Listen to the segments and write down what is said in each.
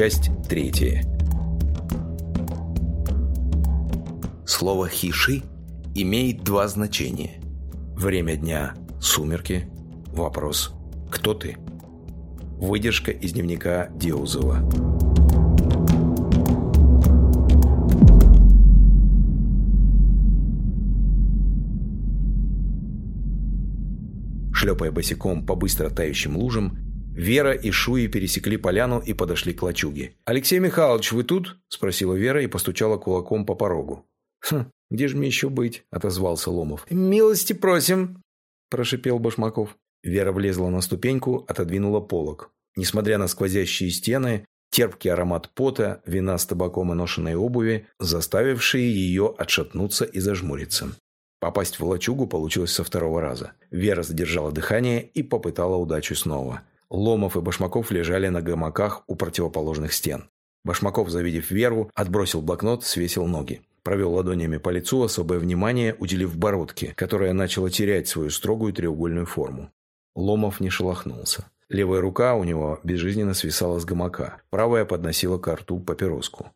Часть третья. Слово «хиши» имеет два значения. Время дня – сумерки. Вопрос – кто ты? Выдержка из дневника Деузова. Шлепая босиком по быстро тающим лужам, Вера и Шуи пересекли поляну и подошли к лачуге. «Алексей Михайлович, вы тут?» – спросила Вера и постучала кулаком по порогу. «Хм, где же мне еще быть?» – отозвался Ломов. «Милости просим!» – прошипел Башмаков. Вера влезла на ступеньку, отодвинула полог. Несмотря на сквозящие стены, терпкий аромат пота, вина с табаком и ношенной обуви, заставившие ее отшатнуться и зажмуриться. Попасть в лачугу получилось со второго раза. Вера задержала дыхание и попытала удачу снова. Ломов и Башмаков лежали на гамаках у противоположных стен. Башмаков, завидев Веру, отбросил блокнот, свесил ноги. Провел ладонями по лицу, особое внимание уделив бородке, которая начала терять свою строгую треугольную форму. Ломов не шелохнулся. Левая рука у него безжизненно свисала с гамака, правая подносила к рту папироску.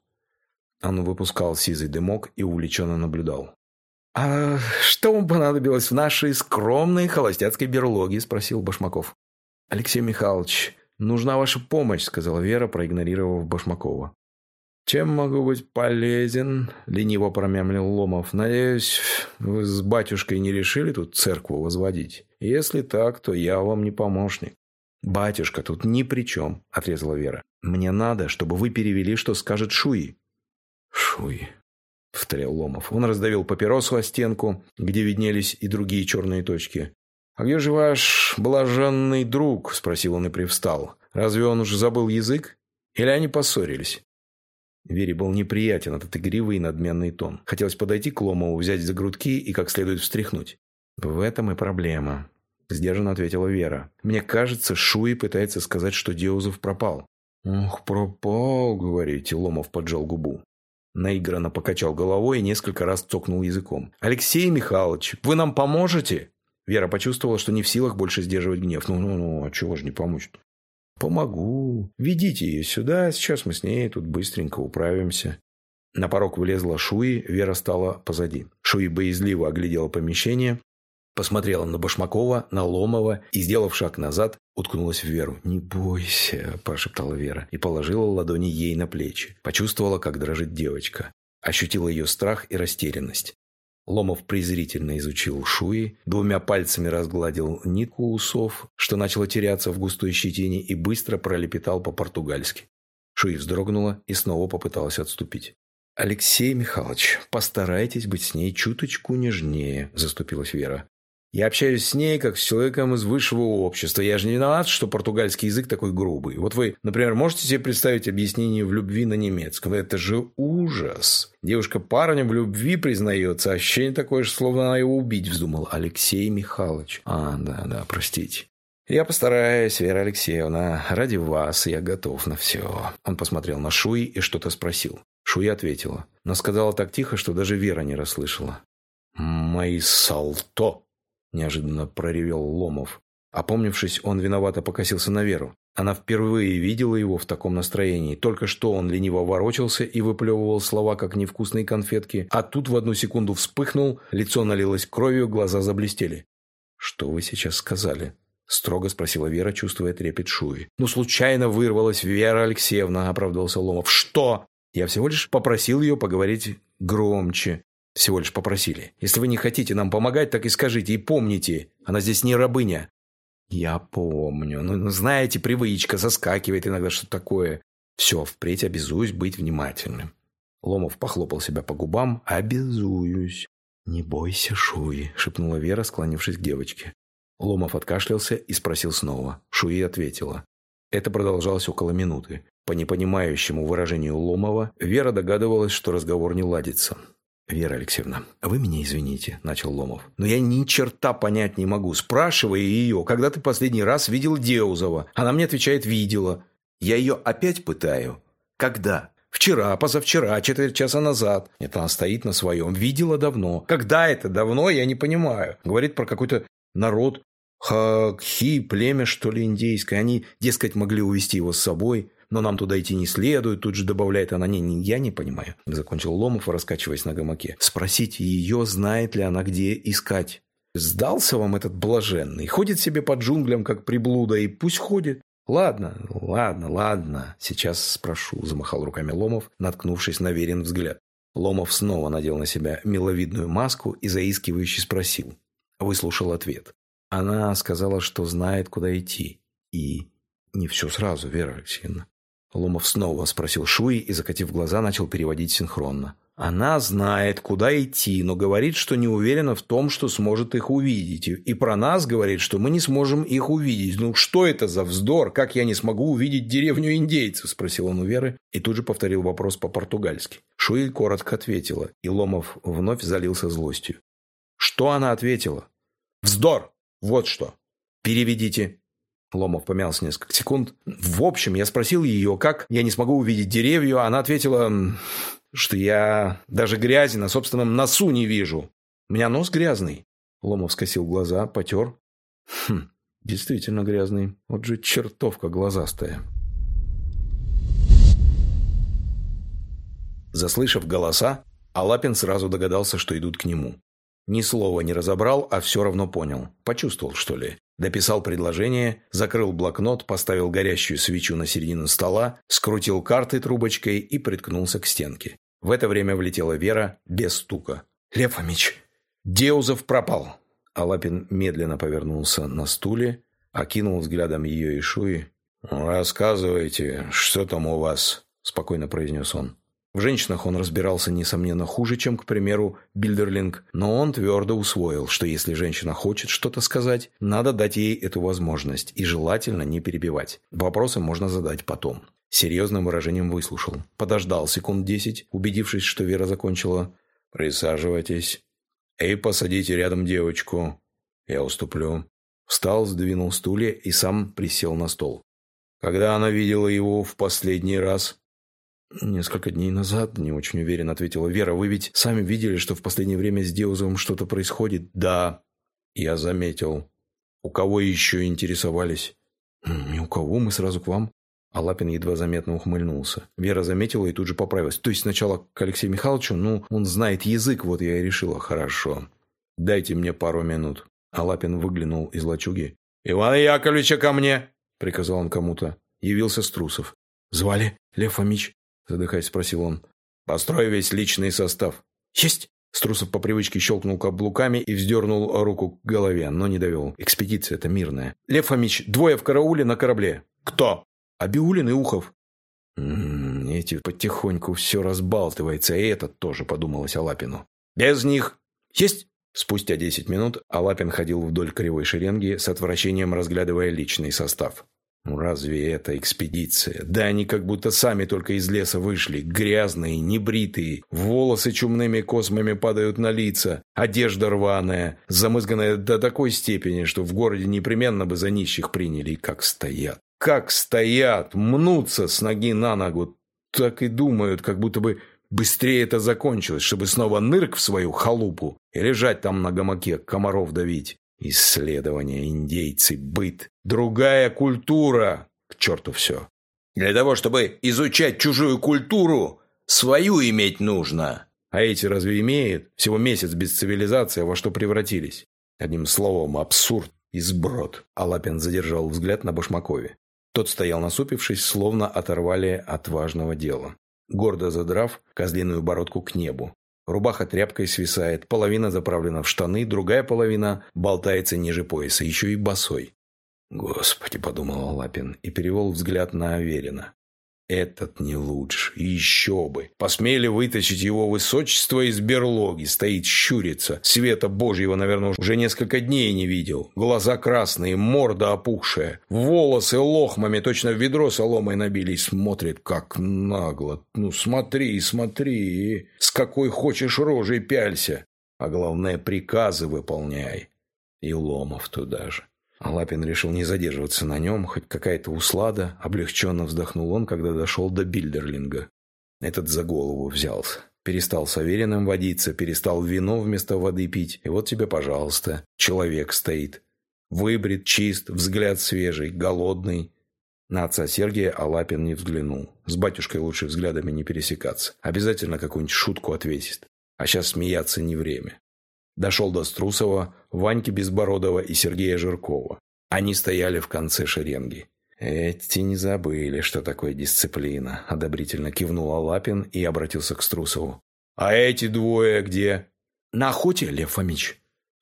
Он выпускал сизый дымок и увлеченно наблюдал. «А что вам понадобилось в нашей скромной холостяцкой берлоге?» – спросил Башмаков. «Алексей Михайлович, нужна ваша помощь», – сказала Вера, проигнорировав Башмакова. «Чем могу быть полезен?» – лениво промямлил Ломов. «Надеюсь, вы с батюшкой не решили тут церкву возводить? Если так, то я вам не помощник». «Батюшка тут ни при чем», – отрезала Вера. «Мне надо, чтобы вы перевели, что скажет Шуи». «Шуи», — повторял Ломов. Он раздавил папиросу о стенку, где виднелись и другие черные точки. «А где же ваш блаженный друг?» – спросил он и привстал. «Разве он уже забыл язык? Или они поссорились?» Вере был неприятен этот игривый и надменный тон. Хотелось подойти к Ломову, взять за грудки и как следует встряхнуть. «В этом и проблема», – сдержанно ответила Вера. «Мне кажется, Шуи пытается сказать, что Деузов пропал». «Ох, пропал, говорите», – Ломов поджал губу. Наигранно покачал головой и несколько раз цокнул языком. «Алексей Михайлович, вы нам поможете?» Вера почувствовала, что не в силах больше сдерживать гнев. «Ну-ну-ну, а чего же не помочь -то? «Помогу. Ведите ее сюда, сейчас мы с ней тут быстренько управимся». На порог влезла Шуи, Вера стала позади. Шуи боязливо оглядела помещение, посмотрела на Башмакова, на Ломова и, сделав шаг назад, уткнулась в Веру. «Не бойся», – прошептала Вера и положила ладони ей на плечи. Почувствовала, как дрожит девочка. Ощутила ее страх и растерянность. Ломов презрительно изучил Шуи, двумя пальцами разгладил нитку усов, что начало теряться в густой щетине, и быстро пролепетал по-португальски. Шуи вздрогнула и снова попыталась отступить. «Алексей Михайлович, постарайтесь быть с ней чуточку нежнее», – заступилась Вера. Я общаюсь с ней как с человеком из высшего общества. Я же не виноват, что португальский язык такой грубый. Вот вы, например, можете себе представить объяснение в любви на немецком? Это же ужас. Девушка парню в любви признается. Ощущение такое, что словно она его убить вздумала. Алексей Михайлович. А, да, да, простите. «Я постараюсь, Вера Алексеевна. Ради вас я готов на все». Он посмотрел на Шуи и что-то спросил. Шуи ответила, но сказала так тихо, что даже Вера не расслышала. «Мои салто!» Неожиданно проревел Ломов. Опомнившись, он виновато покосился на Веру. Она впервые видела его в таком настроении. Только что он лениво ворочался и выплевывал слова, как невкусные конфетки, а тут в одну секунду вспыхнул, лицо налилось кровью, глаза заблестели. «Что вы сейчас сказали?» – строго спросила Вера, чувствуя трепет Шуи. «Ну, случайно вырвалась Вера Алексеевна», – оправдывался Ломов. «Что?» Я всего лишь попросил ее поговорить громче. Всего лишь попросили. Если вы не хотите нам помогать, так и скажите. И помните, она здесь не рабыня. Я помню. Ну, ну знаете, привычка заскакивает иногда, что такое. Все, впредь обязуюсь быть внимательным. Ломов похлопал себя по губам. «Обязуюсь». «Не бойся, Шуи», — шепнула Вера, склонившись к девочке. Ломов откашлялся и спросил снова. Шуи ответила. Это продолжалось около минуты. По непонимающему выражению Ломова, Вера догадывалась, что разговор не ладится. «Вера Алексеевна, вы меня извините», – начал Ломов. «Но я ни черта понять не могу. Спрашивая ее, когда ты последний раз видел Деузова? Она мне отвечает «видела». Я ее опять пытаю. Когда? Вчера, позавчера, четверть часа назад. Нет, она стоит на своем. Видела давно. Когда это давно, я не понимаю. Говорит про какой-то народ. Хакхи, племя, что ли, индейское. Они, дескать, могли увести его с собой. Но нам туда идти не следует, тут же добавляет она. Не, не я не понимаю, закончил Ломов, раскачиваясь на гамаке. Спросите ее, знает ли она, где искать. Сдался вам этот блаженный, ходит себе по джунглям, как приблуда, и пусть ходит. «Ладно, ладно, ладно, сейчас спрошу», – замахал руками Ломов, наткнувшись на верен взгляд. Ломов снова надел на себя миловидную маску и заискивающе спросил. Выслушал ответ. Она сказала, что знает, куда идти. И не все сразу, Вера Алексеевна. Ломов снова спросил Шуи и, закатив глаза, начал переводить синхронно. Она знает, куда идти, но говорит, что не уверена в том, что сможет их увидеть. И про нас говорит, что мы не сможем их увидеть. Ну что это за вздор? Как я не смогу увидеть деревню индейцев? Спросил он у Веры и тут же повторил вопрос по-португальски. Шуи коротко ответила, и Ломов вновь залился злостью. Что она ответила? Вздор! Вот что. Переведите. Ломов помялся несколько секунд. В общем, я спросил ее, как я не смогу увидеть деревья. Она ответила что я даже грязи на собственном носу не вижу. У меня нос грязный. Ломов скосил глаза, потер. Хм, действительно грязный. Вот же чертовка глазастая. Заслышав голоса, Алапин сразу догадался, что идут к нему. Ни слова не разобрал, а все равно понял. Почувствовал, что ли. Дописал предложение, закрыл блокнот, поставил горящую свечу на середину стола, скрутил карты трубочкой и приткнулся к стенке. В это время влетела Вера без стука. «Лев Фомич, Деузов пропал!» Алапин медленно повернулся на стуле, окинул взглядом ее и Шуи. «Рассказывайте, что там у вас?» – спокойно произнес он. В женщинах он разбирался, несомненно, хуже, чем, к примеру, Бильдерлинг, но он твердо усвоил, что если женщина хочет что-то сказать, надо дать ей эту возможность и желательно не перебивать. Вопросы можно задать потом серьезным выражением выслушал. Подождал секунд десять, убедившись, что Вера закончила. «Присаживайтесь. Эй, посадите рядом девочку. Я уступлю». Встал, сдвинул стулья и сам присел на стол. «Когда она видела его в последний раз?» «Несколько дней назад», – не очень уверенно ответила Вера. «Вы ведь сами видели, что в последнее время с Деузовым что-то происходит?» «Да, я заметил. У кого еще интересовались?» «Ни у кого, мы сразу к вам». А Лапин едва заметно ухмыльнулся. Вера заметила и тут же поправилась. То есть сначала к Алексею Михайловичу, ну, он знает язык, вот я и решила. Хорошо. Дайте мне пару минут. А Лапин выглянул из лачуги. «Ивана Яковлевича ко мне!» – приказал он кому-то. Явился Струсов. «Звали? Лев Фомич?» – задыхаясь, спросил он. «Построй весь личный состав». «Есть!» Струсов по привычке щелкнул каблуками и вздернул руку к голове, но не довел. Экспедиция-то мирная. «Лев Фомич, двое в карауле на корабле». «Кто?» А Биулин и Ухов. «М -м, эти потихоньку все разбалтывается, и этот тоже, подумалось Алапину. Без них. Есть? Спустя десять минут Алапин ходил вдоль кривой шеренги, с отвращением разглядывая личный состав. Ну разве это экспедиция? Да они как будто сами только из леса вышли, грязные, небритые, волосы чумными космами падают на лица, одежда рваная, замызганная до такой степени, что в городе непременно бы за нищих приняли, как стоят как стоят, мнутся с ноги на ногу, так и думают, как будто бы быстрее это закончилось, чтобы снова нырк в свою халупу и лежать там на гамаке, комаров давить. Исследования, индейцы, быт. Другая культура. К черту все. Для того, чтобы изучать чужую культуру, свою иметь нужно. А эти разве имеют? Всего месяц без цивилизации, а во что превратились? Одним словом, абсурд и сброд. Алапин задержал взгляд на Башмакове. Тот стоял насупившись, словно оторвали от важного дела. Гордо задрав козлиную бородку к небу. Рубаха тряпкой свисает, половина заправлена в штаны, другая половина болтается ниже пояса, еще и босой. «Господи», — подумал Лапин и перевел взгляд на Аверина. Этот не лучше. Еще бы. Посмели вытащить его высочество из берлоги. Стоит щурится. Света божьего, наверное, уже несколько дней не видел. Глаза красные, морда опухшая. Волосы лохмами точно в ведро соломой набились. Смотрит, как нагло. Ну, смотри, смотри. С какой хочешь рожей пялься. А главное, приказы выполняй. И Ломов туда же. Лапин решил не задерживаться на нем, хоть какая-то услада, облегченно вздохнул он, когда дошел до Бильдерлинга. Этот за голову взялся. Перестал с Авериным водиться, перестал вино вместо воды пить. И вот тебе, пожалуйста, человек стоит. Выбрит, чист, взгляд свежий, голодный. На отца Сергия Алапин не взглянул. С батюшкой лучше взглядами не пересекаться. Обязательно какую-нибудь шутку ответит. А сейчас смеяться не время. Дошел до Струсова, Ваньки Безбородова и Сергея Жиркова. Они стояли в конце шеренги. «Эти не забыли, что такое дисциплина», – одобрительно кивнул Алапин и обратился к Струсову. «А эти двое где?» «На охоте, Лев Фомич».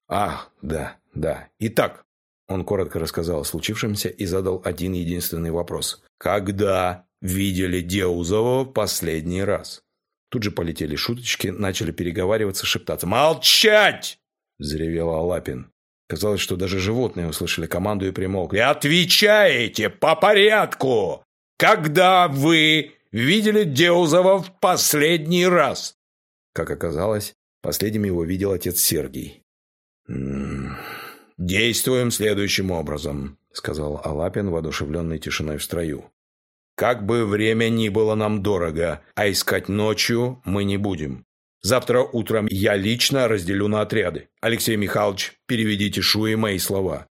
«А, да, да. Итак, он коротко рассказал о случившемся и задал один единственный вопрос. «Когда видели Деузова в последний раз?» Тут же полетели шуточки, начали переговариваться, шептаться. «Молчать!» – взревел Алапин. Казалось, что даже животные услышали команду и примолкли. «Отвечаете по порядку! Когда вы видели Деузова в последний раз?» Как оказалось, последним его видел отец Сергий. «М -м «Действуем следующим образом», — сказал Алапин, воодушевленный тишиной в строю. «Как бы время ни было нам дорого, а искать ночью мы не будем. Завтра утром я лично разделю на отряды. Алексей Михайлович, переведите Шуе мои слова».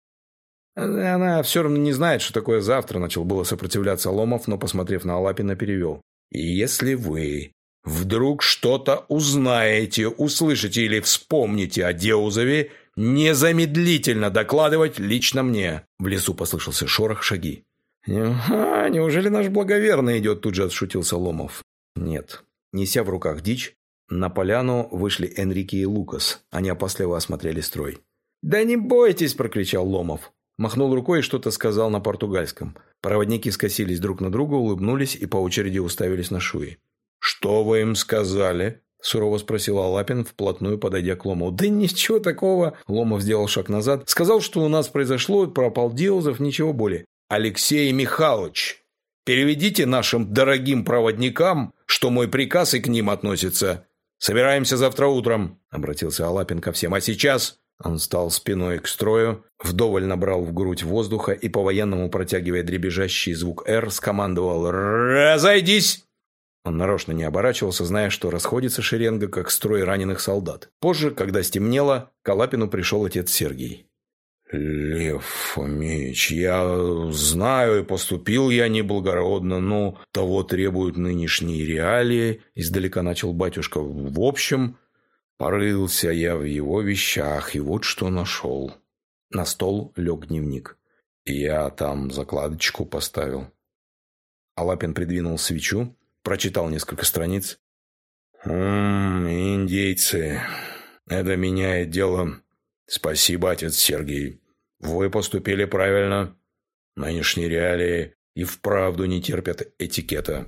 Она все равно не знает, что такое завтра, начал было сопротивляться Ломов, но, посмотрев на Алапина, перевел. «И если вы вдруг что-то узнаете, услышите или вспомните о Деузове, «Незамедлительно докладывать лично мне!» В лесу послышался шорох шаги. «А, неужели наш благоверный идет?» Тут же отшутился Ломов. «Нет». Неся в руках дичь, на поляну вышли Энрике и Лукас. Они опасливо осмотрели строй. «Да не бойтесь!» – прокричал Ломов. Махнул рукой и что-то сказал на португальском. Проводники скосились друг на друга, улыбнулись и по очереди уставились на Шуи. «Что вы им сказали?» – сурово спросил Алапин, вплотную подойдя к Ломову. «Да ничего такого!» – Ломов сделал шаг назад. «Сказал, что у нас произошло, пропал Диозов, ничего более». «Алексей Михайлович, переведите нашим дорогим проводникам, что мой приказ и к ним относится. Собираемся завтра утром», – обратился Алапин ко всем. «А сейчас...» Он стал спиной к строю, вдоволь набрал в грудь воздуха и, по-военному протягивая дребезжащий звук «Р», скомандовал «Разойдись!» Он нарочно не оборачивался, зная, что расходится шеренга, как строй раненых солдат. Позже, когда стемнело, к Алапину пришел отец Сергий. «Лев Фомич, я знаю, и поступил я неблагородно, но того требуют нынешние реалии», – издалека начал батюшка. «В общем, порылся я в его вещах, и вот что нашел». На стол лег дневник. Я там закладочку поставил. Алапин придвинул свечу, прочитал несколько страниц. «Ммм, индейцы. Это меняет дело. Спасибо, отец Сергей. Вы поступили правильно. Нынешние реалии и вправду не терпят этикета».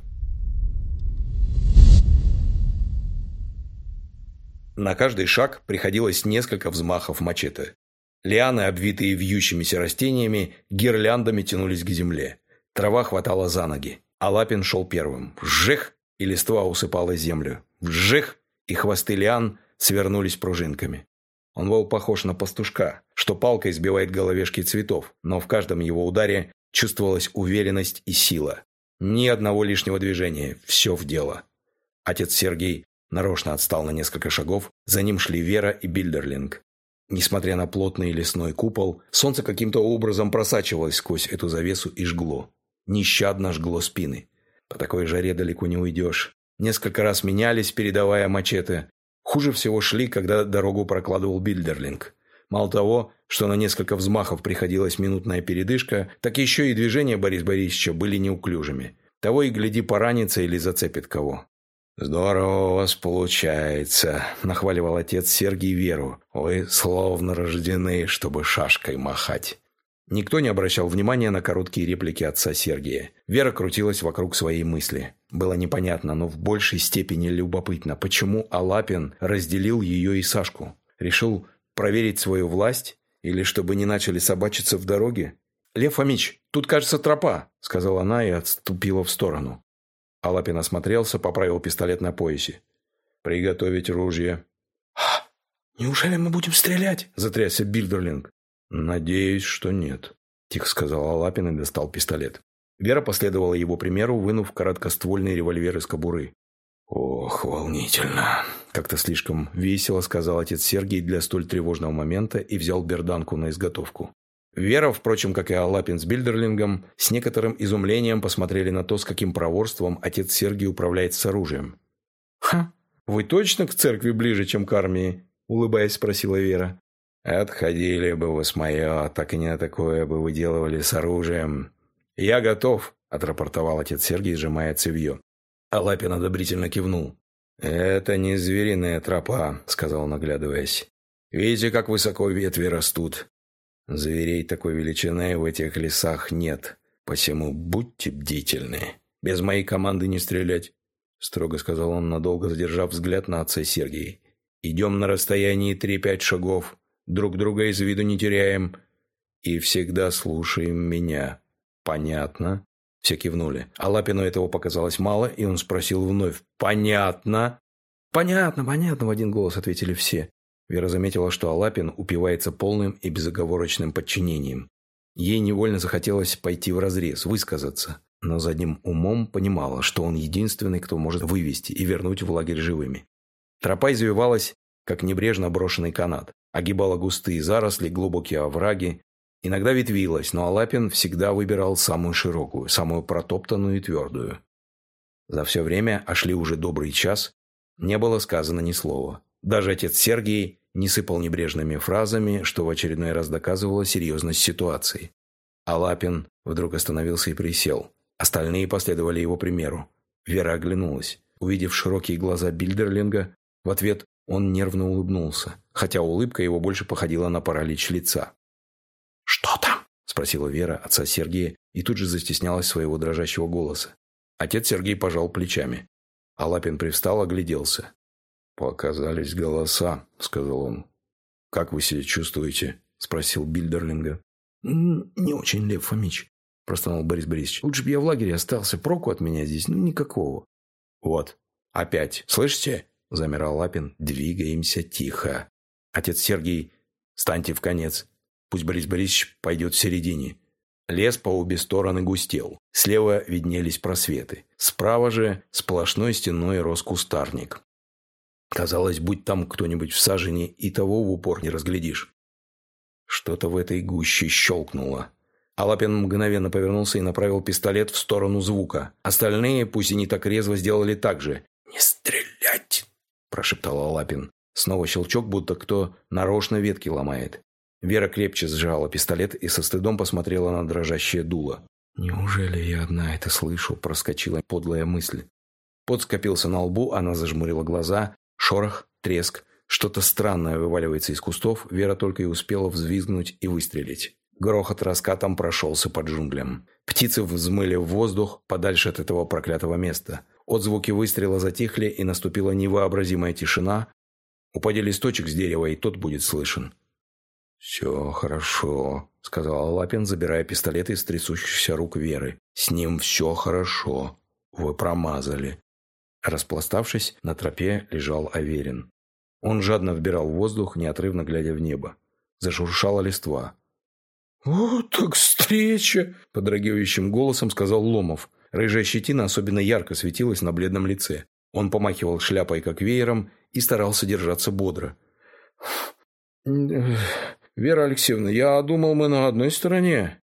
На каждый шаг приходилось несколько взмахов мачете. Лианы, обвитые вьющимися растениями, гирляндами тянулись к земле. Трава хватала за ноги. А Лапин шел первым. Вжих! И листва усыпала землю. Вжих! И хвосты лиан свернулись пружинками. Он был похож на пастушка, что палкой сбивает головешки цветов, но в каждом его ударе чувствовалась уверенность и сила. Ни одного лишнего движения, все в дело. Отец Сергей нарочно отстал на несколько шагов, за ним шли Вера и Бильдерлинг. Несмотря на плотный лесной купол, солнце каким-то образом просачивалось сквозь эту завесу и жгло нещадно жгло спины. По такой жаре далеко не уйдешь. Несколько раз менялись, передавая мачете. Хуже всего шли, когда дорогу прокладывал Бильдерлинг. Мало того, что на несколько взмахов приходилась минутная передышка, так еще и движения Бориса Борисовича были неуклюжими. Того и гляди поранится или зацепит кого. «Здорово у вас получается», – нахваливал отец Сергий Веру. «Вы словно рождены, чтобы шашкой махать». Никто не обращал внимания на короткие реплики отца Сергия. Вера крутилась вокруг своей мысли. Было непонятно, но в большей степени любопытно, почему Алапин разделил ее и Сашку. Решил проверить свою власть или чтобы не начали собачиться в дороге? «Лев Фомич, тут, кажется, тропа», — сказала она и отступила в сторону. Алапин осмотрелся, поправил пистолет на поясе. «Приготовить ружье». «А, неужели мы будем стрелять?» – затрясся Бильдерлинг. «Надеюсь, что нет», – тихо сказал Алапин и достал пистолет. Вера последовала его примеру, вынув короткоствольный револьвер из кобуры. «Ох, волнительно!» – как-то слишком весело сказал отец Сергей для столь тревожного момента и взял берданку на изготовку. Вера, впрочем, как и Алапин с Бильдерлингом, с некоторым изумлением посмотрели на то, с каким проворством отец Сергий управляет с оружием. «Ха! Вы точно к церкви ближе, чем к армии?» – улыбаясь, спросила Вера. «Отходили бы вы с мое, так и не на такое бы вы делали с оружием». «Я готов», – отрапортовал отец Сергий, сжимая цевье. Алапин одобрительно кивнул. «Это не звериная тропа», – сказал он, оглядываясь. «Видите, как высоко ветви растут. Зверей такой величины в этих лесах нет, посему будьте бдительны. Без моей команды не стрелять, строго сказал он, надолго задержав взгляд на отца Сергия. Идем на расстоянии три-пять шагов, друг друга из виду не теряем и всегда слушаем меня. Понятно? Все кивнули. А Лапину этого показалось мало, и он спросил вновь «Понятно?» «Понятно, понятно», – в один голос ответили все. Вера заметила, что Алапин упивается полным и безоговорочным подчинением. Ей невольно захотелось пойти в разрез, высказаться, но задним умом понимала, что он единственный, кто может вывести и вернуть в лагерь живыми. Тропа извивалась, как небрежно брошенный канат, огибала густые заросли, глубокие овраги, иногда ветвилась, но Алапин всегда выбирал самую широкую, самую протоптанную и твердую. За все время, а шли уже добрый час, не было сказано ни слова. Даже отец Сергий не сыпал небрежными фразами, что в очередной раз доказывало серьезность ситуации. А Лапин вдруг остановился и присел. Остальные последовали его примеру. Вера оглянулась. Увидев широкие глаза Бильдерлинга, в ответ он нервно улыбнулся, хотя улыбка его больше походила на паралич лица. «Что там?» – спросила Вера отца Сергея и тут же застеснялась своего дрожащего голоса. Отец Сергей пожал плечами. А Лапин привстал, огляделся. «Показались голоса», — сказал он. «Как вы себя чувствуете?» — спросил Бильдерлинга. «Не очень, Лев Фомич», — простонал Борис Борисович. «Лучше бы я в лагере остался. Проку от меня здесь, ну, никакого». «Вот, опять. Слышите?» — замирал Лапин. «Двигаемся тихо. Отец Сергей, станьте в конец. Пусть Борис Борисович пойдет в середине». Лес по обе стороны густел. Слева виднелись просветы. Справа же сплошной стеной рос кустарник. Казалось, будь там кто-нибудь в сажене, и того в упор не разглядишь. Что-то в этой гуще щелкнуло. Алапин мгновенно повернулся и направил пистолет в сторону звука. Остальные, пусть и не так резво, сделали так же. «Не стрелять!» – прошептал Алапин. Снова щелчок, будто кто нарочно ветки ломает. Вера крепче сжала пистолет и со стыдом посмотрела на дрожащее дуло. «Неужели я одна это слышу?» – проскочила подлая мысль. Пот скопился на лбу, она зажмурила глаза, Шорох, треск, что-то странное вываливается из кустов, Вера только и успела взвизгнуть и выстрелить. Грохот раскатом прошелся под джунглям. Птицы взмыли в воздух подальше от этого проклятого места. Отзвуки выстрела затихли, и наступила невообразимая тишина. Упади листочек с дерева, и тот будет слышен. «Все хорошо», — сказал Лапин, забирая пистолет из трясущихся рук Веры. «С ним все хорошо. Вы промазали. Распластавшись, на тропе лежал Аверин. Он жадно вбирал воздух, неотрывно глядя в небо. Зашуршала листва. «Вот так встреча!» – подрагивающим голосом сказал Ломов. Рыжая щетина особенно ярко светилась на бледном лице. Он помахивал шляпой, как веером, и старался держаться бодро. «Вера Алексеевна, я думал, мы на одной стороне».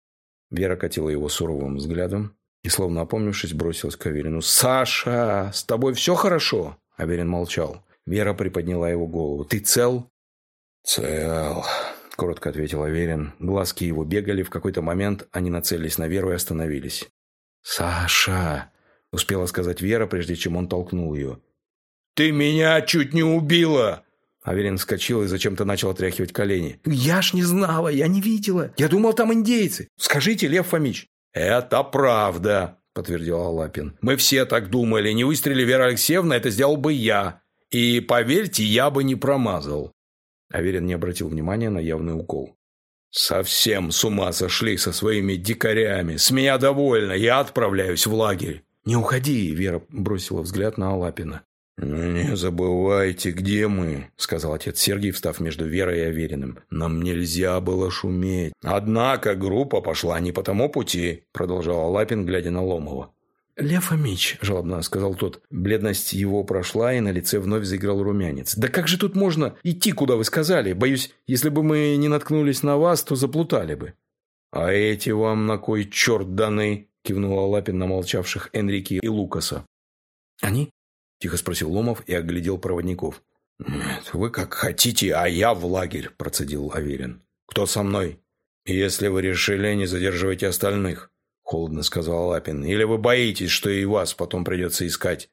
Вера катила его суровым взглядом. И, словно опомнившись, бросилась к Аверину. «Саша, с тобой все хорошо?» Аверин молчал. Вера приподняла его голову. «Ты цел?» «Цел», — коротко ответил Аверин. Глазки его бегали. В какой-то момент они нацелились на Веру и остановились. «Саша!» — успела сказать Вера, прежде чем он толкнул ее. «Ты меня чуть не убила!» Аверин вскочил и зачем-то начал отряхивать колени. «Я ж не знала, я не видела. Я думал, там индейцы. Скажите, Лев Фомич, «Это правда», – подтвердил Алапин. «Мы все так думали. Не выстрели Вера Алексеевна, это сделал бы я. И, поверьте, я бы не промазал». Аверин не обратил внимания на явный укол. «Совсем с ума сошли со своими дикарями. С меня довольно. Я отправляюсь в лагерь». «Не уходи», – Вера бросила взгляд на Алапина. «Не забывайте, где мы», — сказал отец Сергий, встав между Верой и Авериным. «Нам нельзя было шуметь». «Однако группа пошла не по тому пути», — продолжал Лапин, глядя на Ломова. «Лев Фомич», — жалобно сказал тот. Бледность его прошла, и на лице вновь заиграл румянец. «Да как же тут можно идти, куда вы сказали? Боюсь, если бы мы не наткнулись на вас, то заплутали бы». «А эти вам на кой черт даны?» – кивнул Лапин на молчавших Энрике и Лукаса. «Они?» – тихо спросил Ломов и оглядел проводников. «Нет, вы как хотите, а я в лагерь», – процедил Аверин. «Кто со мной?» «Если вы решили, не задерживайте остальных», – холодно сказал Лапин. «Или вы боитесь, что и вас потом придется искать?»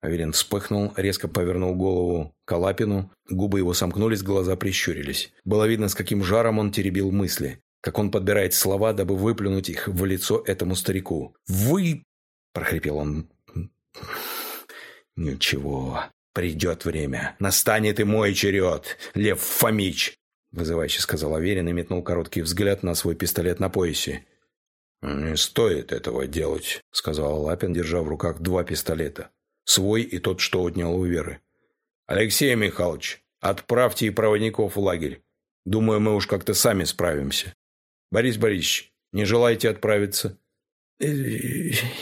Аверин вспыхнул, резко повернул голову к Алапину. Губы его сомкнулись, глаза прищурились. Было видно, с каким жаром он теребил мысли как он подбирает слова, дабы выплюнуть их в лицо этому старику. «Вы!» – прохрипел он. «Ничего, придет время. Настанет и мой черед, Лев Фомич!» – вызывающе сказал Аверин и метнул короткий взгляд на свой пистолет на поясе. «Не стоит этого делать», – сказал Лапин, держа в руках два пистолета. Свой и тот, что отнял у Веры. «Алексей Михайлович, отправьте и проводников в лагерь. Думаю, мы уж как-то сами справимся». «Борис Борисович, не желаете отправиться?» «Э,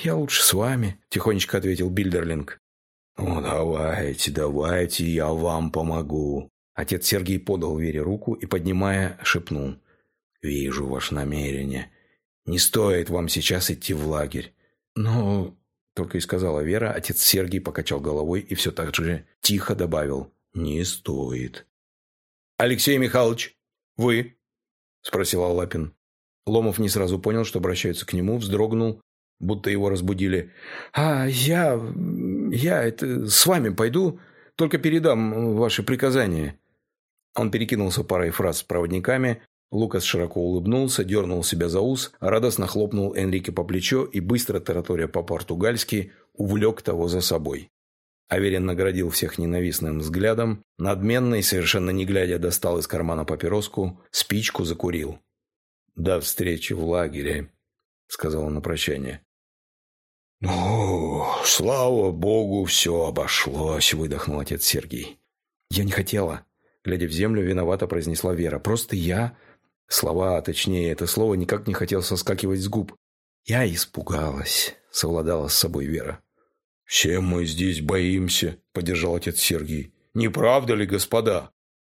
«Я лучше с вами», – тихонечко ответил Бильдерлинг. «Ну, давайте, давайте, я вам помогу». Отец Сергей подал Вере руку и, поднимая, шепнул. «Вижу ваше намерение. Не стоит вам сейчас идти в лагерь». «Но...» – только и сказала Вера. Отец Сергей покачал головой и все так же тихо добавил. «Не стоит». «Алексей Михайлович, вы?» – спросил Алапин. Ломов не сразу понял, что обращаются к нему, вздрогнул, будто его разбудили. «А я... я это... с вами пойду, только передам ваши приказания». Он перекинулся парой фраз с проводниками. Лукас широко улыбнулся, дернул себя за ус, радостно хлопнул Энрике по плечу и, быстро тараторя по-португальски, увлек того за собой. Аверин наградил всех ненавистным взглядом, надменно и совершенно не глядя достал из кармана папироску, спичку закурил. «До встречи в лагере», — сказал он на прощание. «Ну, слава богу, все обошлось», — выдохнул отец Сергей. «Я не хотела», — глядя в землю, виновато произнесла Вера. «Просто я...» Слова, точнее, это слово никак не хотел соскакивать с губ. «Я испугалась», — совладала с собой Вера. «Все мы здесь боимся», — поддержал отец Сергей. «Не правда ли, господа?»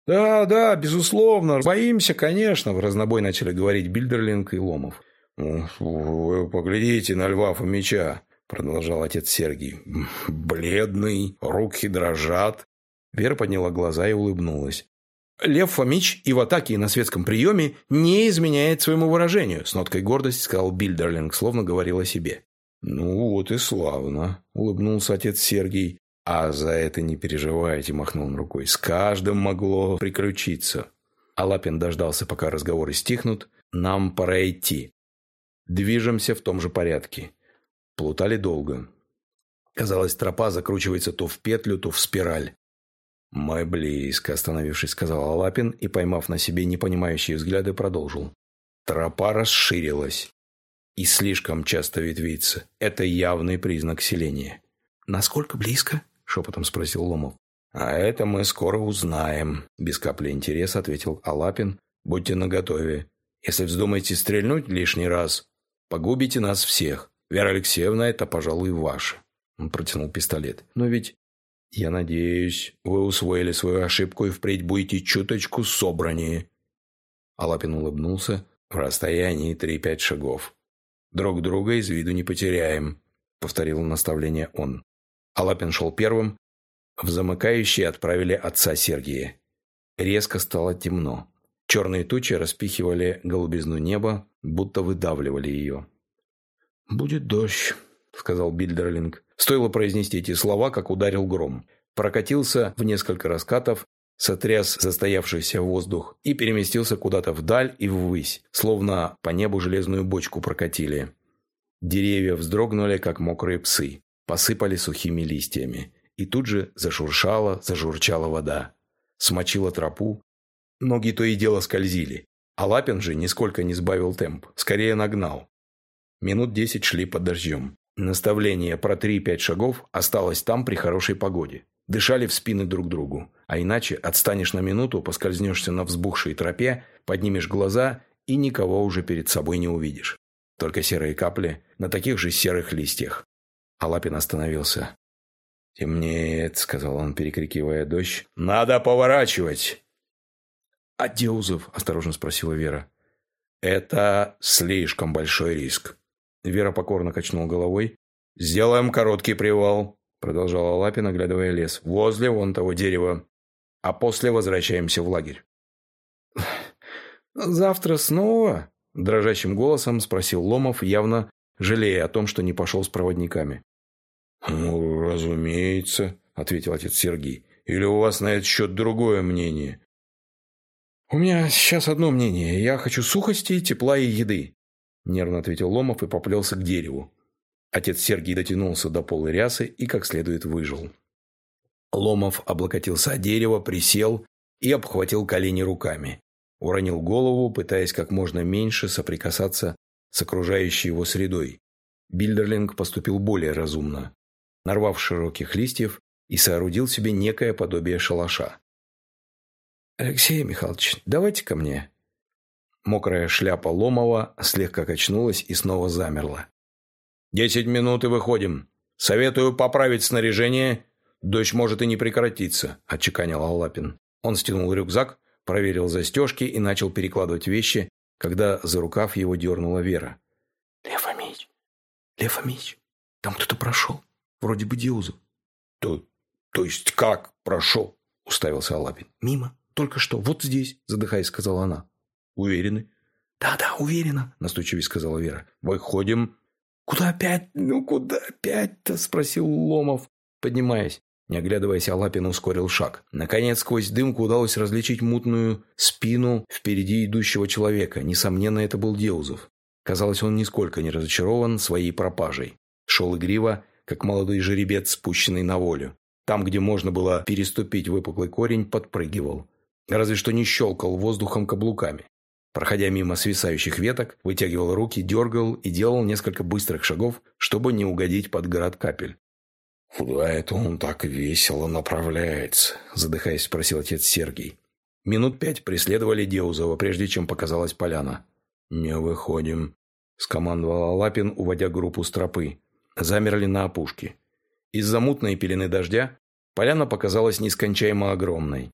«Да, да, безусловно. Боимся, конечно», – в разнобой начали говорить Бильдерлинг и Ломов. «Вы поглядите на Льва Фомича», – продолжал отец Сергий. «Бледный, руки дрожат». Вера подняла глаза и улыбнулась. «Лев Фомич и в атаке, и на светском приеме не изменяет своему выражению», – с ноткой гордости сказал Бильдерлинг, словно говорил о себе. «Ну вот и славно», – улыбнулся отец Сергий. «А за это не переживайте», – махнул он рукой. «С каждым могло приключиться». Алапин дождался, пока разговоры стихнут. «Нам пора идти». Движемся в том же порядке. Плутали долго. Казалось, тропа закручивается то в петлю, то в спираль. «Мы близко», – остановившись, сказал Алапин и, поймав на себе непонимающие взгляды, продолжил. Тропа расширилась и слишком часто ветвится. Это явный признак селения. «Насколько близко?» – шепотом спросил Ломов. «А это мы скоро узнаем», – без капли интереса ответил Алапин. «Будьте наготове. Если вздумаете стрельнуть лишний раз, погубите нас всех. Вера Алексеевна, это, пожалуй, ваше». Он протянул пистолет. «Но ведь...» «Я надеюсь, вы усвоили свою ошибку и впредь будете чуточку собраннее». Алапин улыбнулся. «В расстоянии три-пять шагов. Друг друга из виду не потеряем», — повторил наставление он. Алапин шел первым. В замыкающие отправили отца Сергия. Резко стало темно. Черные тучи распихивали голубизну неба, будто выдавливали ее. «Будет дождь», — сказал Бильдерлинг. Стоило произнести эти слова, как ударил гром. Прокатился в несколько раскатов, сотряс застоявшийся воздух и переместился куда-то вдаль и ввысь, словно по небу железную бочку прокатили. Деревья вздрогнули, как мокрые псы посыпали сухими листьями. И тут же зашуршала, зажурчала вода. Смочила тропу. Ноги то и дело скользили. А Лапин же нисколько не сбавил темп, скорее нагнал. Минут десять шли под дождем. Наставление про три-пять шагов осталось там при хорошей погоде. Дышали в спины друг другу. А иначе отстанешь на минуту, поскользнешься на взбухшей тропе, поднимешь глаза и никого уже перед собой не увидишь. Только серые капли на таких же серых листьях. Алапин остановился. «Темнеет», — сказал он, перекрикивая дождь. «Надо поворачивать!» «А Деузов?» — осторожно спросила Вера. Это слишком большой риск. Вера покорно качнула головой. «Сделаем короткий привал», — продолжала Лапин, оглядывая лес. «Возле вон того дерева. А после возвращаемся в лагерь». «Завтра снова?» – дрожащим голосом спросил Ломов, явно жалея о том, что не пошел с проводниками. «Ну, разумеется», – ответил отец Сергей. «Или у вас на этот счет другое мнение?» «У меня сейчас одно мнение. Я хочу сухости, тепла и еды», – нервно ответил Ломов и поплелся к дереву. Отец Сергий дотянулся до полы рясы и как следует выжил. Ломов облокотился о дерево, присел и обхватил колени руками. Уронил голову, пытаясь как можно меньше соприкасаться с окружающей его средой. Бильдерлинг поступил более разумно, нарвав широких листьев и соорудил себе некое подобие шалаша. «Алексей Михайлович, давайте ко мне». Мокрая шляпа Ломова слегка качнулась и снова замерла. «Десять минут и выходим. Советую поправить снаряжение. Дождь может и не прекратиться», – отчеканил Аллапин. Он стянул рюкзак, проверил застежки и начал перекладывать вещи, когда за рукав его дернула Вера. «Лев Фомич! Лев Фомич! Там кто-то прошел. Вроде бы Диузов». «То, то есть как прошел?» – уставился Алапин. «Мимо. Только что. Вот здесь», – задыхаясь, сказала она. «Уверены?» «Да-да, уверена», – настойчиво сказала Вера. «Выходим». «Куда опять? Ну, куда опять-то?» – спросил Ломов, поднимаясь. Не оглядываясь, Алапин ускорил шаг. Наконец, сквозь дымку удалось различить мутную спину впереди идущего человека. Несомненно, это был Деузов. Казалось, он нисколько не разочарован своей пропажей. Шел игриво, как молодой жеребец, спущенный на волю. Там, где можно было переступить выпуклый корень, подпрыгивал. Разве что не щелкал воздухом каблуками. Проходя мимо свисающих веток, вытягивал руки, дергал и делал несколько быстрых шагов, чтобы не угодить под град капель. «Куда это он так весело направляется?» – задыхаясь, спросил отец Сергий. Минут пять преследовали Деузова, прежде чем показалась поляна. «Не выходим», – скомандовал Лапин, уводя группу с тропы. Замерли на опушке. Из-за мутной пелены дождя поляна показалась нескончаемо огромной.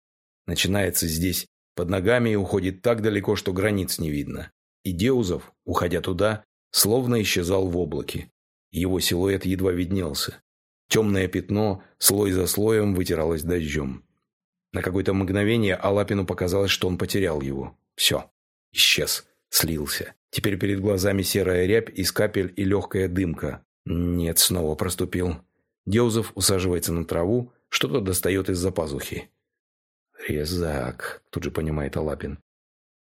Начинается здесь под ногами уходит так далеко, что границ не видно. И Деузов, уходя туда, словно исчезал в облаке. Его силуэт едва виднелся. Темное пятно слой за слоем вытиралось дождем. На какое-то мгновение Алапину показалось, что он потерял его. Все. Исчез. Слился. Теперь перед глазами серая рябь из капель и легкая дымка. Нет, снова проступил. Деузов усаживается на траву, что-то достает из-за пазухи. «Резак», — тут же понимает Алапин.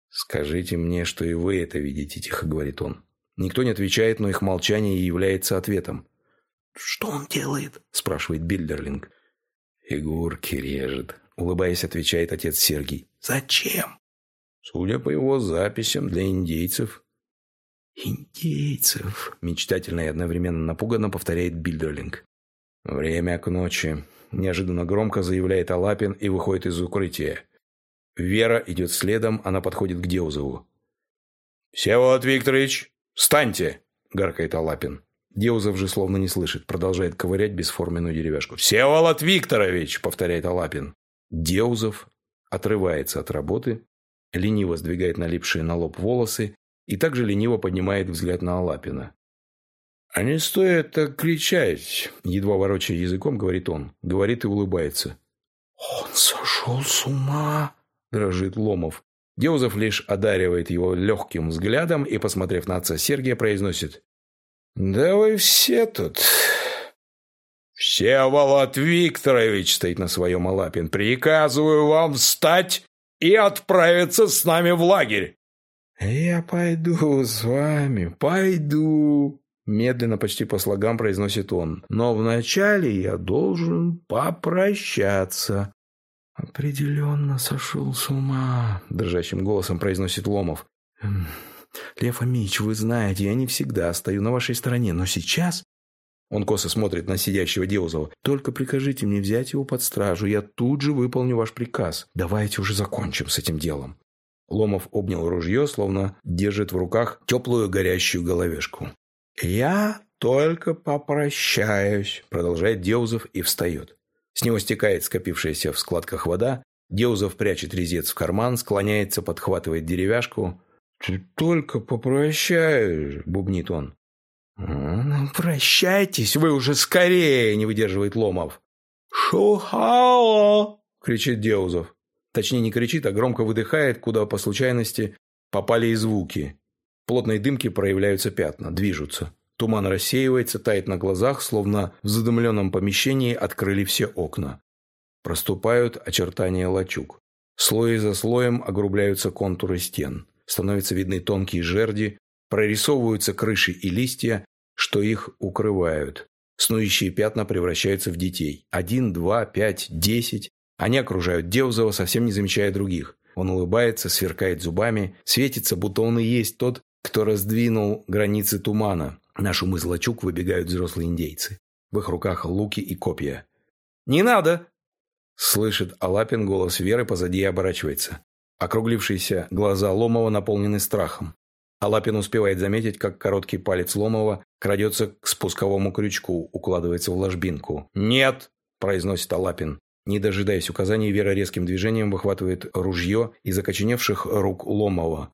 «Скажите мне, что и вы это видите», — тихо говорит он. Никто не отвечает, но их молчание является ответом. «Что он делает?» – спрашивает Бильдерлинг. «Фигурки режет», – улыбаясь, отвечает отец Сергий. «Зачем?» «Судя по его записям, для индейцев». «Индейцев», – мечтательно и одновременно напуганно повторяет Бильдерлинг. «Время к ночи», – неожиданно громко заявляет Алапин и выходит из укрытия. Вера идет следом, она подходит к Деузову. «Всеволод Викторович, встаньте!» – гаркает Алапин. Деузов же словно не слышит, продолжает ковырять бесформенную деревяшку. «Всеволод Викторович!» – повторяет Алапин. Деузов отрывается от работы, лениво сдвигает налипшие на лоб волосы и также лениво поднимает взгляд на Алапина. «А не стоит так кричать!» – едва ворочая языком, говорит он. Говорит и улыбается. «Он сошел с ума!» – дрожит Ломов. Деузов лишь одаривает его легким взглядом и, посмотрев на отца Сергия, произносит «Да вы все тут...» «Всеволод Викторович!» — стоит на своем Алапин. «Приказываю вам встать и отправиться с нами в лагерь!» «Я пойду с вами, пойду!» Медленно, почти по слогам произносит он. «Но вначале я должен попрощаться». «Определенно сошел с ума», — дрожащим голосом произносит Ломов. «Эм, Лев Фомич, вы знаете, я не всегда стою на вашей стороне, но сейчас...» Он косо смотрит на сидящего Деузова. «Только прикажите мне взять его под стражу, я тут же выполню ваш приказ. Давайте уже закончим с этим делом». Ломов обнял ружье, словно держит в руках теплую горящую головешку. «Я только попрощаюсь», — продолжает Деузов и встает. С него стекает скопившаяся в складках вода. Деузов прячет резец в карман, склоняется, подхватывает деревяшку. «Ты только попрощаешь», — бубнит он. «Ну, прощайтесь вы уже скорее!» – не выдерживает Ломов. «Шухао!» – кричит Деузов. Точнее, не кричит, а громко выдыхает, куда по случайности попали и звуки. Плотной дымке проявляются пятна, движутся. Туман рассеивается, тает на глазах, словно в задымленном помещении открыли все окна. Проступают очертания лачуг. Слой за слоем огрубляются контуры стен. Становятся видны тонкие жерди, Прорисовываются крыши и листья, что их укрывают. Снующие пятна превращаются в детей. Один, два, пять, десять. Они окружают Деузова, совсем не замечая других. Он улыбается, сверкает зубами, светится, будто он и есть тот, кто раздвинул границы тумана. На шум из выбегают взрослые индейцы. В их руках луки и копья. «Не надо!» Слышит Алапин голос Веры позади и оборачивается. Округлившиеся глаза Ломова наполнены страхом. Алапин успевает заметить, как короткий палец Ломова крадется к спусковому крючку, укладывается в ложбинку. «Нет!» – произносит Алапин. Не дожидаясь указаний, Вера резким движением выхватывает ружье из окоченевших рук Ломова.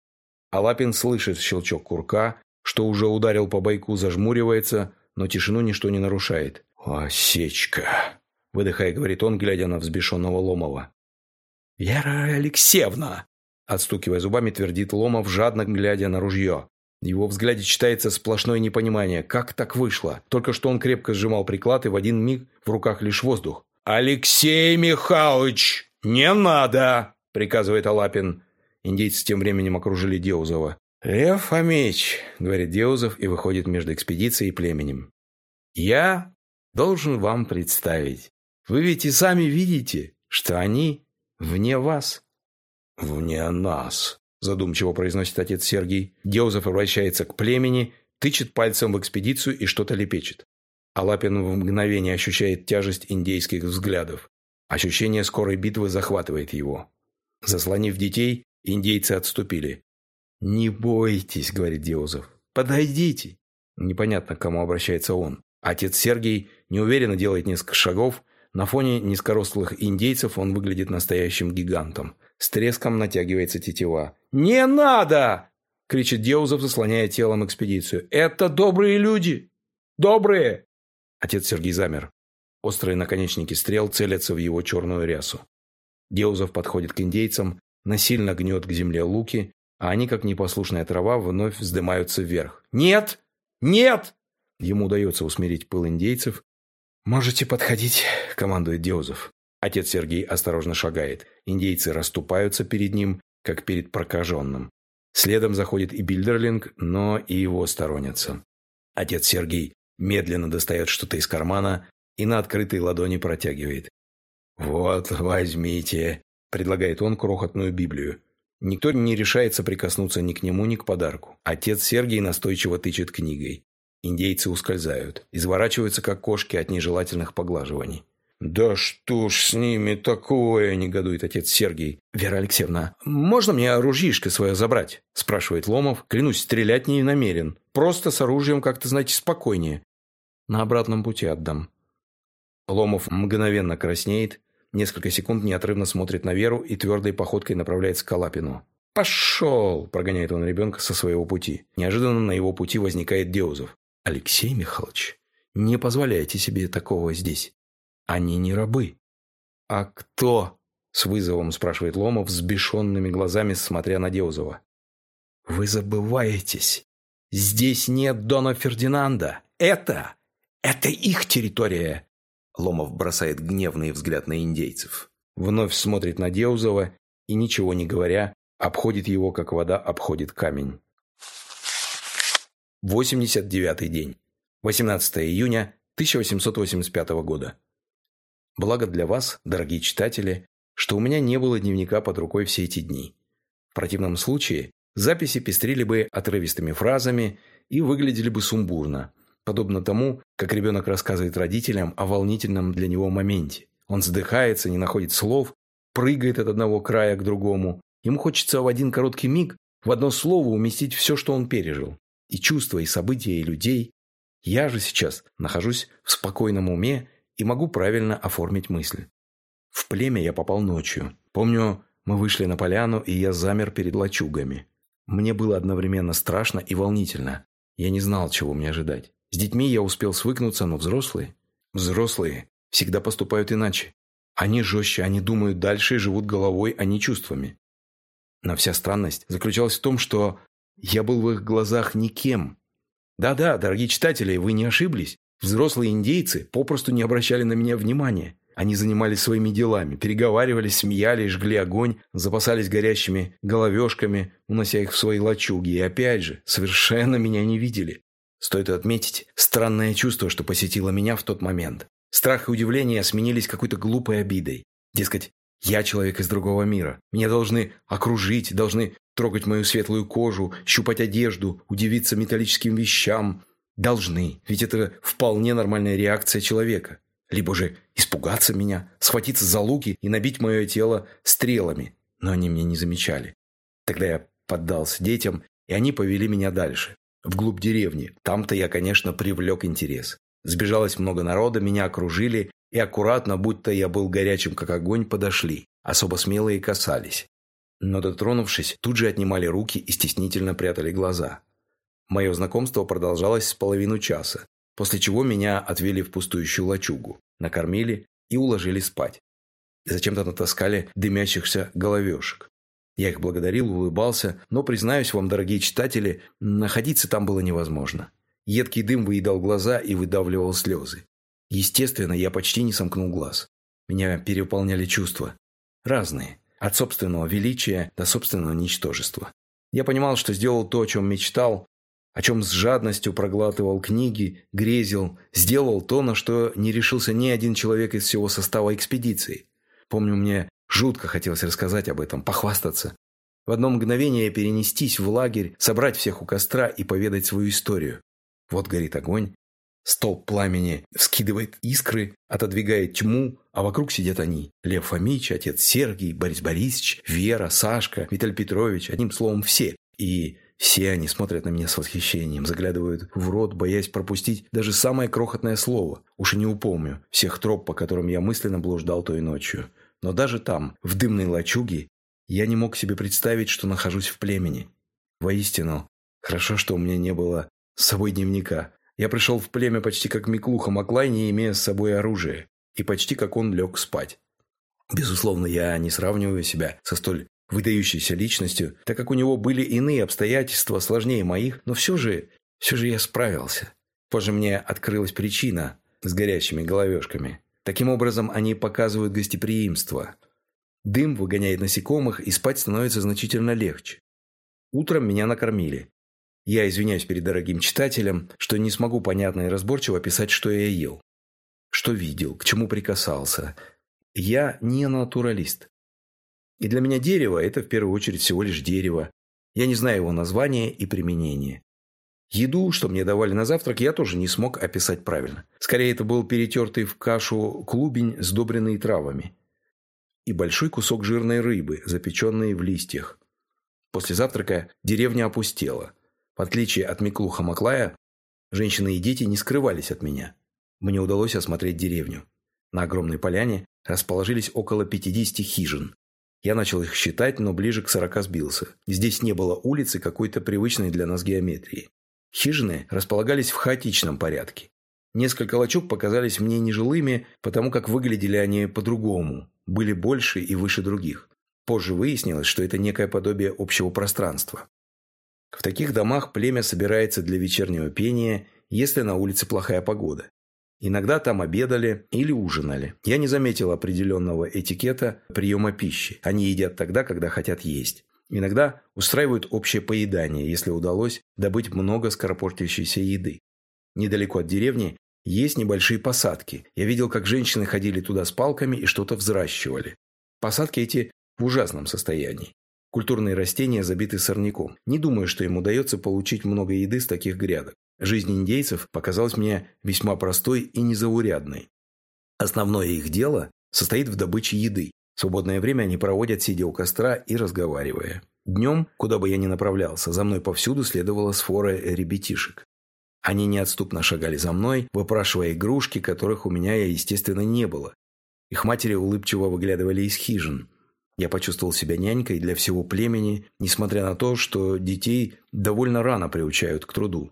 Алапин слышит щелчок курка, что уже ударил по бойку, зажмуривается, но тишину ничто не нарушает. «Осечка!» – выдыхая, говорит он, глядя на взбешенного Ломова. «Вера Алексеевна!» Отстукивая зубами, твердит Ломов, жадно глядя на ружье. В его взгляде читается сплошное непонимание. Как так вышло? Только что он крепко сжимал приклад, и в один миг в руках лишь воздух. «Алексей Михайлович, не надо!» – приказывает Алапин. Индейцы тем временем окружили Деузова. «Лев Фомич», – говорит Деузов и выходит между экспедицией и племенем. «Я должен вам представить. Вы ведь и сами видите, что они вне вас». «Вне нас», – задумчиво произносит отец Сергий. Деузов обращается к племени, тычет пальцем в экспедицию и что-то лепечет. Алапин в мгновение ощущает тяжесть индейских взглядов. Ощущение скорой битвы захватывает его. Заслонив детей, индейцы отступили. «Не бойтесь», — говорит Деузов. «Подойдите». Непонятно, к кому обращается он. Отец Сергий неуверенно делает несколько шагов. На фоне низкорослых индейцев он выглядит настоящим гигантом. С треском натягивается тетива. «Не надо!» – кричит Деузов, заслоняя телом экспедицию. «Это добрые люди! Добрые!» Отец Сергей замер. Острые наконечники стрел целятся в его черную рясу. Деузов подходит к индейцам, насильно гнет к земле луки, а они, как непослушная трава, вновь вздымаются вверх. «Нет! Нет!» Ему удается усмирить пыл индейцев. «Можете подходить», — командует Деузов. Отец Сергей осторожно шагает. Индейцы расступаются перед ним, как перед прокаженным. Следом заходит и Бильдерлинг, но и его сторонятся. Отец Сергей медленно достает что-то из кармана и на открытой ладони протягивает. «Вот, возьмите», – предлагает он крохотную Библию. Никто не решается прикоснуться ни к нему, ни к подарку. Отец Сергей настойчиво тычет книгой. Индейцы ускользают, изворачиваются, как кошки от нежелательных поглаживаний. «Да что ж с ними такое?» – негодует отец Сергей. «Вера Алексеевна, можно мне оружишко свое забрать?» – спрашивает Ломов. «Клянусь, стрелять не намерен. Просто с оружием как-то, знаете, спокойнее. На обратном пути отдам». Ломов мгновенно краснеет, несколько секунд неотрывно смотрит на Веру и твердой походкой направляется к Калапину. «Пошел!» – прогоняет он ребенка со своего пути. Неожиданно на его пути возникает Деузов. «Алексей Михайлович, не позволяйте себе такого здесь. Они не рабы. А кто? С вызовом спрашивает Ломов, взбешенными глазами смотря на Деузова. Вы забываетесь. Здесь нет Дона Фердинанда. Это... это их территория. Ломов бросает гневный взгляд на индейцев. Вновь смотрит на Деузова и, ничего не говоря, обходит его, как вода обходит камень. 89-й день. 18 июня 1885 года. Благо для вас, дорогие читатели, что у меня не было дневника под рукой все эти дни. В противном случае записи пестрили бы отрывистыми фразами и выглядели бы сумбурно, подобно тому, как ребенок рассказывает родителям о волнительном для него моменте. Он задыхается, не находит слов, прыгает от одного края к другому. Ему хочется в один короткий миг в одно слово уместить все, что он пережил. И чувства, и события, и людей. Я же сейчас нахожусь в спокойном уме и могу правильно оформить мысль. В племя я попал ночью. Помню, мы вышли на поляну, и я замер перед лачугами. Мне было одновременно страшно и волнительно. Я не знал, чего мне ожидать. С детьми я успел свыкнуться, но взрослые... Взрослые всегда поступают иначе. Они жестче, они думают дальше и живут головой, а не чувствами. Но вся странность заключалась в том, что я был в их глазах никем. Да-да, дорогие читатели, вы не ошиблись. Взрослые индейцы попросту не обращали на меня внимания. Они занимались своими делами, переговаривались, смеялись, жгли огонь, запасались горящими головешками, унося их в свои лачуги. И опять же, совершенно меня не видели. Стоит отметить странное чувство, что посетило меня в тот момент. Страх и удивление сменились какой-то глупой обидой. Дескать, я человек из другого мира. Меня должны окружить, должны трогать мою светлую кожу, щупать одежду, удивиться металлическим вещам. Должны, ведь это вполне нормальная реакция человека либо же испугаться меня, схватиться за луки и набить мое тело стрелами. Но они меня не замечали. Тогда я поддался детям, и они повели меня дальше, вглубь деревни. Там-то я, конечно, привлек интерес. Сбежалось много народа, меня окружили, и аккуратно, будто я был горячим, как огонь, подошли. Особо смелые касались. Но дотронувшись, тут же отнимали руки и стеснительно прятали глаза. Мое знакомство продолжалось с половину часа, после чего меня отвели в пустующую лачугу накормили и уложили спать. Зачем-то натаскали дымящихся головешек. Я их благодарил, улыбался, но, признаюсь вам, дорогие читатели, находиться там было невозможно. Едкий дым выедал глаза и выдавливал слезы. Естественно, я почти не сомкнул глаз. Меня переполняли чувства. Разные. От собственного величия до собственного ничтожества. Я понимал, что сделал то, о чем мечтал, о чем с жадностью проглатывал книги, грезил, сделал то, на что не решился ни один человек из всего состава экспедиции. Помню, мне жутко хотелось рассказать об этом, похвастаться. В одно мгновение перенестись в лагерь, собрать всех у костра и поведать свою историю. Вот горит огонь, столб пламени вскидывает искры, отодвигает тьму, а вокруг сидят они. Лев Фомич, отец Сергий, Борис Борисович, Вера, Сашка, Виталий Петрович, одним словом, все. И все они смотрят на меня с восхищением, заглядывают в рот, боясь пропустить даже самое крохотное слово. Уж и не упомню всех троп, по которым я мысленно блуждал той ночью. Но даже там, в дымной лачуге, я не мог себе представить, что нахожусь в племени. Воистину, хорошо, что у меня не было с собой дневника. Я пришел в племя почти как Миклуха Маклай, не имея с собой оружия. И почти как он лег спать. Безусловно, я не сравниваю себя со столь выдающейся личностью, так как у него были иные обстоятельства, сложнее моих, но все же, все же я справился. Позже мне открылась причина с горящими головешками. Таким образом, они показывают гостеприимство. Дым выгоняет насекомых, и спать становится значительно легче. Утром меня накормили. Я извиняюсь перед дорогим читателем, что не смогу понятно и разборчиво описать, что я ел. Что видел, к чему прикасался. Я не натуралист. И для меня дерево – это в первую очередь всего лишь дерево. Я не знаю его названия и применения. Еду, что мне давали на завтрак, я тоже не смог описать правильно. Скорее, это был перетертый в кашу клубень, сдобренный травами. И большой кусок жирной рыбы, запеченной в листьях. После завтрака деревня опустела. В отличие от Миклуха Маклая, женщины и дети не скрывались от меня. Мне удалось осмотреть деревню. На огромной поляне расположились около 50 хижин. Я начал их считать, но ближе к сорока сбился. Здесь не было улицы какой-то привычной для нас геометрии. Хижины располагались в хаотичном порядке. Несколько лачуг показались мне нежилыми, потому как выглядели они по-другому, были больше и выше других. Позже выяснилось, что это некое подобие общего пространства. В таких домах племя собирается для вечернего пения, если на улице плохая погода. Иногда там обедали или ужинали. Я не заметил определенного этикета приема пищи. Они едят тогда, когда хотят есть. Иногда устраивают общее поедание, если удалось добыть много скоропортящейся еды. Недалеко от деревни есть небольшие посадки. Я видел, как женщины ходили туда с палками и что-то взращивали. Посадки эти в ужасном состоянии. Культурные растения забиты сорняком. Не думаю, что им удается получить много еды с таких грядок. Жизнь индейцев показалась мне весьма простой и незаурядной. Основное их дело состоит в добыче еды. Свободное время они проводят, сидя у костра и разговаривая. Днем, куда бы я ни направлялся, за мной повсюду следовала сфора ребятишек. Они неотступно шагали за мной, выпрашивая игрушки, которых у меня, естественно, не было. Их матери улыбчиво выглядывали из хижин. Я почувствовал себя нянькой для всего племени, несмотря на то, что детей довольно рано приучают к труду.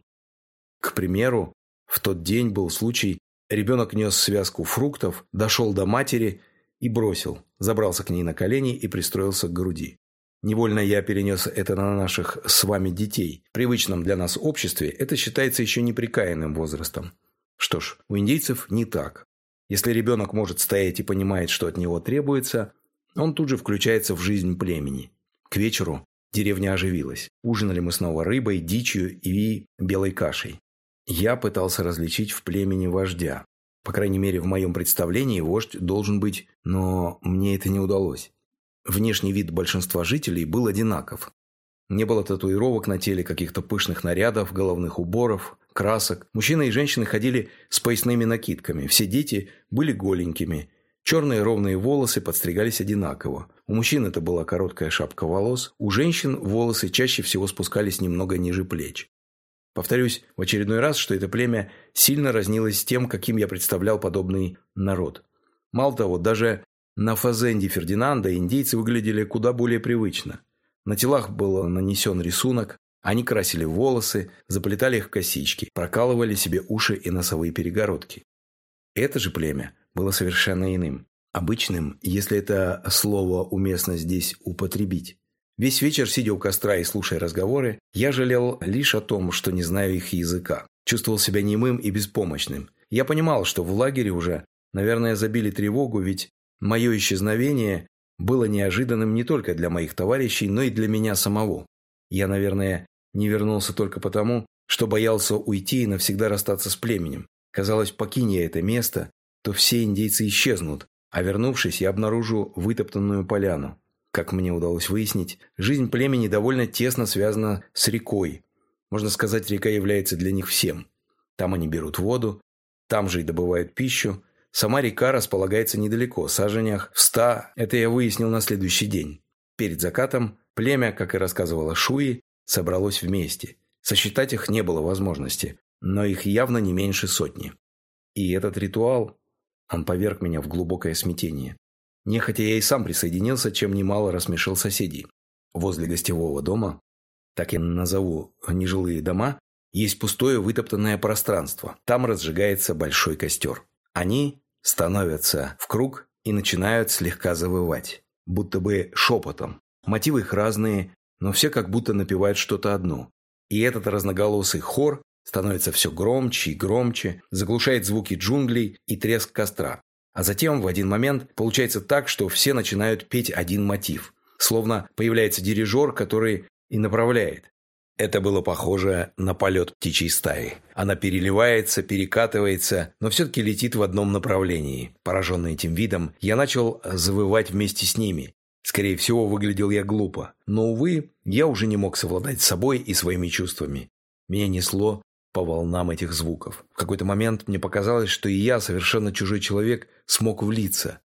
К примеру, в тот день был случай, ребенок нес связку фруктов, дошел до матери и бросил, забрался к ней на колени и пристроился к груди. Невольно я перенес это на наших с вами детей. В привычном для нас обществе это считается еще неприкаянным возрастом. Что ж, у индейцев не так. Если ребенок может стоять и понимает, что от него требуется, он тут же включается в жизнь племени. К вечеру деревня оживилась. Ужинали мы снова рыбой, дичью и белой кашей. Я пытался различить в племени вождя. По крайней мере, в моем представлении вождь должен быть, но мне это не удалось. Внешний вид большинства жителей был одинаков. Не было татуировок на теле, каких-то пышных нарядов, головных уборов, красок. Мужчины и женщины ходили с поясными накидками. Все дети были голенькими. Черные ровные волосы подстригались одинаково. У мужчин это была короткая шапка волос, у женщин волосы чаще всего спускались немного ниже плеч. Повторюсь в очередной раз, что это племя сильно разнилось с тем, каким я представлял подобный народ. Мало того, даже на фазенде Фердинанда индейцы выглядели куда более привычно. На телах был нанесен рисунок, они красили волосы, заплетали их косички, прокалывали себе уши и носовые перегородки. Это же племя было совершенно иным. Обычным, если это слово уместно здесь употребить. Весь вечер, сидя у костра и слушая разговоры, я жалел лишь о том, что не знаю их языка. Чувствовал себя немым и беспомощным. Я понимал, что в лагере уже, наверное, забили тревогу, ведь Мое исчезновение было неожиданным не только для моих товарищей, но и для меня самого. Я, наверное, не вернулся только потому, что боялся уйти и навсегда расстаться с племенем. Казалось, покинь я это место, то все индейцы исчезнут, а вернувшись, я обнаружу вытоптанную поляну. Как мне удалось выяснить, жизнь племени довольно тесно связана с рекой. Можно сказать, река является для них всем. Там они берут воду, там же и добывают пищу, Сама река располагается недалеко, в саженях в ста. Это я выяснил на следующий день. Перед закатом племя, как и рассказывала Шуи, собралось вместе. Сосчитать их не было возможности, но их явно не меньше сотни. И этот ритуал, он поверг меня в глубокое смятение. Нехотя я и сам присоединился, чем немало рассмешил соседей. Возле гостевого дома, так я назову нежилые дома, есть пустое вытоптанное пространство. Там разжигается большой костер. Они становятся в круг и начинают слегка завывать, будто бы шепотом. Мотивы их разные, но все как будто напевают что-то одно. И этот разноголосый хор становится все громче и громче, заглушает звуки джунглей и треск костра. А затем в один момент получается так, что все начинают петь один мотив. Словно появляется дирижер, который и направляет. Это было похоже на полет птичьей стаи. Она переливается, перекатывается, но все-таки летит в одном направлении. Пораженный этим видом, я начал завывать вместе с ними. Скорее всего, выглядел я глупо. Но, увы, я уже не мог совладать с собой и своими чувствами. Меня несло по волнам этих звуков. В какой-то момент мне показалось, что и я, совершенно чужой человек, смог влиться.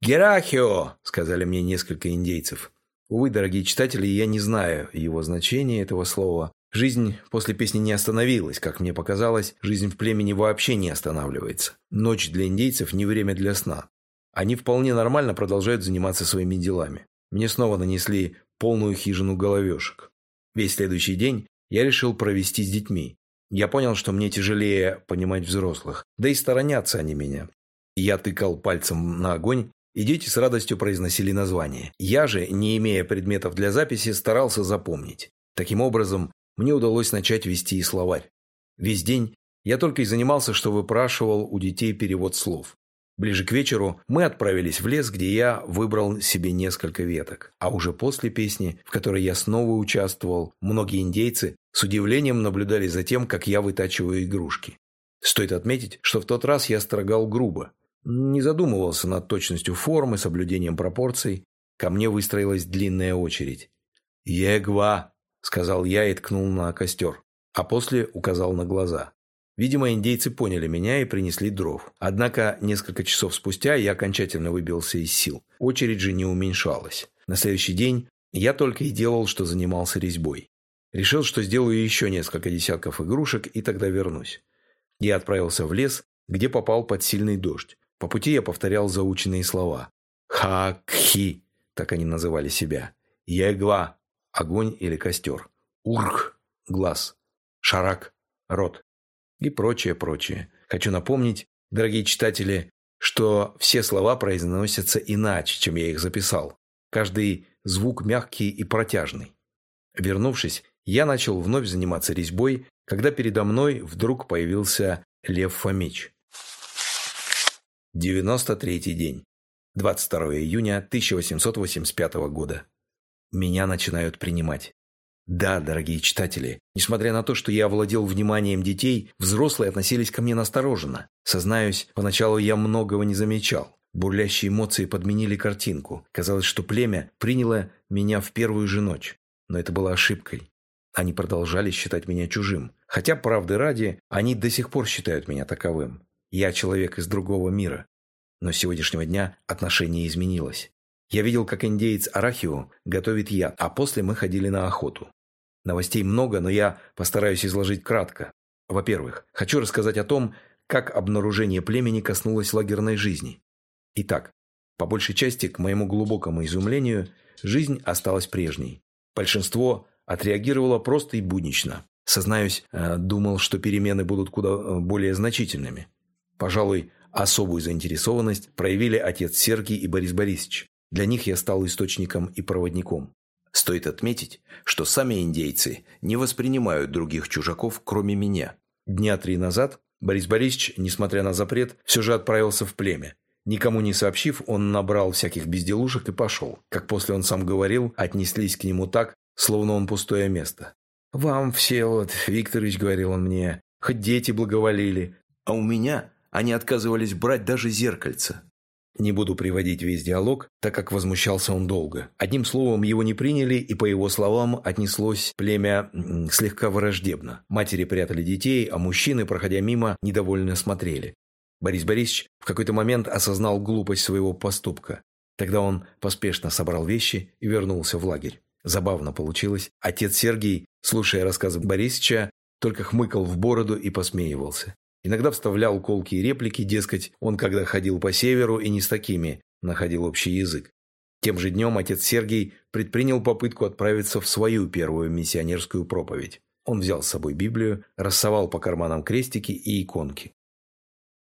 «Герахио!» – сказали мне несколько индейцев. Увы, дорогие читатели, я не знаю его значения этого слова. Жизнь после песни не остановилась. Как мне показалось, жизнь в племени вообще не останавливается. Ночь для индейцев не время для сна. Они вполне нормально продолжают заниматься своими делами. Мне снова нанесли полную хижину головешек. Весь следующий день я решил провести с детьми. Я понял, что мне тяжелее понимать взрослых, да и сторонятся они меня. Я тыкал пальцем на огонь и дети с радостью произносили название. Я же, не имея предметов для записи, старался запомнить. Таким образом, мне удалось начать вести и словарь. Весь день я только и занимался, что выпрашивал у детей перевод слов. Ближе к вечеру мы отправились в лес, где я выбрал себе несколько веток. А уже после песни, в которой я снова участвовал, многие индейцы с удивлением наблюдали за тем, как я вытачиваю игрушки. Стоит отметить, что в тот раз я строгал грубо, не задумывался над точностью формы, соблюдением пропорций. Ко мне выстроилась длинная очередь. «Егва!» – сказал я и ткнул на костер, а после указал на глаза. Видимо, индейцы поняли меня и принесли дров. Однако несколько часов спустя я окончательно выбился из сил. Очередь же не уменьшалась. На следующий день я только и делал, что занимался резьбой. Решил, что сделаю еще несколько десятков игрушек и тогда вернусь. Я отправился в лес, где попал под сильный дождь. По пути я повторял заученные слова. Ха-кхи. так они называли себя. Ягва – огонь или костер. Урх – глаз. Шарак – рот. И прочее, прочее. Хочу напомнить, дорогие читатели, что все слова произносятся иначе, чем я их записал. Каждый звук мягкий и протяжный. Вернувшись, я начал вновь заниматься резьбой, когда передо мной вдруг появился Лев Фомич. 93-й день. 22 июня 1885 года. Меня начинают принимать. Да, дорогие читатели, несмотря на то, что я овладел вниманием детей, взрослые относились ко мне настороженно. Сознаюсь, поначалу я многого не замечал. Бурлящие эмоции подменили картинку. Казалось, что племя приняло меня в первую же ночь. Но это была ошибкой. Они продолжали считать меня чужим. Хотя, правды ради, они до сих пор считают меня таковым. Я человек из другого мира. Но с сегодняшнего дня отношение изменилось. Я видел, как индеец Арахио готовит яд, а после мы ходили на охоту. Новостей много, но я постараюсь изложить кратко. Во-первых, хочу рассказать о том, как обнаружение племени коснулось лагерной жизни. Итак, по большей части, к моему глубокому изумлению, жизнь осталась прежней. Большинство отреагировало просто и буднично. Сознаюсь, э, думал, что перемены будут куда э, более значительными. Пожалуй, особую заинтересованность проявили отец Сергий и Борис Борисович. Для них я стал источником и проводником. Стоит отметить, что сами индейцы не воспринимают других чужаков, кроме меня. Дня три назад Борис Борисович, несмотря на запрет, все же отправился в племя. Никому не сообщив, он набрал всяких безделушек и пошел. Как после он сам говорил, отнеслись к нему так, словно он пустое место. «Вам, все вот, Викторович, — говорил он мне, — хоть дети благоволили, а у меня они отказывались брать даже зеркальце. Не буду приводить весь диалог, так как возмущался он долго. Одним словом, его не приняли, и, по его словам, отнеслось племя слегка враждебно. Матери прятали детей, а мужчины, проходя мимо, недовольно смотрели. Борис Борисович в какой-то момент осознал глупость своего поступка. Тогда он поспешно собрал вещи и вернулся в лагерь. Забавно получилось. Отец Сергий, слушая рассказы Борисовича, только хмыкал в бороду и посмеивался. Иногда вставлял колкие реплики, дескать, он когда ходил по северу и не с такими находил общий язык. Тем же днем отец Сергий предпринял попытку отправиться в свою первую миссионерскую проповедь. Он взял с собой Библию, рассовал по карманам крестики и иконки.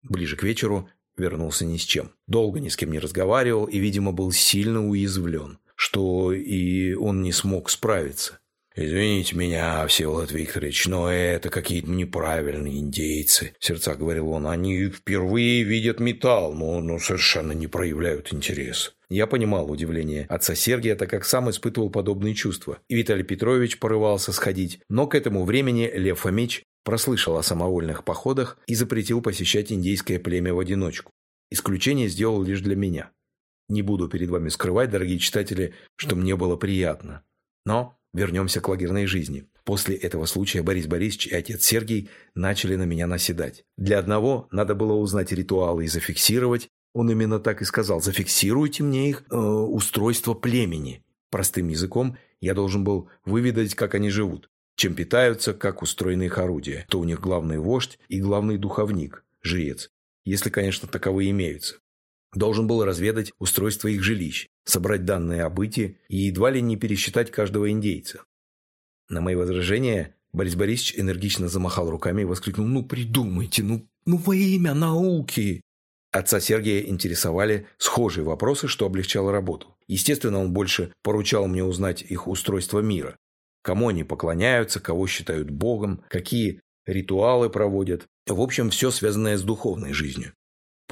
Ближе к вечеру вернулся ни с чем. Долго ни с кем не разговаривал и, видимо, был сильно уязвлен, что и он не смог справиться. «Извините меня, Всеволод Викторович, но это какие-то неправильные индейцы», – в сердцах говорил он. «Они впервые видят металл, но, но совершенно не проявляют интерес». Я понимал удивление отца Сергия, так как сам испытывал подобные чувства. И Виталий Петрович порывался сходить, но к этому времени Лев Фомич прослышал о самовольных походах и запретил посещать индейское племя в одиночку. Исключение сделал лишь для меня. Не буду перед вами скрывать, дорогие читатели, что мне было приятно. Но Вернемся к лагерной жизни. После этого случая Борис Борисович и отец Сергий начали на меня наседать. Для одного надо было узнать ритуалы и зафиксировать. Он именно так и сказал. Зафиксируйте мне их э, устройство племени. Простым языком я должен был выведать, как они живут, чем питаются, как устроены их орудия. То у них главный вождь и главный духовник, жрец. Если, конечно, таковые имеются. Должен был разведать устройство их жилищ, собрать данные о бытии и едва ли не пересчитать каждого индейца. На мои возражения Борис Борисович энергично замахал руками и воскликнул «Ну придумайте, ну, ну во имя науки!» Отца Сергея интересовали схожие вопросы, что облегчало работу. Естественно, он больше поручал мне узнать их устройство мира. Кому они поклоняются, кого считают Богом, какие ритуалы проводят. В общем, все связанное с духовной жизнью.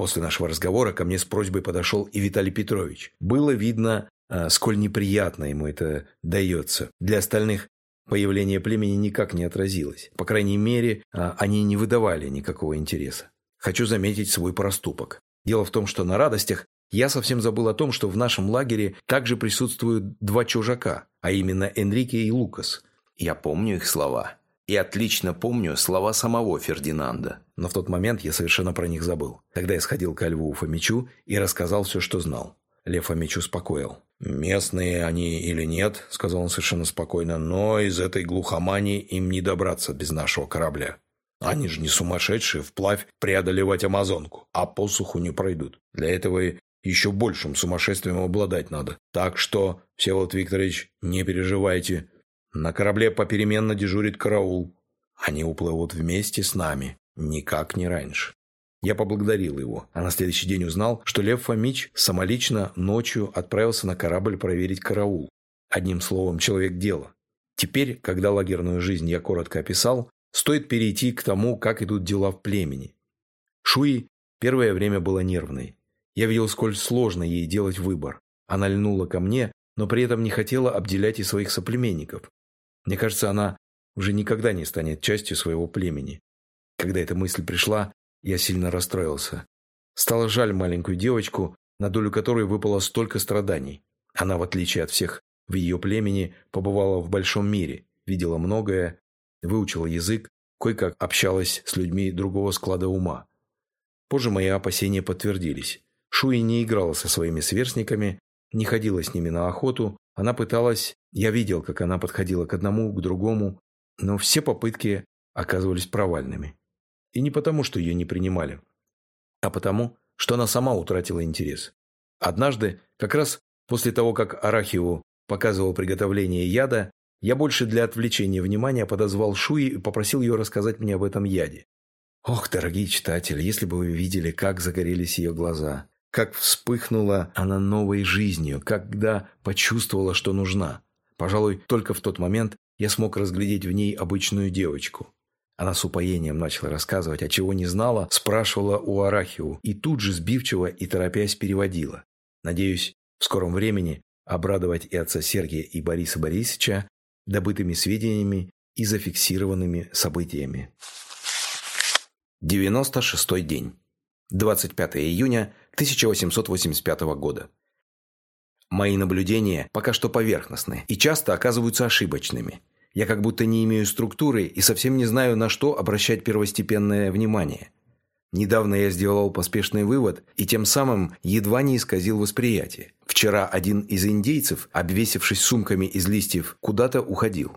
После нашего разговора ко мне с просьбой подошел и Виталий Петрович. Было видно, а, сколь неприятно ему это дается. Для остальных появление племени никак не отразилось. По крайней мере, а, они не выдавали никакого интереса. Хочу заметить свой проступок. Дело в том, что на радостях я совсем забыл о том, что в нашем лагере также присутствуют два чужака, а именно Энрике и Лукас. Я помню их слова. И отлично помню слова самого Фердинанда. Но в тот момент я совершенно про них забыл. Тогда я сходил к Льву Фомичу и рассказал все, что знал. Лев Фомич успокоил. «Местные они или нет», — сказал он совершенно спокойно, «но из этой глухомани им не добраться без нашего корабля. Они же не сумасшедшие вплавь преодолевать Амазонку, а по суху не пройдут. Для этого Еще большим сумасшествием обладать надо. Так что, Всеволод Викторович, не переживайте. На корабле попеременно дежурит караул. Они уплывут вместе с нами, никак не раньше. Я поблагодарил его, а на следующий день узнал, что Лев Фомич самолично ночью отправился на корабль проверить караул. Одним словом, человек дела. Теперь, когда лагерную жизнь я коротко описал, стоит перейти к тому, как идут дела в племени. Шуи первое время была нервной. Я видел, сколь сложно ей делать выбор. Она льнула ко мне, но при этом не хотела обделять и своих соплеменников. Мне кажется, она уже никогда не станет частью своего племени. Когда эта мысль пришла, я сильно расстроился. Стало жаль маленькую девочку, на долю которой выпало столько страданий. Она, в отличие от всех в ее племени, побывала в большом мире, видела многое, выучила язык, кое-как общалась с людьми другого склада ума. Позже мои опасения подтвердились. Шуи не играла со своими сверстниками, не ходила с ними на охоту, она пыталась, я видел, как она подходила к одному, к другому, но все попытки оказывались провальными. И не потому, что ее не принимали, а потому, что она сама утратила интерес. Однажды, как раз после того, как Арахиеву показывал приготовление яда, я больше для отвлечения внимания подозвал Шуи и попросил ее рассказать мне об этом яде. Ох, дорогие читатели, если бы вы видели, как загорелись ее глаза, как вспыхнула она новой жизнью, когда почувствовала, что нужна. Пожалуй, только в тот момент я смог разглядеть в ней обычную девочку. Она с упоением начала рассказывать, о чего не знала, спрашивала у Арахиу и тут же сбивчиво и торопясь переводила. Надеюсь, в скором времени обрадовать и отца Сергия, и Бориса Борисовича добытыми сведениями и зафиксированными событиями. 96 день. 25 июня 1885 года. Мои наблюдения пока что поверхностны и часто оказываются ошибочными. Я как будто не имею структуры и совсем не знаю, на что обращать первостепенное внимание. Недавно я сделал поспешный вывод и тем самым едва не исказил восприятие. Вчера один из индейцев, обвесившись сумками из листьев, куда-то уходил.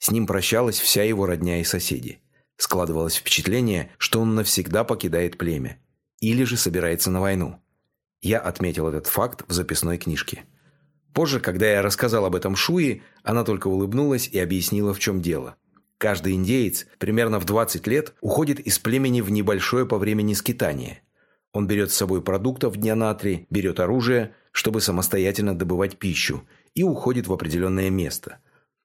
С ним прощалась вся его родня и соседи. Складывалось впечатление, что он навсегда покидает племя. Или же собирается на войну. Я отметил этот факт в записной книжке. Позже, когда я рассказал об этом Шуи, она только улыбнулась и объяснила, в чем дело. Каждый индеец примерно в 20 лет уходит из племени в небольшое по времени скитание. Он берет с собой продуктов дня на три, берет оружие, чтобы самостоятельно добывать пищу, и уходит в определенное место.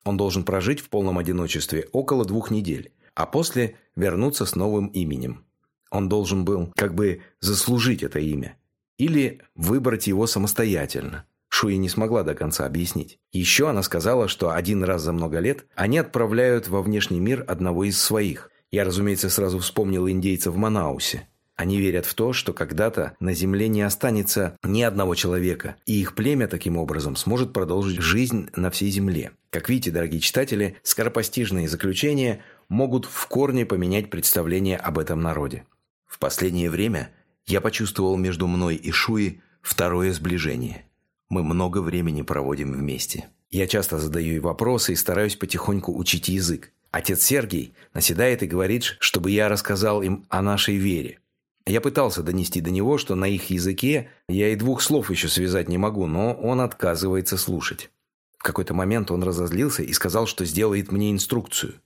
Он должен прожить в полном одиночестве около двух недель, а после вернуться с новым именем. Он должен был как бы заслужить это имя. Или выбрать его самостоятельно. Шуи не смогла до конца объяснить. Еще она сказала, что один раз за много лет они отправляют во внешний мир одного из своих. Я, разумеется, сразу вспомнил индейцев в Манаусе. Они верят в то, что когда-то на Земле не останется ни одного человека, и их племя таким образом сможет продолжить жизнь на всей Земле. Как видите, дорогие читатели, скоропостижные заключения могут в корне поменять представление об этом народе. В последнее время я почувствовал между мной и Шуи второе сближение – мы много времени проводим вместе. Я часто задаю ей вопросы и стараюсь потихоньку учить язык. Отец Сергий наседает и говорит, чтобы я рассказал им о нашей вере. Я пытался донести до него, что на их языке я и двух слов еще связать не могу, но он отказывается слушать. В какой-то момент он разозлился и сказал, что сделает мне инструкцию.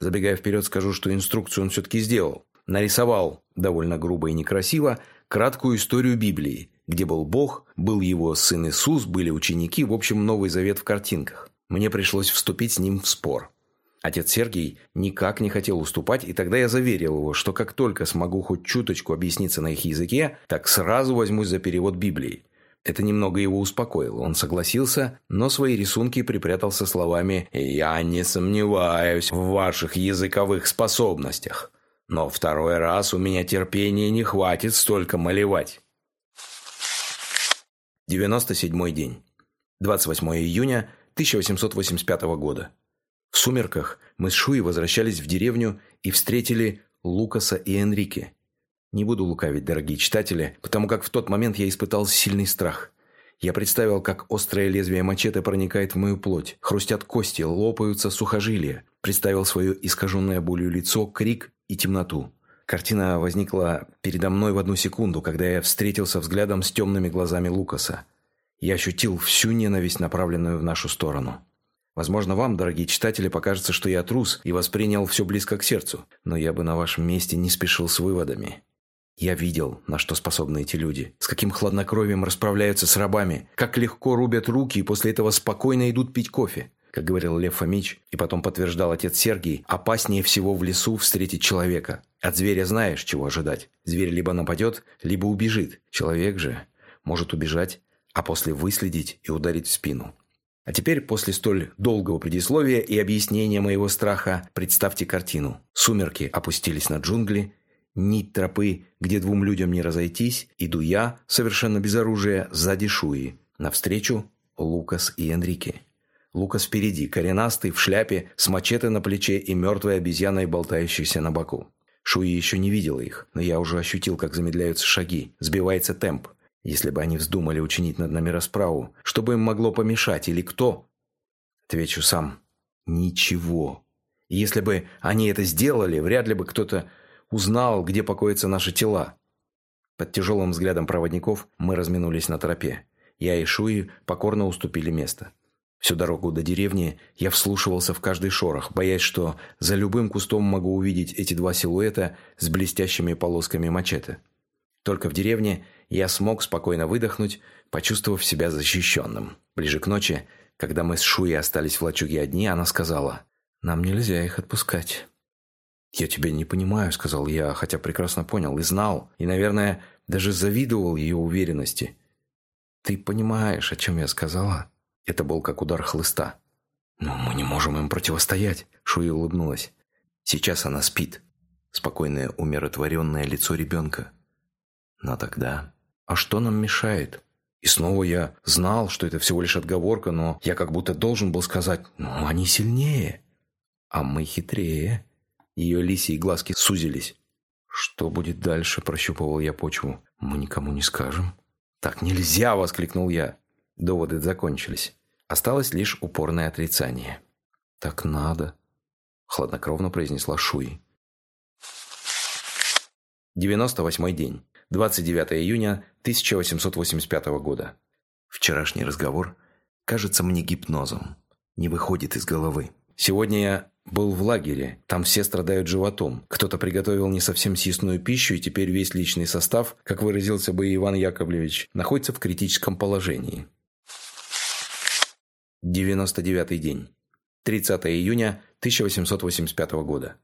Забегая вперед, скажу, что инструкцию он все-таки сделал. Нарисовал, довольно грубо и некрасиво, краткую историю Библии, где был Бог, был его сын Иисус, были ученики, в общем, Новый Завет в картинках. Мне пришлось вступить с ним в спор. Отец Сергий никак не хотел уступать, и тогда я заверил его, что как только смогу хоть чуточку объясниться на их языке, так сразу возьмусь за перевод Библии. Это немного его успокоило. Он согласился, но свои рисунки припрятал со словами «Я не сомневаюсь в ваших языковых способностях, но второй раз у меня терпения не хватит столько малевать». 97 день. 28 июня 1885 года. В сумерках мы с Шуи возвращались в деревню и встретили Лукаса и Энрике. Не буду лукавить, дорогие читатели, потому как в тот момент я испытал сильный страх. Я представил, как острое лезвие мачете проникает в мою плоть, хрустят кости, лопаются сухожилия. Представил свое искаженное болью лицо, крик и темноту. Картина возникла передо мной в одну секунду, когда я встретился взглядом с темными глазами Лукаса. Я ощутил всю ненависть, направленную в нашу сторону. Возможно, вам, дорогие читатели, покажется, что я трус и воспринял все близко к сердцу, но я бы на вашем месте не спешил с выводами. Я видел, на что способны эти люди, с каким хладнокровием расправляются с рабами, как легко рубят руки и после этого спокойно идут пить кофе. Как говорил Лев Фомич, и потом подтверждал отец Сергий, опаснее всего в лесу встретить человека. От зверя знаешь, чего ожидать. Зверь либо нападет, либо убежит. Человек же может убежать, а после выследить и ударить в спину. А теперь, после столь долгого предисловия и объяснения моего страха, представьте картину. Сумерки опустились на джунгли, нить тропы, где двум людям не разойтись, иду я, совершенно без оружия, сзади Шуи. Навстречу Лукас и Энрике. Лукас впереди, коренастый, в шляпе, с мачете на плече и мертвой обезьяной, болтающейся на боку. Шуи еще не видела их, но я уже ощутил, как замедляются шаги, сбивается темп. Если бы они вздумали учинить над нами расправу, что бы им могло помешать или кто? Отвечу сам. Ничего. И если бы они это сделали, вряд ли бы кто-то узнал, где покоятся наши тела. Под тяжелым взглядом проводников мы разминулись на тропе. Я и Шуи покорно уступили место. Всю дорогу до деревни я вслушивался в каждый шорох, боясь, что за любым кустом могу увидеть эти два силуэта с блестящими полосками мачете. Только в деревне я смог спокойно выдохнуть, почувствовав себя защищенным. Ближе к ночи, когда мы с Шуей остались в лачуге одни, она сказала, «Нам нельзя их отпускать». «Я тебя не понимаю», — сказал я, хотя прекрасно понял и знал, и, наверное, даже завидовал ее уверенности. «Ты понимаешь, о чем я сказала?» Это был как удар хлыста. «Но мы не можем им противостоять», — Шуи улыбнулась. «Сейчас она спит». Спокойное, умиротворенное лицо ребенка. Но тогда а что нам мешает? И снова я знал, что это всего лишь отговорка, но я как будто должен был сказать, ну, они сильнее, а мы хитрее. Ее лисьи глазки сузились. «Что будет дальше?» – прощупывал я почву. «Мы никому не скажем». «Так нельзя!» – воскликнул я. Доводы закончились. Осталось лишь упорное отрицание. «Так надо», – хладнокровно произнесла Шуи. 98-й день. 29 июня 1885 года. Вчерашний разговор кажется мне гипнозом. Не выходит из головы. Сегодня я был в лагере. Там все страдают животом. Кто-то приготовил не совсем съестную пищу, и теперь весь личный состав, как выразился бы Иван Яковлевич, находится в критическом положении. 99 день. 30 июня 1885 года.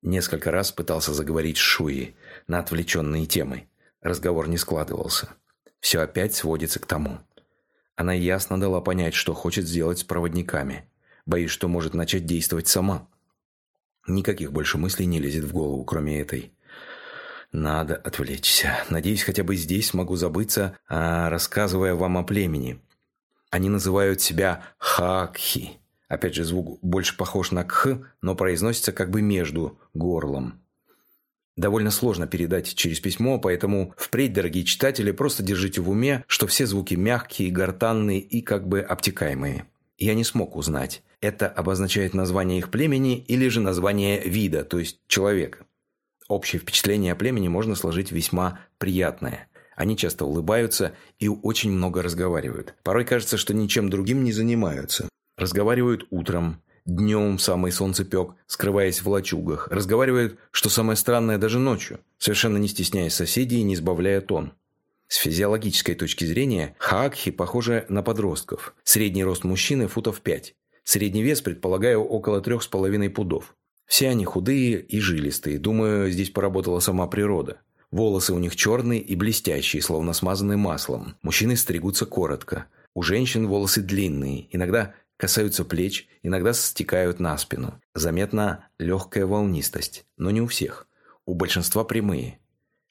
Несколько раз пытался заговорить с Шуи на отвлеченные темы. Разговор не складывался. Все опять сводится к тому. Она ясно дала понять, что хочет сделать с проводниками. Боюсь, что может начать действовать сама. Никаких больше мыслей не лезет в голову, кроме этой. Надо отвлечься. Надеюсь, хотя бы здесь смогу забыться, а рассказывая вам о племени. Они называют себя Хакхи. Опять же, звук больше похож на «кх», но произносится как бы между горлом. Довольно сложно передать через письмо, поэтому впредь, дорогие читатели, просто держите в уме, что все звуки мягкие, гортанные и как бы обтекаемые. Я не смог узнать, это обозначает название их племени или же название вида, то есть человека. Общее впечатление о племени можно сложить весьма приятное. Они часто улыбаются и очень много разговаривают. Порой кажется, что ничем другим не занимаются. Разговаривают утром, днем в самый солнцепек, скрываясь в лачугах. Разговаривают, что самое странное, даже ночью, совершенно не стесняясь соседей и не сбавляя тон. С физиологической точки зрения, хаакхи похожи на подростков. Средний рост мужчины – футов 5. Средний вес, предполагаю, около 3,5 пудов. Все они худые и жилистые. Думаю, здесь поработала сама природа. Волосы у них черные и блестящие, словно смазанные маслом. Мужчины стригутся коротко. У женщин волосы длинные, иногда касаются плеч, иногда стекают на спину. Заметна легкая волнистость, но не у всех. У большинства прямые.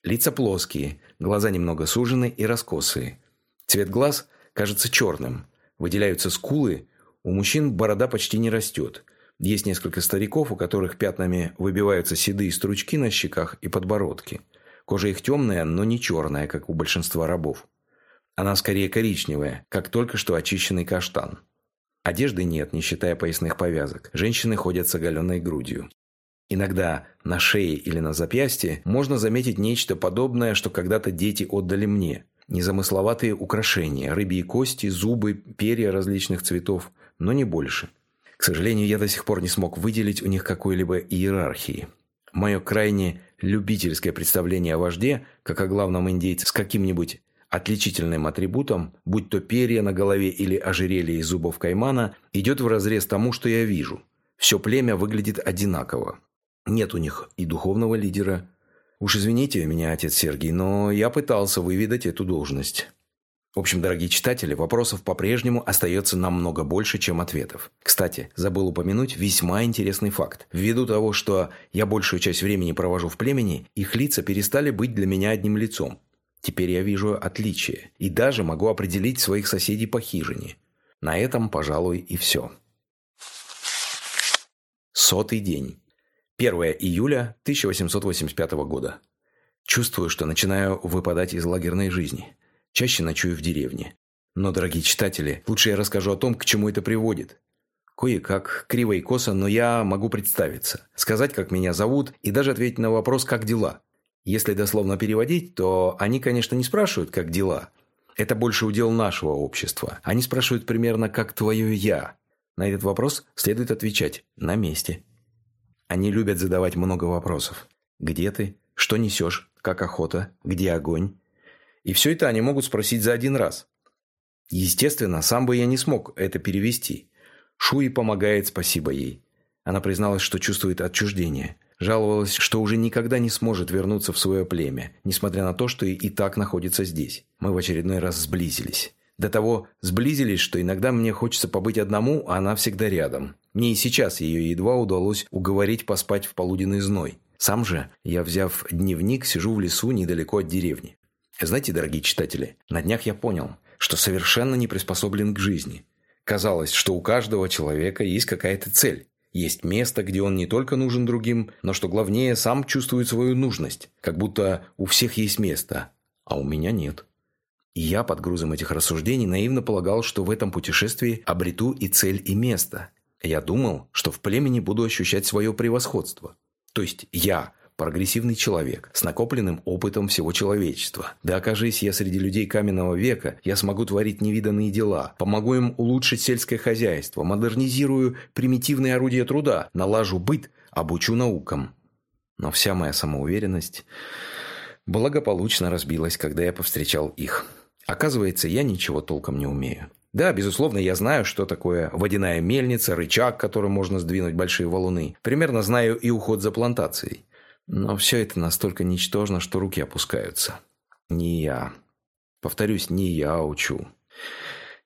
Лица плоские, глаза немного сужены и раскосые. Цвет глаз кажется черным. Выделяются скулы, у мужчин борода почти не растет. Есть несколько стариков, у которых пятнами выбиваются седые стручки на щеках и подбородке. Кожа их темная, но не черная, как у большинства рабов. Она скорее коричневая, как только что очищенный каштан. Одежды нет, не считая поясных повязок. Женщины ходят с оголенной грудью. Иногда на шее или на запястье можно заметить нечто подобное, что когда-то дети отдали мне. Незамысловатые украшения, рыбьи кости, зубы, перья различных цветов, но не больше. К сожалению, я до сих пор не смог выделить у них какой-либо иерархии. Мое крайне любительское представление о вожде, как о главном индейце с каким-нибудь отличительным атрибутом, будь то перья на голове или ожерелье из зубов каймана, идет вразрез тому, что я вижу. Все племя выглядит одинаково. Нет у них и духовного лидера. Уж извините меня, отец Сергий, но я пытался выведать эту должность. В общем, дорогие читатели, вопросов по-прежнему остается намного больше, чем ответов. Кстати, забыл упомянуть весьма интересный факт. Ввиду того, что я большую часть времени провожу в племени, их лица перестали быть для меня одним лицом. Теперь я вижу отличия и даже могу определить своих соседей по хижине. На этом, пожалуй, и все. Сотый день. 1 июля 1885 года. Чувствую, что начинаю выпадать из лагерной жизни. Чаще ночую в деревне. Но, дорогие читатели, лучше я расскажу о том, к чему это приводит. Кое-как, криво и косо, но я могу представиться, сказать, как меня зовут, и даже ответить на вопрос «как дела?». Если дословно переводить, то они, конечно, не спрашивают «как дела?». Это больше удел нашего общества. Они спрашивают примерно «как твое я?». На этот вопрос следует отвечать «на месте». Они любят задавать много вопросов. «Где ты? Что несешь? Как охота? Где огонь? И все это они могут спросить за один раз. Естественно, сам бы я не смог это перевести. Шуи помогает, спасибо ей. Она призналась, что чувствует отчуждение. Жаловалась, что уже никогда не сможет вернуться в свое племя, несмотря на то, что и так находится здесь. Мы в очередной раз сблизились. До того сблизились, что иногда мне хочется побыть одному, а она всегда рядом. Мне и сейчас ее едва удалось уговорить поспать в полуденный зной. Сам же я, взяв дневник, сижу в лесу недалеко от деревни. Знаете, дорогие читатели, на днях я понял, что совершенно не приспособлен к жизни. Казалось, что у каждого человека есть какая-то цель. Есть место, где он не только нужен другим, но что главнее, сам чувствует свою нужность. Как будто у всех есть место, а у меня нет. И я под грузом этих рассуждений наивно полагал, что в этом путешествии обрету и цель, и место. Я думал, что в племени буду ощущать свое превосходство. То есть я прогрессивный человек с накопленным опытом всего человечества. Да окажись я среди людей каменного века, я смогу творить невиданные дела, помогу им улучшить сельское хозяйство, модернизирую примитивные орудия труда, налажу быт, обучу наукам. Но вся моя самоуверенность благополучно разбилась, когда я повстречал их. Оказывается, я ничего толком не умею. Да, безусловно, я знаю, что такое водяная мельница, рычаг, которым можно сдвинуть большие валуны. Примерно знаю и уход за плантацией. Но все это настолько ничтожно, что руки опускаются. Не я. Повторюсь, не я учу.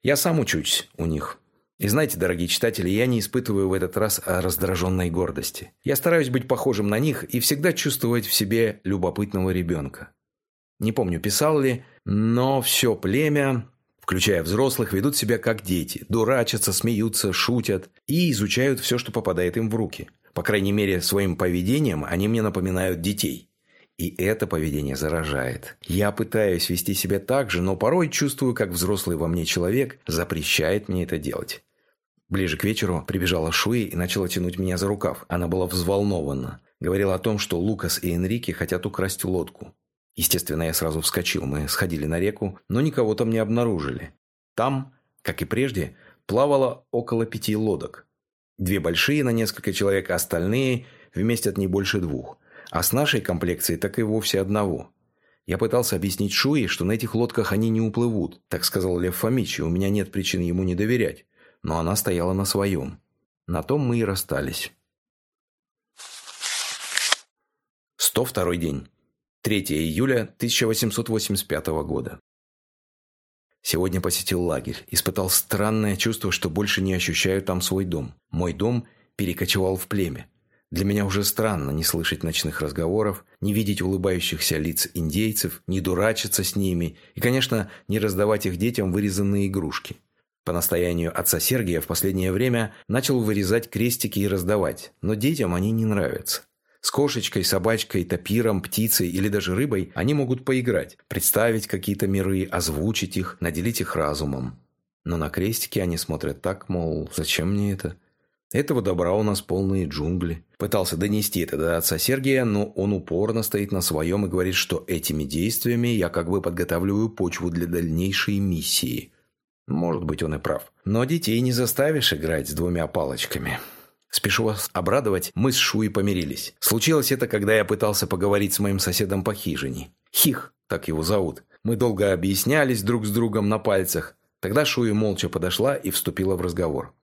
Я сам учусь у них. И знаете, дорогие читатели, я не испытываю в этот раз раздраженной гордости. Я стараюсь быть похожим на них и всегда чувствовать в себе любопытного ребенка. Не помню, писал ли, но все племя, включая взрослых, ведут себя как дети. Дурачатся, смеются, шутят и изучают все, что попадает им в руки – по крайней мере, своим поведением они мне напоминают детей. И это поведение заражает. Я пытаюсь вести себя так же, но порой чувствую, как взрослый во мне человек запрещает мне это делать. Ближе к вечеру прибежала Шуи и начала тянуть меня за рукав. Она была взволнована. Говорила о том, что Лукас и Энрике хотят украсть лодку. Естественно, я сразу вскочил. Мы сходили на реку, но никого там не обнаружили. Там, как и прежде, плавало около пяти лодок. Две большие на несколько человек, а остальные вместе от не больше двух. А с нашей комплекцией так и вовсе одного. Я пытался объяснить Шуи, что на этих лодках они не уплывут, так сказал Лев Фомич, и у меня нет причин ему не доверять. Но она стояла на своем. На том мы и расстались. 102 день. 3 июля 1885 года. Сегодня посетил лагерь. Испытал странное чувство, что больше не ощущаю там свой дом. Мой дом перекочевал в племя. Для меня уже странно не слышать ночных разговоров, не видеть улыбающихся лиц индейцев, не дурачиться с ними и, конечно, не раздавать их детям вырезанные игрушки. По настоянию отца Сергия в последнее время начал вырезать крестики и раздавать, но детям они не нравятся. С кошечкой, собачкой, топиром, птицей или даже рыбой они могут поиграть, представить какие-то миры, озвучить их, наделить их разумом. Но на крестики они смотрят так, мол, зачем мне это? Этого добра у нас полные джунгли. Пытался донести это до отца Сергия, но он упорно стоит на своем и говорит, что этими действиями я как бы подготавливаю почву для дальнейшей миссии. Может быть, он и прав. Но детей не заставишь играть с двумя палочками. Спешу вас обрадовать, мы с Шуей помирились. Случилось это, когда я пытался поговорить с моим соседом по хижине. Хих, так его зовут. Мы долго объяснялись друг с другом на пальцах. Тогда Шуя молча подошла и вступила в разговор.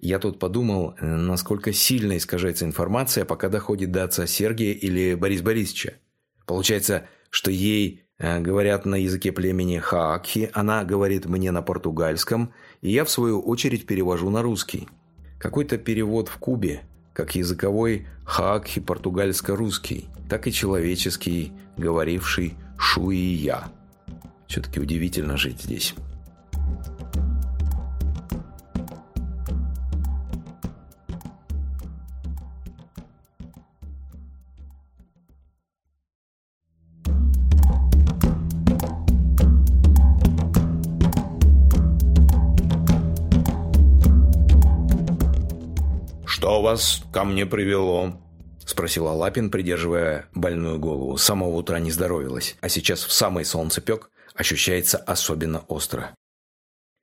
Я тут подумал, э, насколько сильно искажается информация, пока доходит до отца Сергия или Бориса Борисовича. Получается, что ей э, говорят на языке племени Хаакхи, она говорит мне на португальском, и я, в свою очередь, перевожу на русский. Какой-то перевод в Кубе, как языковой Хаакхи португальско-русский, так и человеческий, говоривший «шу» и «я». Все-таки удивительно жить здесь. Вас ко мне привело?» – спросил Алапин, придерживая больную голову. С самого утра не здоровилась, а сейчас в самый солнцепек ощущается особенно остро.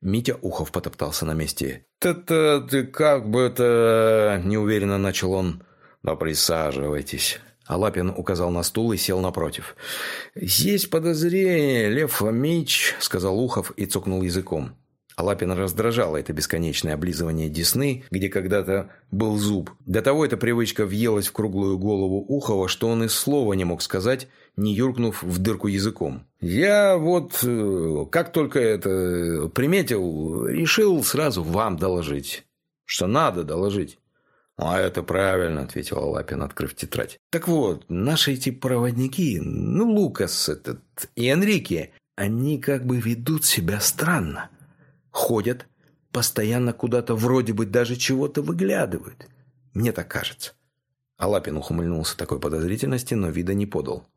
Митя Ухов потоптался на месте. «Ты-то ты как бы это...» – неуверенно начал он. «Да присаживайтесь». Алапин указал на стул и сел напротив. «Есть подозрение, Лев Фомич», – сказал Ухов и цокнул языком. Алапина раздражало это бесконечное облизывание десны, где когда-то был зуб. До того эта привычка въелась в круглую голову Ухова, что он и слова не мог сказать, не юркнув в дырку языком. «Я вот, э, как только это приметил, решил сразу вам доложить, что надо доложить». «А это правильно», — ответил Алапин, открыв тетрадь. «Так вот, наши эти проводники, ну, Лукас этот и Энрике, они как бы ведут себя странно. Ходят, постоянно куда-то вроде бы даже чего-то выглядывают. Мне так кажется. Алапин ухмыльнулся такой подозрительности, но вида не подал.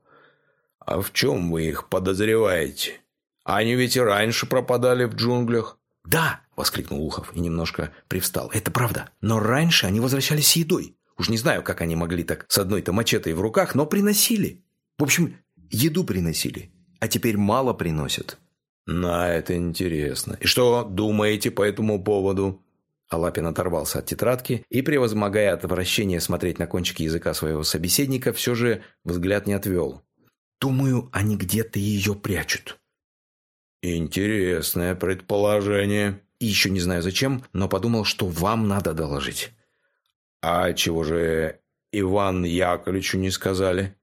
«А в чем вы их подозреваете? Они ведь и раньше пропадали в джунглях». «Да!» – воскликнул Ухов и немножко привстал. «Это правда. Но раньше они возвращались с едой. Уж не знаю, как они могли так с одной-то мачетой в руках, но приносили. В общем, еду приносили. А теперь мало приносят. «На это интересно. И что думаете по этому поводу?» Алапин оторвался от тетрадки и, превозмогая отвращение смотреть на кончики языка своего собеседника, все же взгляд не отвел. «Думаю, они где-то ее прячут». «Интересное предположение». И еще не знаю зачем, но подумал, что вам надо доложить. «А чего же Иван Яковлевичу не сказали?»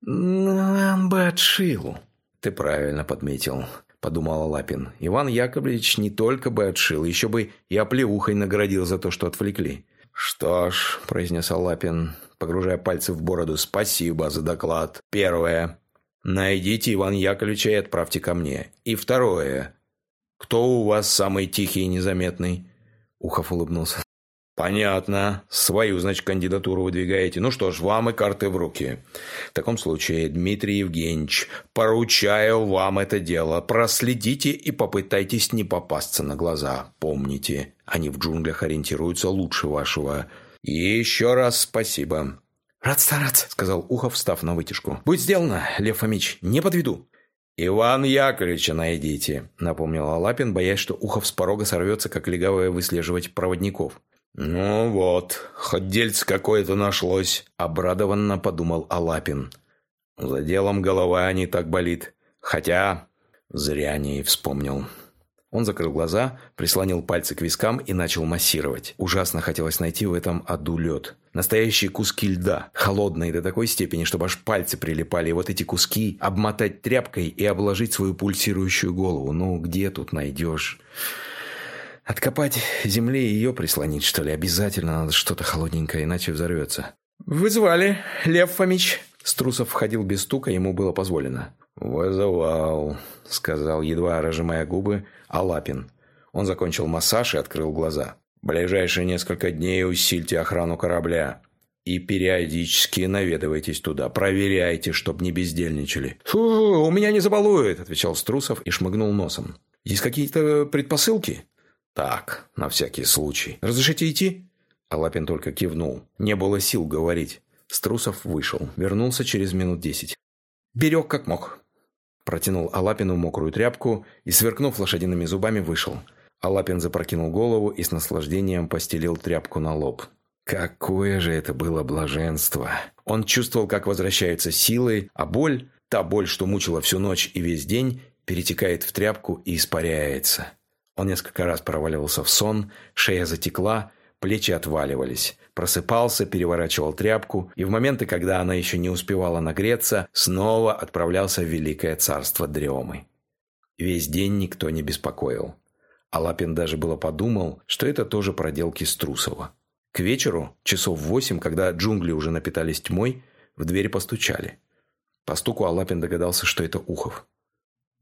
«Ну, он бы отшил». «Ты правильно подметил», – подумал Лапин. «Иван Яковлевич не только бы отшил, еще бы и оплеухой наградил за то, что отвлекли». «Что ж», – произнес Алапин, погружая пальцы в бороду, – «спасибо за доклад. Первое. Найдите Ивана Яковлевича и отправьте ко мне. И второе. Кто у вас самый тихий и незаметный?» Ухов улыбнулся. «Понятно. Свою, значит, кандидатуру выдвигаете. Ну что ж, вам и карты в руки. В таком случае, Дмитрий Евгеньевич, поручаю вам это дело. Проследите и попытайтесь не попасться на глаза. Помните, они в джунглях ориентируются лучше вашего. И еще раз спасибо». «Рад стараться», — сказал Ухов, встав на вытяжку. «Будь сделано, Лев Фомич, не подведу». «Иван Яковлевича найдите», — напомнил Алапин, боясь, что Ухов с порога сорвется, как легавое выслеживать проводников. «Ну вот, хоть дельце какое-то нашлось», – обрадованно подумал Алапин. «За делом голова не так болит. Хотя зря не вспомнил». Он закрыл глаза, прислонил пальцы к вискам и начал массировать. Ужасно хотелось найти в этом аду лед. Настоящие куски льда, холодные до такой степени, чтобы аж пальцы прилипали. И вот эти куски обмотать тряпкой и обложить свою пульсирующую голову. Ну, где тут найдешь? Откопать земли и ее прислонить, что ли? Обязательно надо что-то холодненькое, иначе взорвется. «Вызывали, Лев Фомич?» Струсов входил без стука, ему было позволено. «Вызывал», — сказал, едва разжимая губы, Алапин. Он закончил массаж и открыл глаза. «Ближайшие несколько дней усильте охрану корабля. И периодически наведывайтесь туда. Проверяйте, чтоб не бездельничали». «Фу, у меня не забалует», — отвечал Струсов и шмыгнул носом. «Есть какие-то предпосылки?» «Так, на всякий случай». «Разрешите идти?» Алапин только кивнул. Не было сил говорить. Струсов вышел. Вернулся через минут десять. «Берег как мог». Протянул Алапину мокрую тряпку и, сверкнув лошадиными зубами, вышел. Алапин запрокинул голову и с наслаждением постелил тряпку на лоб. Какое же это было блаженство! Он чувствовал, как возвращаются силы, а боль, та боль, что мучила всю ночь и весь день, перетекает в тряпку и испаряется. Он несколько раз проваливался в сон, шея затекла, плечи отваливались. Просыпался, переворачивал тряпку, и в моменты, когда она еще не успевала нагреться, снова отправлялся в великое царство дремы. Весь день никто не беспокоил. А Лапин даже было подумал, что это тоже проделки Струсова. К вечеру, часов восемь, когда джунгли уже напитались тьмой, в дверь постучали. По стуку Алапин догадался, что это Ухов.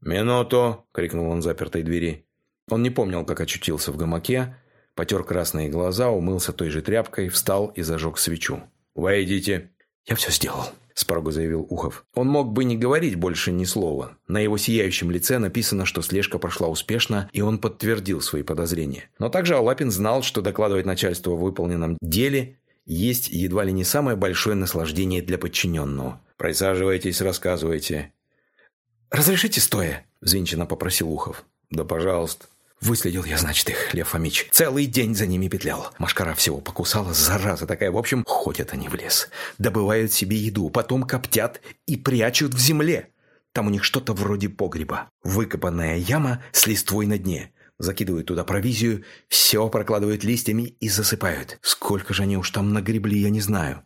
«Минуту!» – крикнул он запертой двери. Он не помнил, как очутился в гамаке, потер красные глаза, умылся той же тряпкой, встал и зажег свечу. «Войдите!» «Я все сделал», – с порога заявил Ухов. Он мог бы не говорить больше ни слова. На его сияющем лице написано, что слежка прошла успешно, и он подтвердил свои подозрения. Но также Алапин знал, что докладывать начальству о выполненном деле есть едва ли не самое большое наслаждение для подчиненного. «Присаживайтесь, рассказывайте». «Разрешите стоя?» – взвинченно попросил Ухов. «Да, пожалуйста». Выследил я, значит, их, Лев Фомич. Целый день за ними петлял. Машкара всего покусала, зараза такая. В общем, ходят они в лес. Добывают себе еду, потом коптят и прячут в земле. Там у них что-то вроде погреба. Выкопанная яма с листвой на дне. Закидывают туда провизию, все прокладывают листьями и засыпают. Сколько же они уж там нагребли, я не знаю.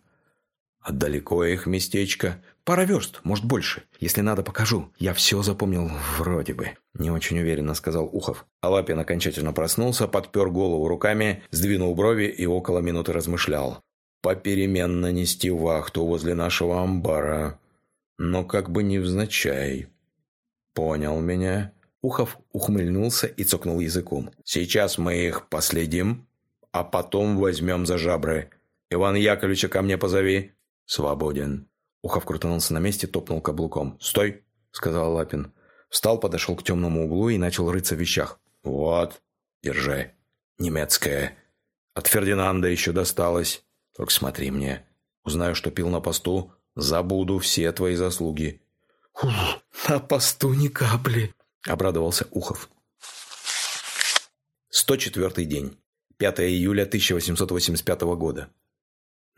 А далеко их местечко? Пара верст, может больше. Если надо, покажу. Я все запомнил вроде бы. Не очень уверенно сказал Ухов. Алапин окончательно проснулся, подпер голову руками, сдвинул брови и около минуты размышлял. Попеременно нести вахту возле нашего амбара. Но как бы невзначай. Понял меня? Ухов ухмыльнулся и цокнул языком. Сейчас мы их последим, а потом возьмем за жабры. Иван Яковлевича ко мне позови. Свободен. Ухов крутанулся на месте, топнул каблуком. «Стой!» – сказал Лапин. Встал, подошел к темному углу и начал рыться в вещах. «Вот, держи. Немецкая. От Фердинанда еще досталось. Только смотри мне. Узнаю, что пил на посту, забуду все твои заслуги». «На посту ни капли!» – обрадовался Ухов. 104 день. 5 июля 1885 года.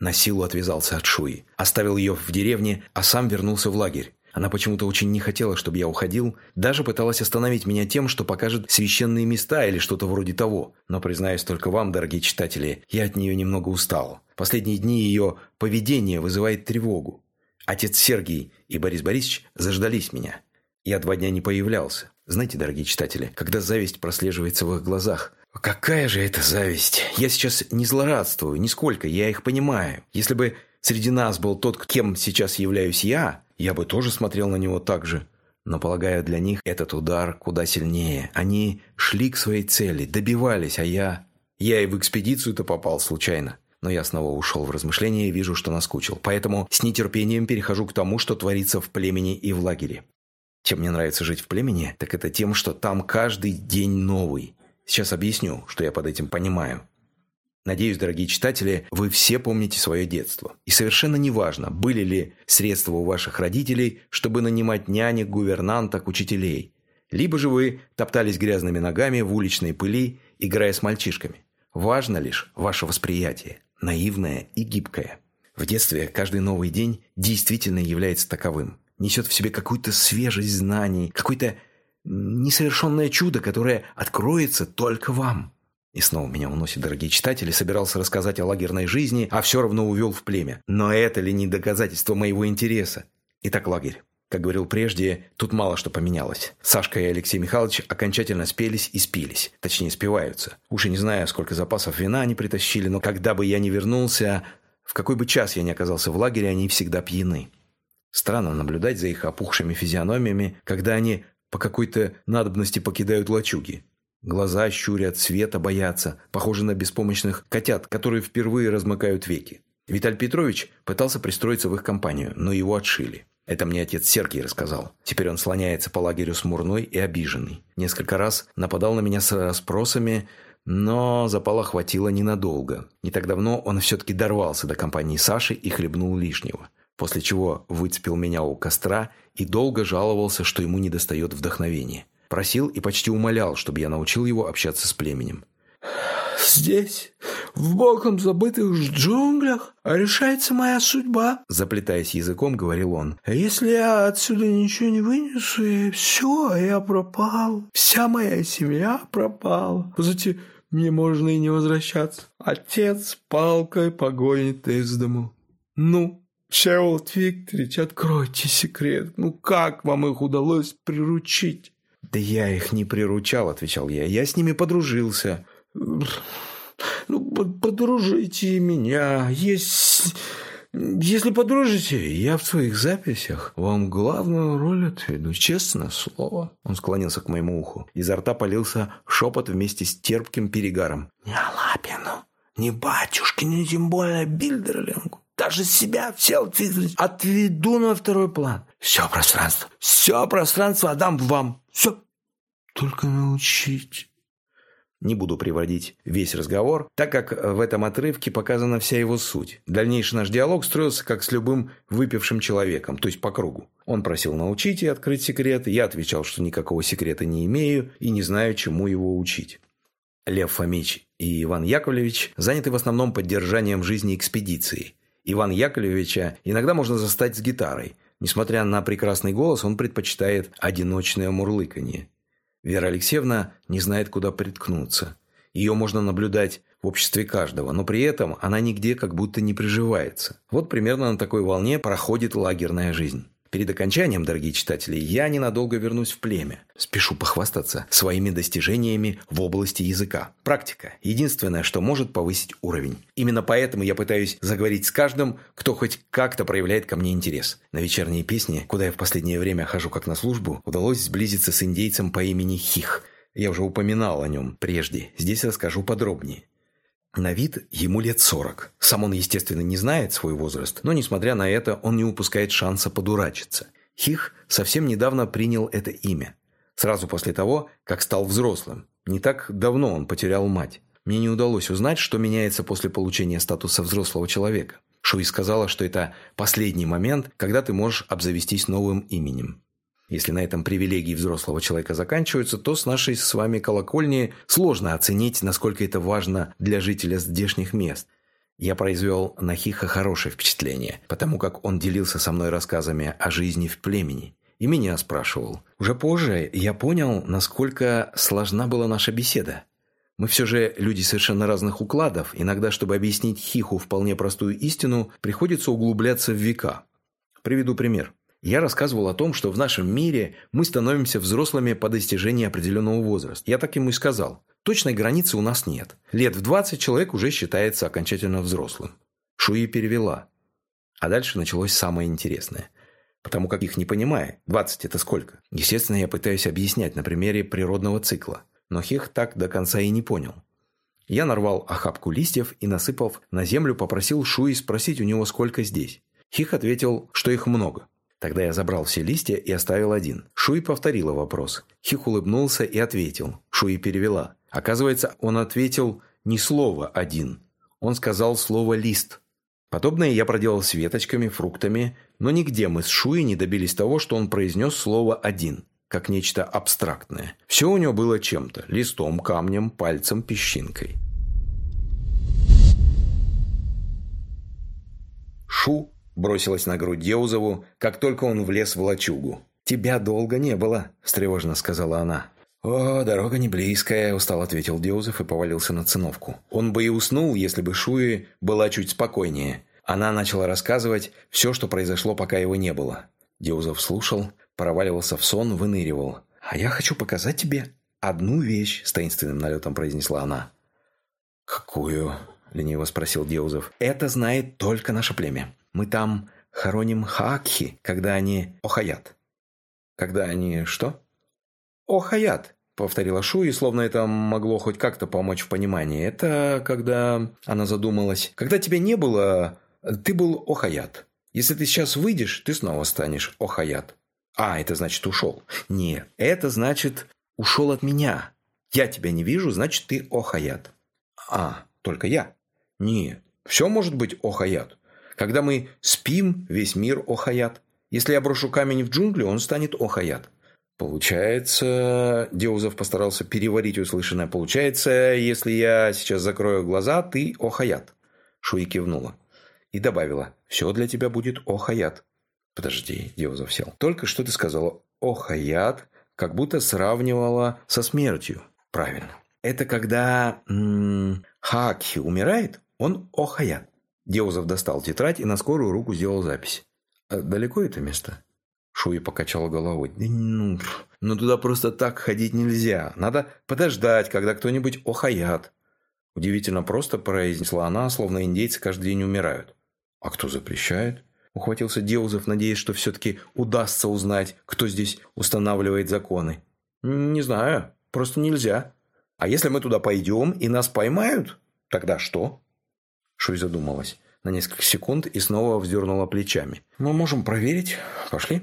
На силу отвязался от Шуи. Оставил ее в деревне, а сам вернулся в лагерь. Она почему-то очень не хотела, чтобы я уходил, даже пыталась остановить меня тем, что покажет священные места или что-то вроде того. Но, признаюсь только вам, дорогие читатели, я от нее немного устал. Последние дни ее поведение вызывает тревогу. Отец Сергий и Борис Борисович заждались меня. Я два дня не появлялся. Знаете, дорогие читатели, когда зависть прослеживается в их глазах, Какая же это зависть? Я сейчас не злорадствую, нисколько, я их понимаю. Если бы среди нас был тот, кем сейчас являюсь я, я бы тоже смотрел на него так же. Но, полагаю, для них этот удар куда сильнее. Они шли к своей цели, добивались, а я... Я и в экспедицию-то попал случайно. Но я снова ушел в размышления и вижу, что наскучил. Поэтому с нетерпением перехожу к тому, что творится в племени и в лагере. Чем мне нравится жить в племени, так это тем, что там каждый день новый. Сейчас объясню, что я под этим понимаю. Надеюсь, дорогие читатели, вы все помните свое детство. И совершенно неважно, были ли средства у ваших родителей, чтобы нанимать нянек, гувернанток, учителей. Либо же вы топтались грязными ногами в уличной пыли, играя с мальчишками. Важно лишь ваше восприятие, наивное и гибкое. В детстве каждый новый день действительно является таковым. Несет в себе какую-то свежесть знаний, какой-то несовершенное чудо, которое откроется только вам. И снова меня уносит, дорогие читатели, собирался рассказать о лагерной жизни, а все равно увел в племя. Но это ли не доказательство моего интереса? Итак, лагерь. Как говорил прежде, тут мало что поменялось. Сашка и Алексей Михайлович окончательно спелись и спились. Точнее, спиваются. Уж и не знаю, сколько запасов вина они притащили, но когда бы я не вернулся, в какой бы час я не оказался в лагере, они всегда пьяны. Странно наблюдать за их опухшими физиономиями, когда они по какой-то надобности покидают лачуги. Глаза щурят, света боятся, похожи на беспомощных котят, которые впервые размыкают веки. Виталь Петрович пытался пристроиться в их компанию, но его отшили. Это мне отец Сергий рассказал. Теперь он слоняется по лагерю смурной и обиженный. Несколько раз нападал на меня с расспросами, Но запала хватило ненадолго. Не так давно он все-таки дорвался до компании Саши и хлебнул лишнего. После чего выцепил меня у костра и долго жаловался, что ему недостает вдохновения. Просил и почти умолял, чтобы я научил его общаться с племенем. «Здесь, в богом забытых джунглях, решается моя судьба», заплетаясь языком, говорил он. «Если я отсюда ничего не вынесу, и все, я пропал. Вся моя семья пропала. По сути, мне можно и не возвращаться. Отец палкой погонит из дому. Ну, Всеволод Викторович, откройте секрет. Ну, как вам их удалось приручить?» «Да я их не приручал», — отвечал я. «Я с ними подружился». Ну, подружите меня. Есть... Если подружите, я в своих записях вам главную роль отведу, честное слово. Он склонился к моему уху. Изо рта полился шепот вместе с терпким перегаром. Не Лапину, не батюшки, не тем более Бильдерлингу. Даже себя все отведу на второй план. Все пространство, все пространство отдам вам. Все. Только научить не буду приводить весь разговор, так как в этом отрывке показана вся его суть. Дальнейший наш диалог строился как с любым выпившим человеком, то есть по кругу. Он просил научить и открыть секрет, я отвечал, что никакого секрета не имею и не знаю, чему его учить. Лев Фомич и Иван Яковлевич заняты в основном поддержанием жизни экспедиции. Иван Яковлевича иногда можно застать с гитарой. Несмотря на прекрасный голос, он предпочитает одиночное мурлыканье. Вера Алексеевна не знает, куда приткнуться. Ее можно наблюдать в обществе каждого, но при этом она нигде как будто не приживается. Вот примерно на такой волне проходит лагерная жизнь. Перед окончанием, дорогие читатели, я ненадолго вернусь в племя. Спешу похвастаться своими достижениями в области языка. Практика – единственное, что может повысить уровень. Именно поэтому я пытаюсь заговорить с каждым, кто хоть как-то проявляет ко мне интерес. На вечерние песни, куда я в последнее время хожу как на службу, удалось сблизиться с индейцем по имени Хих. Я уже упоминал о нем прежде, здесь расскажу подробнее. На вид ему лет сорок. Сам он, естественно, не знает свой возраст, но, несмотря на это, он не упускает шанса подурачиться. Хих совсем недавно принял это имя. Сразу после того, как стал взрослым. Не так давно он потерял мать. Мне не удалось узнать, что меняется после получения статуса взрослого человека. Шуи сказала, что это последний момент, когда ты можешь обзавестись новым именем. Если на этом привилегии взрослого человека заканчиваются, то с нашей с вами колокольни сложно оценить, насколько это важно для жителя здешних мест. Я произвел на Хиха хорошее впечатление, потому как он делился со мной рассказами о жизни в племени. И меня спрашивал. Уже позже я понял, насколько сложна была наша беседа. Мы все же люди совершенно разных укладов. Иногда, чтобы объяснить Хиху вполне простую истину, приходится углубляться в века. Приведу пример. Я рассказывал о том, что в нашем мире мы становимся взрослыми по достижении определенного возраста. Я так ему и сказал. Точной границы у нас нет. Лет в 20 человек уже считается окончательно взрослым. Шуи перевела. А дальше началось самое интересное. Потому как их не понимая. 20 это сколько? Естественно, я пытаюсь объяснять на примере природного цикла. Но Хих так до конца и не понял. Я нарвал охапку листьев и, насыпав на землю, попросил Шуи спросить у него, сколько здесь. Хих ответил, что их много. Тогда я забрал все листья и оставил один. Шуи повторила вопрос. Хик улыбнулся и ответил. Шуи перевела. Оказывается, он ответил не слово «один». Он сказал слово «лист». Подобное я проделал с веточками, фруктами, но нигде мы с Шуи не добились того, что он произнес слово «один», как нечто абстрактное. Все у него было чем-то – листом, камнем, пальцем, песчинкой. Шу Бросилась на грудь Деузову, как только он влез в лачугу. «Тебя долго не было», – встревоженно сказала она. «О, дорога не близкая», – устал ответил Деузов и повалился на циновку. Он бы и уснул, если бы Шуи была чуть спокойнее. Она начала рассказывать все, что произошло, пока его не было. Деузов слушал, проваливался в сон, выныривал. «А я хочу показать тебе одну вещь», – с таинственным налетом произнесла она. «Какую?» – лениво спросил Деузов. «Это знает только наше племя. Мы там хороним Хаакхи, когда они охаят». «Когда они что?» «Охаят», – повторила Шу, и словно это могло хоть как-то помочь в понимании. «Это когда...» – она задумалась. «Когда тебя не было, ты был охаят. Если ты сейчас выйдешь, ты снова станешь охаят». «А, это значит ушел». «Нет, это значит ушел от меня». Я тебя не вижу, значит, ты Охаят. А, только я? Нет, все может быть Охаят. Когда мы спим, весь мир Охаят. Если я брошу камень в джунгли, он станет Охаят. Получается, Деузов постарался переварить услышанное. Получается, если я сейчас закрою глаза, ты Охаят. Шуи кивнула. И добавила, все для тебя будет Охаят. Подожди, Деузов сел. Только что ты сказала Охаят, как будто сравнивала со смертью. Правильно. Это когда м-м, Хакхи умирает, он Охаят. Деузов достал тетрадь и на скорую руку сделал запись. «А «Далеко это место?» Шуи покачала головой. «Да ну, ну туда просто так ходить нельзя. Надо подождать, когда кто-нибудь охаят». Удивительно просто произнесла она, словно индейцы каждый день умирают. «А кто запрещает?» Ухватился Деузов, надеясь, что все-таки удастся узнать, кто здесь устанавливает законы. «Не знаю. Просто нельзя. А если мы туда пойдем и нас поймают, тогда что?» Шуй задумалась на несколько секунд и снова вздернула плечами. «Мы можем проверить. Пошли».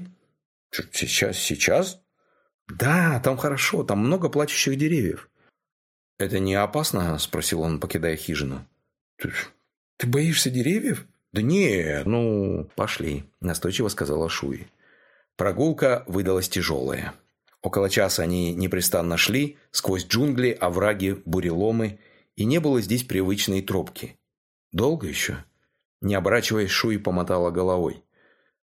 «Сейчас? Сейчас?» «Да, там хорошо. Там много плачущих деревьев». «Это не опасно?» – спросил он, покидая хижину. «Ты, ты боишься деревьев?» «Да не, ну, пошли», – настойчиво сказала Шуи. Прогулка выдалась тяжелая. Около часа они непрестанно шли сквозь джунгли, овраги, буреломы, и не было здесь привычной тропки. «Долго еще?» Не оборачиваясь, Шуи помотала головой.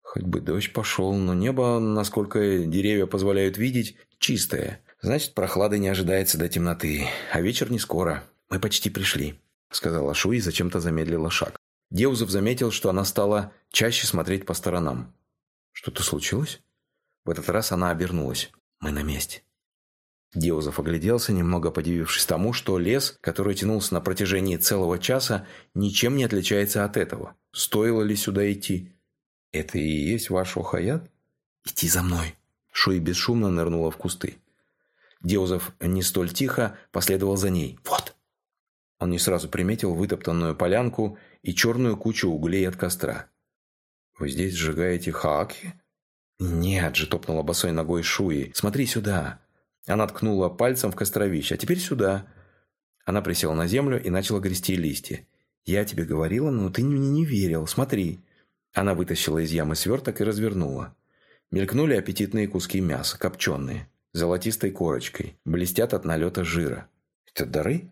Хоть бы дождь пошел, но небо, насколько деревья позволяют видеть, чистое. Значит, прохлады не ожидается до темноты. А вечер не скоро. Мы почти пришли, сказала Шуи и зачем-то замедлила шаг. Деузов заметил, что она стала чаще смотреть по сторонам. Что-то случилось? В этот раз она обернулась. Мы на месте. Деузов огляделся, немного подивившись тому, что лес, который тянулся на протяжении целого часа, ничем не отличается от этого. Стоило ли сюда идти? Это и есть ваш Охаят? Идти за мной. Шуи бесшумно нырнула в кусты. Деузов не столь тихо последовал за ней. Вот. Он не сразу приметил вытоптанную полянку и черную кучу углей от костра. «Вы здесь сжигаете хаки?» «Нет же», — топнула босой ногой Шуи. «Смотри сюда». Она ткнула пальцем в костровище. «А теперь сюда». Она присела на землю и начала грести листья. «Я тебе говорила, но ты мне не верил. Смотри». Она вытащила из ямы сверток и развернула. Мелькнули аппетитные куски мяса, копченые, золотистой корочкой, блестят от налета жира. «Это дары?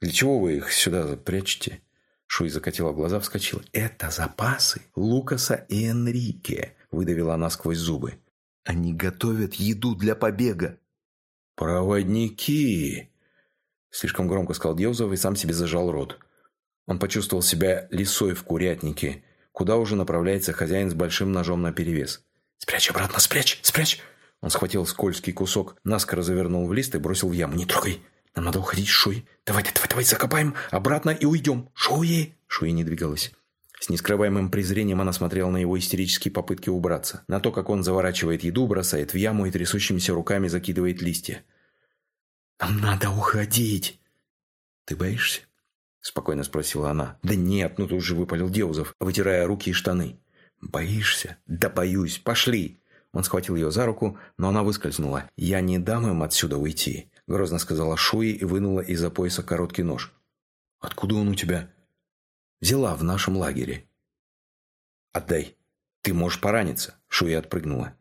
Для чего вы их сюда прячете?» Шуй закатила глаза, вскочила. «Это запасы Лукаса и Энрике», — выдавила она сквозь зубы. «Они готовят еду для побега». «Проводники!» Слишком громко сказал Деузов и сам себе зажал рот. Он почувствовал себя лисой в курятнике, куда уже направляется хозяин с большим ножом наперевес. «Спрячь обратно, спрячь, спрячь!» Он схватил скользкий кусок, наскоро завернул в лист и бросил в яму. «Не трогай! Нам надо уходить, Шуй! Давай, давай, давай, закопаем обратно и уйдем! Шуи!» Шуи не двигалась. С нескрываемым презрением она смотрела на его истерические попытки убраться, на то, как он заворачивает еду, бросает в яму и трясущимися руками закидывает листья. «Нам надо уходить!» «Ты боишься?» – спокойно спросила она. «Да нет, ну тут же выпалил Деузов, вытирая руки и штаны. «Боишься?» «Да боюсь! Пошли!» Он схватил ее за руку, но она выскользнула. «Я не дам им отсюда уйти», – грозно сказала Шуи и вынула из-за пояса короткий нож. «Откуда он у тебя?» Взяла в нашем лагере. Отдай. Ты можешь пораниться. Шуи отпрыгнула.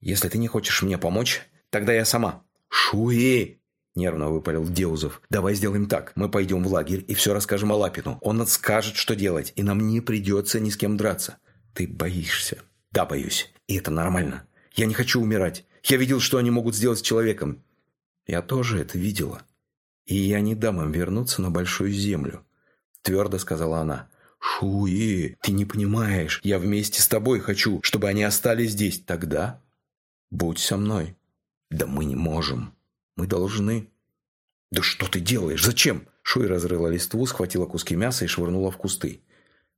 Если ты не хочешь мне помочь, тогда я сама. Шуи! Нервно выпалил Деузов. «Давай сделаем так. Мы пойдем в лагерь и все расскажем Алапину. Он скажет, что делать, и нам не придется ни с кем драться. Ты боишься?» «Да, боюсь. И это нормально. Я не хочу умирать. Я видел, что они могут сделать с человеком». «Я тоже это видела. И я не дам им вернуться на Большую Землю твердо сказала она. «Шуи, ты не понимаешь. Я вместе с тобой хочу, чтобы они остались здесь. Тогда будь со мной». «Да мы не можем. Мы должны». «Да что ты делаешь? Зачем?» Шуи разрыла листву, схватила куски мяса и швырнула в кусты.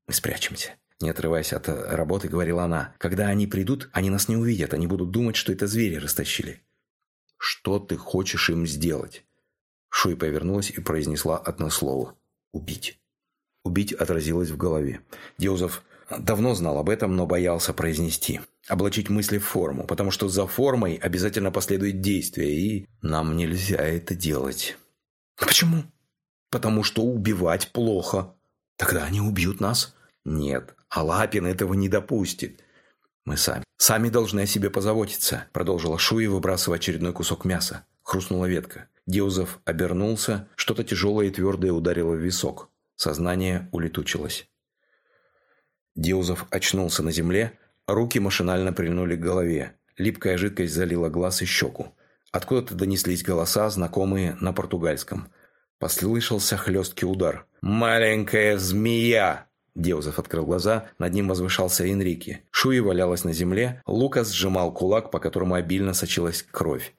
«Мы спрячемся». Не отрываясь от работы, говорила она. «Когда они придут, они нас не увидят. Они будут думать, что это звери растащили». «Что ты хочешь им сделать?» Шуи повернулась и произнесла одно слово. «Убить». Убить отразилось в голове. Деузов давно знал об этом, но боялся произнести. Облачить мысли в форму, потому что за формой обязательно последует действие, и нам нельзя это делать. Почему? Потому что убивать плохо. Тогда они убьют нас? Нет, Алапин этого не допустит. Мы сами. Сами должны о себе позаботиться, продолжила Шуи, выбрасывая очередной кусок мяса. Хрустнула ветка. Деузов обернулся, что-то тяжелое и твердое ударило в висок. Сознание улетучилось. Деузов очнулся на земле, руки машинально прильнули к голове. Липкая жидкость залила глаз и щеку. Откуда-то донеслись голоса, знакомые на португальском. Послышался хлесткий удар. «Маленькая змея!» Деузов открыл глаза, над ним возвышался Энрике. Шуи валялась на земле, Лукас сжимал кулак, по которому обильно сочилась кровь.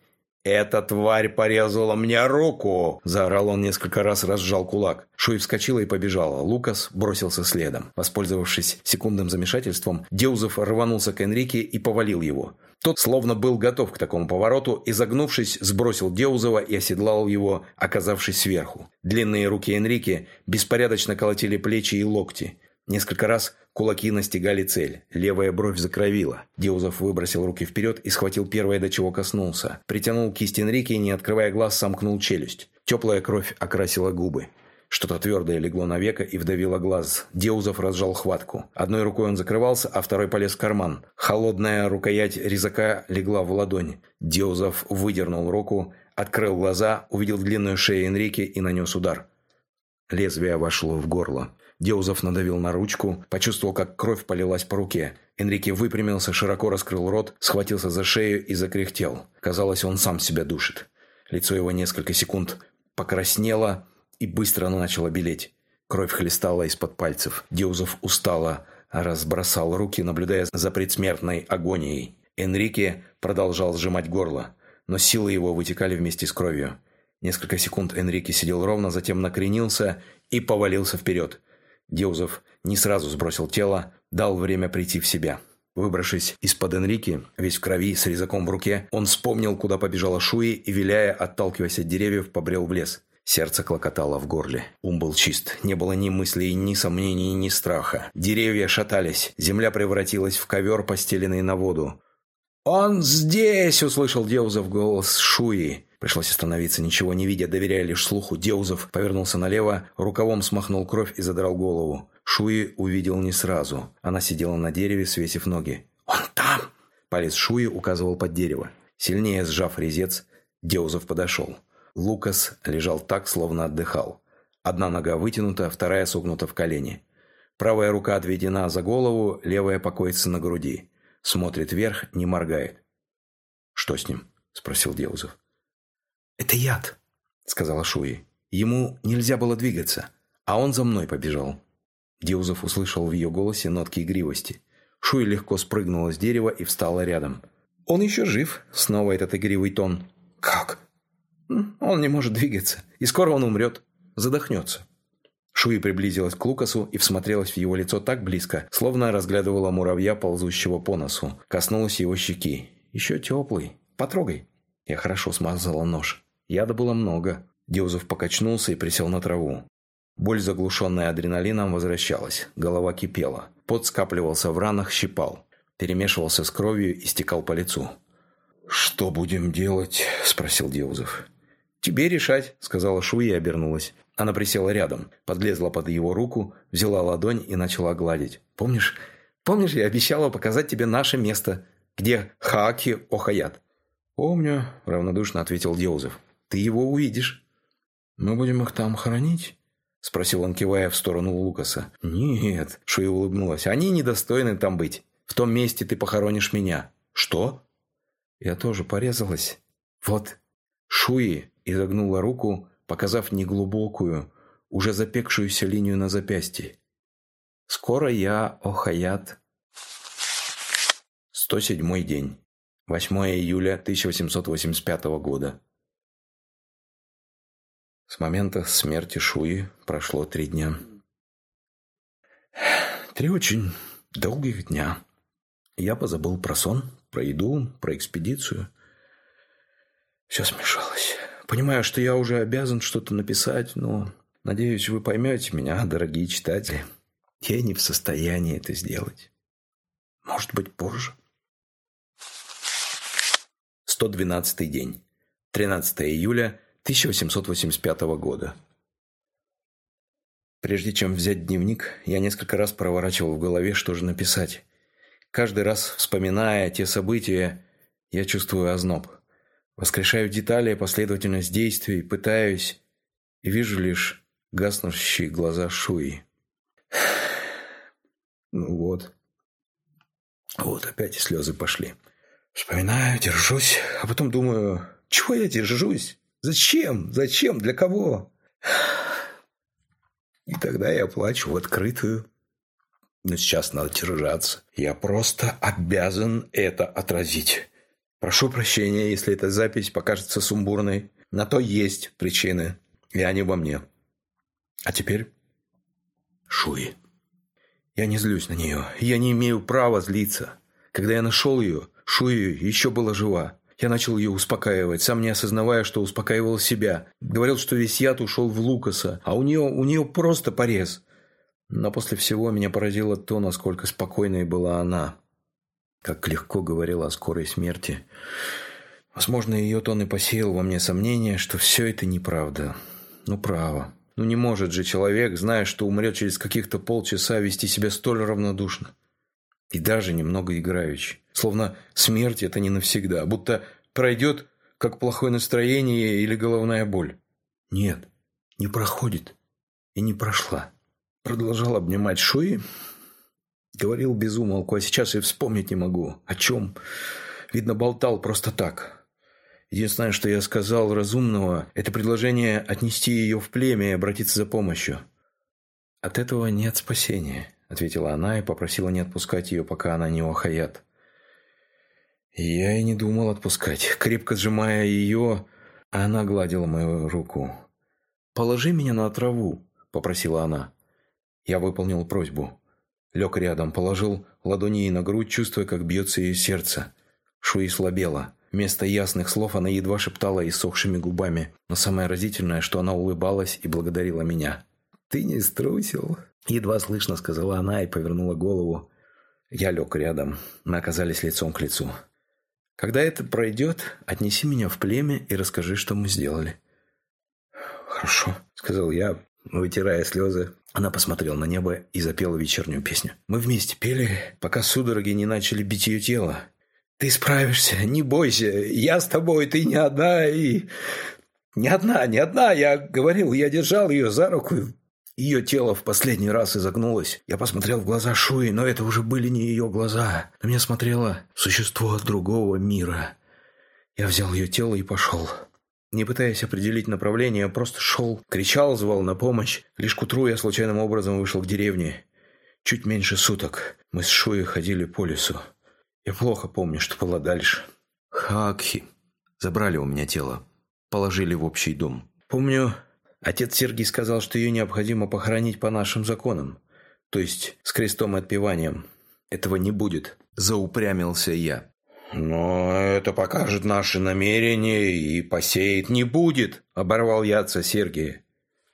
«Эта тварь порезала мне руку!» Заорал он несколько раз, разжал кулак. Шуй вскочила и побежала. Лукас бросился следом. Воспользовавшись секундным замешательством, Деузов рванулся к Энрике и повалил его. Тот словно был готов к такому повороту, и, загнувшись, сбросил Деузова и оседлал его, оказавшись сверху. Длинные руки Энрике беспорядочно колотили плечи и локти. Несколько раз кулаки настигали цель. Левая бровь закровила. Деузов выбросил руки вперед и схватил первое, до чего коснулся. Притянул кисть Энрике и, не открывая глаз, сомкнул челюсть. Теплая кровь окрасила губы. Что-то твердое легло на веко и вдавило глаз. Деузов разжал хватку. Одной рукой он закрывался, а второй полез в карман. Холодная рукоять резака легла в ладонь. Деузов выдернул руку, открыл глаза, увидел длинную шею Энрике и нанес удар. Лезвие вошло в горло. Деузов надавил на ручку, почувствовал, как кровь полилась по руке. Энрике выпрямился, широко раскрыл рот, схватился за шею и закряхтел. Казалось, он сам себя душит. Лицо его несколько секунд покраснело и быстро начало белеть. Кровь хлестала из-под пальцев. Деузов устало разбросал руки, наблюдая за предсмертной агонией. Энрике продолжал сжимать горло, но силы его вытекали вместе с кровью. Несколько секунд Энрике сидел ровно, затем накренился и повалился вперед. Деузов не сразу сбросил тело, дал время прийти в себя. Выбравшись из-под Энрики, весь в крови, с резаком в руке, он вспомнил, куда побежала Шуи и, виляя, отталкиваясь от деревьев, побрел в лес. Сердце клокотало в горле. Ум был чист. Не было ни мыслей, ни сомнений, ни страха. Деревья шатались. Земля превратилась в ковер, постеленный на воду. «Он здесь!» – услышал Деузов голос Шуи. Пришлось остановиться, ничего не видя, доверяя лишь слуху. Деузов повернулся налево, рукавом смахнул кровь и задрал голову. Шуи увидел не сразу. Она сидела на дереве, свесив ноги. «Он там!» Палец Шуи указывал под дерево. Сильнее сжав резец, Деузов подошел. Лукас лежал так, словно отдыхал. Одна нога вытянута, вторая согнута в колени. Правая рука отведена за голову, левая покоится на груди. Смотрит вверх, не моргает. «Что с ним?» – спросил Деузов. «Это яд», — сказала Шуи. Ему нельзя было двигаться, а он за мной побежал. Деузов услышал в ее голосе нотки игривости. Шуи легко спрыгнула с дерева и встала рядом. «Он еще жив», — снова этот игривый тон. «Как?» «Он не может двигаться, и скоро он умрет, задохнется». Шуи приблизилась к Лукасу и всмотрелась в его лицо так близко, словно разглядывала муравья, ползущего по носу. Коснулась его щеки. «Еще теплый. Потрогай». Я хорошо смазала нож. Яда было много. Деузов покачнулся и присел на траву. Боль, заглушенная адреналином, возвращалась. Голова кипела. Пот скапливался в ранах, щипал. Перемешивался с кровью и стекал по лицу. «Что будем делать?» – спросил Деузов. «Тебе решать», – сказала Шуи и обернулась. Она присела рядом, подлезла под его руку, взяла ладонь и начала гладить. «Помнишь, помнишь, я обещала показать тебе наше место, где Хааки Охаят?» «Помню», – равнодушно ответил Деузов. Ты его увидишь». «Мы будем их там хоронить?» – спросил он, кивая в сторону Лукаса. «Нет», – Шуи улыбнулась. «Они недостойны там быть. В том месте ты похоронишь меня». «Что?» «Я тоже порезалась. Вот». Шуи изогнула руку, показав неглубокую, уже запекшуюся линию на запястье. «Скоро я, Охаят». 107 день. 8 июля 1885 года. С момента смерти Шуи прошло три дня. Три очень долгих дня. Я позабыл про сон, про еду, про экспедицию. Все смешалось. Понимаю, что я уже обязан что-то написать, но надеюсь, вы поймете меня, дорогие читатели. Я не в состоянии это сделать. Может быть, позже. 112 день. 13 июля 1885 года. Прежде чем взять дневник, я несколько раз проворачивал в голове, что же написать. Каждый раз, вспоминая те события, я чувствую озноб. Воскрешаю детали, последовательность действий, пытаюсь, и вижу лишь гаснущие глаза Шуи. Ну вот. Вот опять слезы пошли. Вспоминаю, держусь, а потом думаю, чего я держусь? Зачем? Зачем? Для кого? И тогда я плачу в открытую. Но сейчас надо держаться. Я просто обязан это отразить. Прошу прощения, если эта запись покажется сумбурной. На то есть причины, и они во мне. А теперь Шуи. Я не злюсь на нее. Я не имею права злиться. Когда я нашел ее, Шуи еще была жива. Я начал ее успокаивать, сам не осознавая, что успокаивал себя. Говорил, что весь яд ушел в Лукаса, а у нее, у нее просто порез. Но после всего меня поразило то, насколько спокойной была она. Как легко говорила о скорой смерти. Возможно, ее тон и посеял во мне сомнение, что все это неправда. Ну, право. Ну, не может же человек, зная, что умрет через каких-то полчаса, вести себя столь равнодушно. И даже немного играючи. Словно смерть – это не навсегда. Будто пройдет, как плохое настроение или головная боль. Нет, не проходит. И не прошла. Продолжал обнимать Шуи. Говорил без умолку, а сейчас и вспомнить не могу. О чем? Видно, болтал просто так. Единственное, что я сказал разумного, это предложение отнести ее в племя и обратиться за помощью. От этого нет спасения. – ответила она и попросила не отпускать ее, пока она не охаят. Я и не думал отпускать. Крепко сжимая ее, она гладила мою руку. «Положи меня на траву», – попросила она. Я выполнил просьбу. Лег рядом, положил ладони ей на грудь, чувствуя, как бьется ее сердце. Шуи слабела. Вместо ясных слов она едва шептала иссохшими губами. Но самое разительное, что она улыбалась и благодарила меня. «Ты не струсил?» Едва слышно сказала она и повернула голову. Я лег рядом. Мы оказались лицом к лицу. «Когда это пройдет, отнеси меня в племя и расскажи, что мы сделали». «Хорошо», — сказал я, вытирая слезы. Она посмотрела на небо и запела вечернюю песню. Мы вместе пели, пока судороги не начали бить ее тело. «Ты справишься, не бойся, я с тобой, ты не одна и...» «Не одна, не одна, я говорил, я держал ее за руку, ее тело в последний раз изогнулось. Я посмотрел в глаза Шуи, но это уже были не ее глаза. На меня смотрело существо другого мира. Я взял ее тело и пошел. Не пытаясь определить направление, просто шел, кричал, звал на помощь. Лишь к утру я случайным образом вышел к деревне. Чуть меньше суток мы с Шуей ходили по лесу. Я плохо помню, что было дальше. Хакхи. Забрали у меня тело. Положили в общий дом. Помню, Отец Сергий сказал, что ее необходимо похоронить по нашим законам, то есть с крестом и отпеванием. Этого не будет, заупрямился я. «Но это покажет наши намерения и посеет не будет», – оборвал я отца Сергия.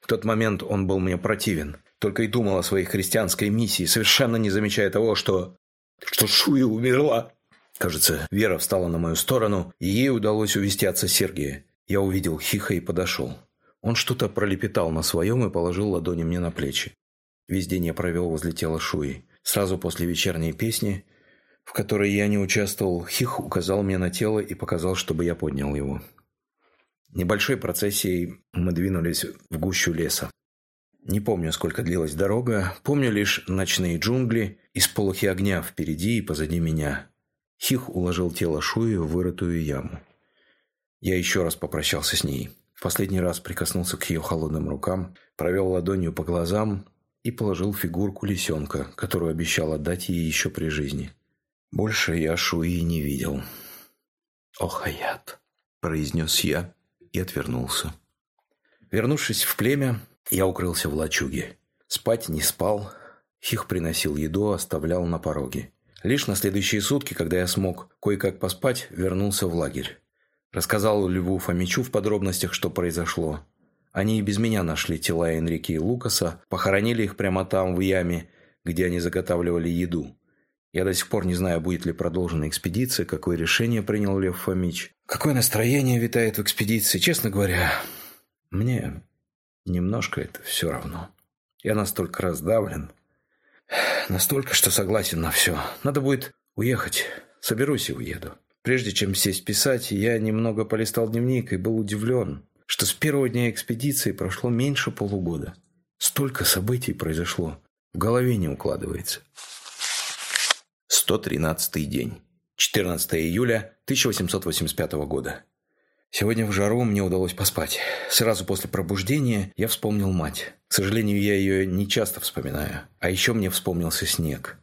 В тот момент он был мне противен. Только и думал о своей христианской миссии, совершенно не замечая того, что... что Шуя умерла. Кажется, Вера встала на мою сторону, и ей удалось увести отца Сергия. Я увидел Хиха и подошел. Он что-то пролепетал на своем и положил ладони мне на плечи. Весь день я провел возле тела Шуи. Сразу после вечерней песни, в которой я не участвовал, Хих указал мне на тело и показал, чтобы я поднял его. Небольшой процессией мы двинулись в гущу леса. Не помню, сколько длилась дорога, помню лишь ночные джунгли и сполохи огня впереди и позади меня. Хих уложил тело Шуи в вырытую яму. Я еще раз попрощался с ней последний раз прикоснулся к ее холодным рукам, провел ладонью по глазам и положил фигурку лисенка, которую обещал отдать ей еще при жизни. Больше я Шуи не видел. «Ох, Аят!» – произнес я и отвернулся. Вернувшись в племя, я укрылся в лачуге. Спать не спал, Хих приносил еду, оставлял на пороге. Лишь на следующие сутки, когда я смог кое-как поспать, вернулся в лагерь. Рассказал Льву Фомичу в подробностях, что произошло. Они и без меня нашли тела Энрике и Лукаса, похоронили их прямо там, в яме, где они заготавливали еду. Я до сих пор не знаю, будет ли продолжена экспедиция, какое решение принял Лев Фомич. Какое настроение витает в экспедиции, честно говоря. Мне немножко это все равно. Я настолько раздавлен, настолько, что согласен на все. Надо будет уехать, соберусь и уеду. Прежде чем сесть писать, я немного полистал дневник и был удивлен, что с первого дня экспедиции прошло меньше полугода. Столько событий произошло, в голове не укладывается. 113 день. 14 июля 1885 года. Сегодня в жару мне удалось поспать. Сразу после пробуждения я вспомнил мать. К сожалению, я ее не часто вспоминаю. А еще мне вспомнился снег.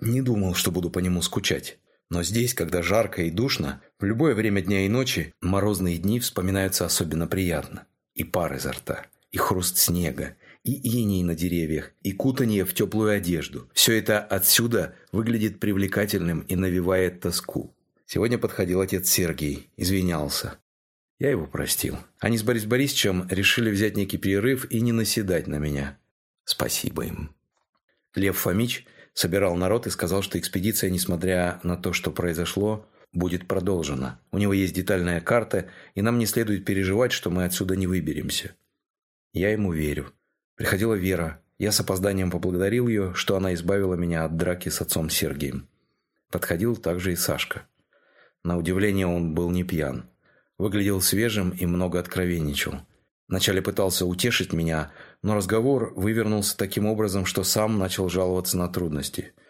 Не думал, что буду по нему скучать. Но здесь, когда жарко и душно, в любое время дня и ночи морозные дни вспоминаются особенно приятно. И пар изо рта, и хруст снега, и иней на деревьях, и кутание в теплую одежду. Все это отсюда выглядит привлекательным и навевает тоску. Сегодня подходил отец Сергей, извинялся. Я его простил. Они с Борисом Борисовичем решили взять некий перерыв и не наседать на меня. Спасибо им. Лев Фомич собирал народ и сказал, что экспедиция, несмотря на то, что произошло, будет продолжена. У него есть детальная карта, и нам не следует переживать, что мы отсюда не выберемся. Я ему верю. Приходила Вера. Я с опозданием поблагодарил ее, что она избавила меня от драки с отцом Сергием. Подходил также и Сашка. На удивление он был не пьян. Выглядел свежим и много откровенничал. Вначале пытался утешить меня, но разговор вывернулся таким образом, что сам начал жаловаться на трудности –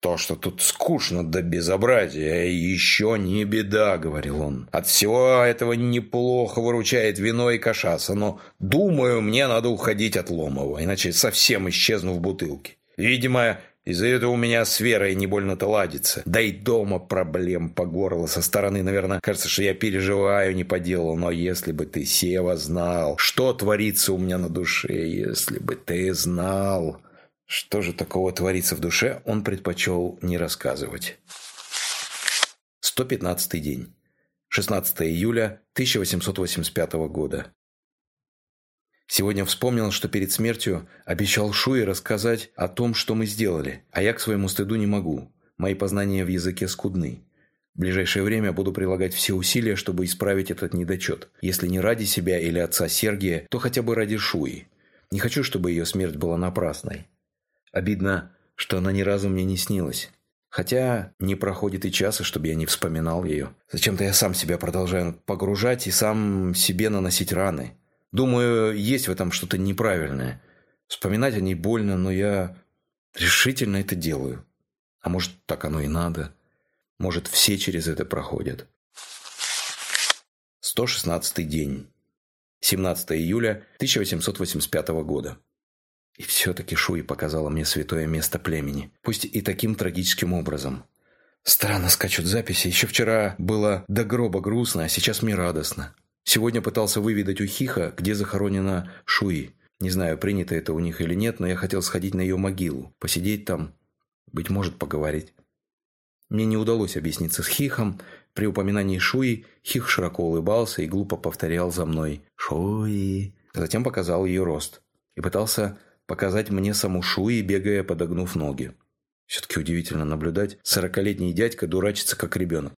«То, что тут скучно до безобразия, еще не беда», — говорил он. «От всего этого неплохо выручает вино и кашаса, но, думаю, мне надо уходить от Ломова, иначе совсем исчезну в бутылке. Видимо, из-за этого у меня с Верой не больно-то ладится. Да и дома проблем по горло. Со стороны, наверное, кажется, что я переживаю не по делу. Но если бы ты, Сева, знал, что творится у меня на душе, если бы ты знал...» Что же такого творится в душе, он предпочел не рассказывать. 115 день. 16 июля 1885 года. Сегодня вспомнил, что перед смертью обещал Шуе рассказать о том, что мы сделали, а я к своему стыду не могу. Мои познания в языке скудны. В ближайшее время буду прилагать все усилия, чтобы исправить этот недочет. Если не ради себя или отца Сергия, то хотя бы ради Шуи. Не хочу, чтобы ее смерть была напрасной. Обидно, что она ни разу мне не снилась. Хотя не проходит и часа, чтобы я не вспоминал ее. Зачем-то я сам себя продолжаю погружать и сам себе наносить раны. Думаю, есть в этом что-то неправильное. Вспоминать о ней больно, но я решительно это делаю. А может, так оно и надо. Может, все через это проходят. 116 день. 17 июля 1885 года. И все-таки Шуи показала мне святое место племени. Пусть и таким трагическим образом. Странно скачут записи. Еще вчера было до гроба грустно, а сейчас мне радостно. Сегодня пытался выведать у Хиха, где захоронена Шуи. Не знаю, принято это у них или нет, но я хотел сходить на ее могилу, посидеть там, быть может, поговорить. Мне не удалось объясниться с Хихом. При упоминании Шуи Хих широко улыбался и глупо повторял за мной «Шуи». Затем показал ее рост и пытался показать мне саму Шуи, бегая, подогнув ноги. Все-таки удивительно наблюдать. Сорокалетний дядька дурачится, как ребенок.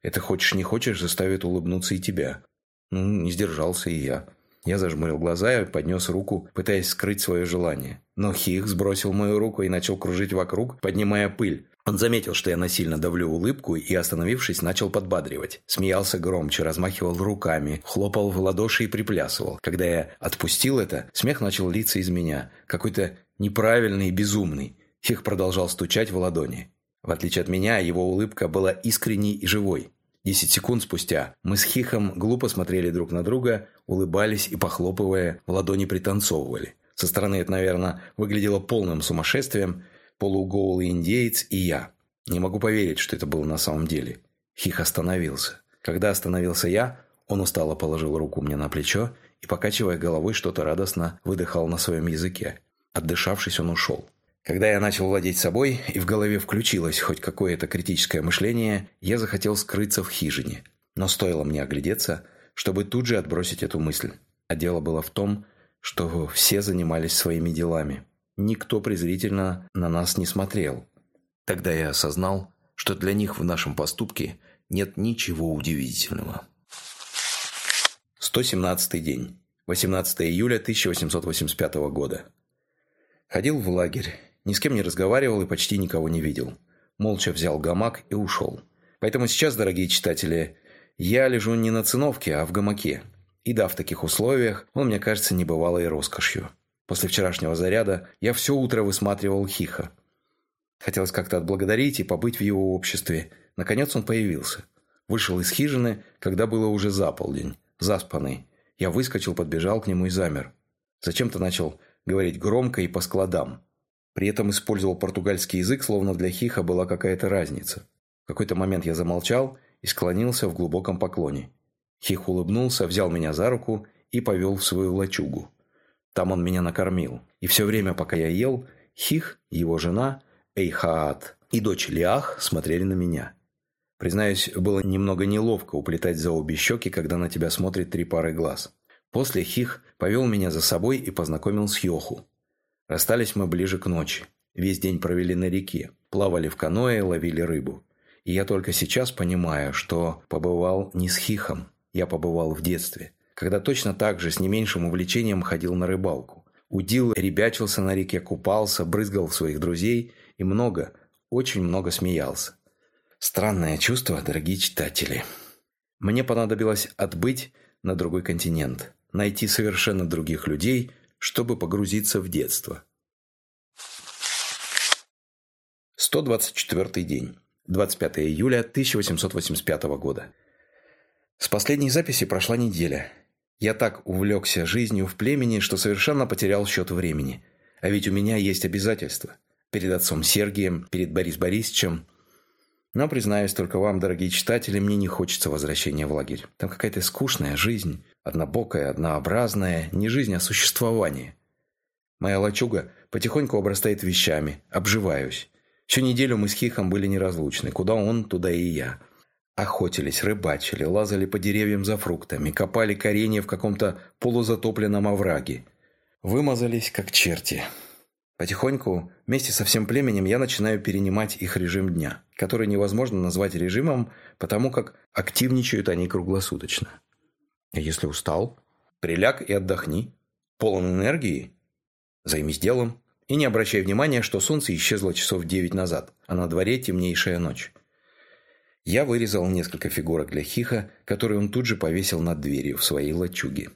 Это хочешь не хочешь, заставит улыбнуться и тебя. Не сдержался и я. Я зажмурил глаза и поднес руку, пытаясь скрыть свое желание. Но Хих сбросил мою руку и начал кружить вокруг, поднимая пыль. Он заметил, что я насильно давлю улыбку и, остановившись, начал подбадривать. Смеялся громче, размахивал руками, хлопал в ладоши и приплясывал. Когда я отпустил это, смех начал литься из меня. Какой-то неправильный и безумный. Хих продолжал стучать в ладони. В отличие от меня, его улыбка была искренней и живой. Десять секунд спустя мы с Хихом глупо смотрели друг на друга, улыбались и, похлопывая, в ладони пританцовывали. Со стороны это, наверное, выглядело полным сумасшествием, полуголый индеец и я. Не могу поверить, что это было на самом деле. Хих остановился. Когда остановился я, он устало положил руку мне на плечо и, покачивая головой, что-то радостно выдыхал на своем языке. Отдышавшись, он ушел. Когда я начал владеть собой, и в голове включилось хоть какое-то критическое мышление, я захотел скрыться в хижине. Но стоило мне оглядеться, чтобы тут же отбросить эту мысль. А дело было в том, что все занимались своими делами. никто презрительно на нас не смотрел. Тогда я осознал, что для них в нашем поступке нет ничего удивительного. 117 день. 18 июля 1885 года. Ходил в лагерь, ни с кем не разговаривал и почти никого не видел. Молча взял гамак и ушел. Поэтому сейчас, дорогие читатели, я лежу не на циновке, а в гамаке. И да, в таких условиях он мне кажется небывалой роскошью. После вчерашнего заряда я все утро высматривал Хиха. Хотелось как-то отблагодарить и побыть в его обществе. Наконец он появился. Вышел из хижины, когда было уже за полдень. Заспанный. Я выскочил, подбежал к нему и замер. Зачем-то начал говорить громко и по складам. При этом использовал португальский язык, словно для Хиха была какая-то разница. В какой-то момент я замолчал и склонился в глубоком поклоне. Хих улыбнулся, взял меня за руку и повел в свою лачугу. Там он меня накормил. И все время, пока я ел, Хих, его жена, Эйхаат и дочь Лиах смотрели на меня. Признаюсь, было немного неловко уплетать за обе щеки, когда на тебя смотрит три пары глаз. После Хих повел меня за собой и познакомил с Йоху. Расстались мы ближе к ночи. Весь день провели на реке, плавали в каноэ, ловили рыбу. И я только сейчас понимаю, что побывал не с Хихом, я побывал в детстве, когда точно так же с не меньшим увлечением ходил на рыбалку. Удил, ребячился на реке, купался, брызгал в своих друзей и много, очень много смеялся. Странное чувство, дорогие читатели. Мне понадобилось отбыть на другой континент, найти совершенно других людей – чтобы погрузиться в детство. 124 день. 25 июля 1885 года. С последней записи прошла неделя. Я так увлекся жизнью в племени, что совершенно потерял счет времени. А ведь у меня есть обязательства. Перед отцом Сергием, перед Борис Борисовичем. Но, признаюсь только вам, дорогие читатели, мне не хочется возвращения в лагерь. Там какая-то скучная жизнь. Однобокая, однообразная, не жизнь, а существование. Моя лачуга потихоньку обрастает вещами, обживаюсь. Всю неделю мы с Хихом были неразлучны. Куда он, туда и я. Охотились, рыбачили, лазали по деревьям за фруктами, копали коренья в каком-то полузатопленном овраге. Вымазались, как черти. Потихоньку, вместе со всем племенем, я начинаю перенимать их режим дня, который невозможно назвать режимом, потому как активничают они круглосуточно. Если устал, приляг и отдохни. Полон энергии, займись делом. И не обращай внимания, что солнце исчезло часов девять назад, а на дворе темнейшая ночь. Я вырезал несколько фигурок для Хиха, которые он тут же повесил над дверью в своей лачуге.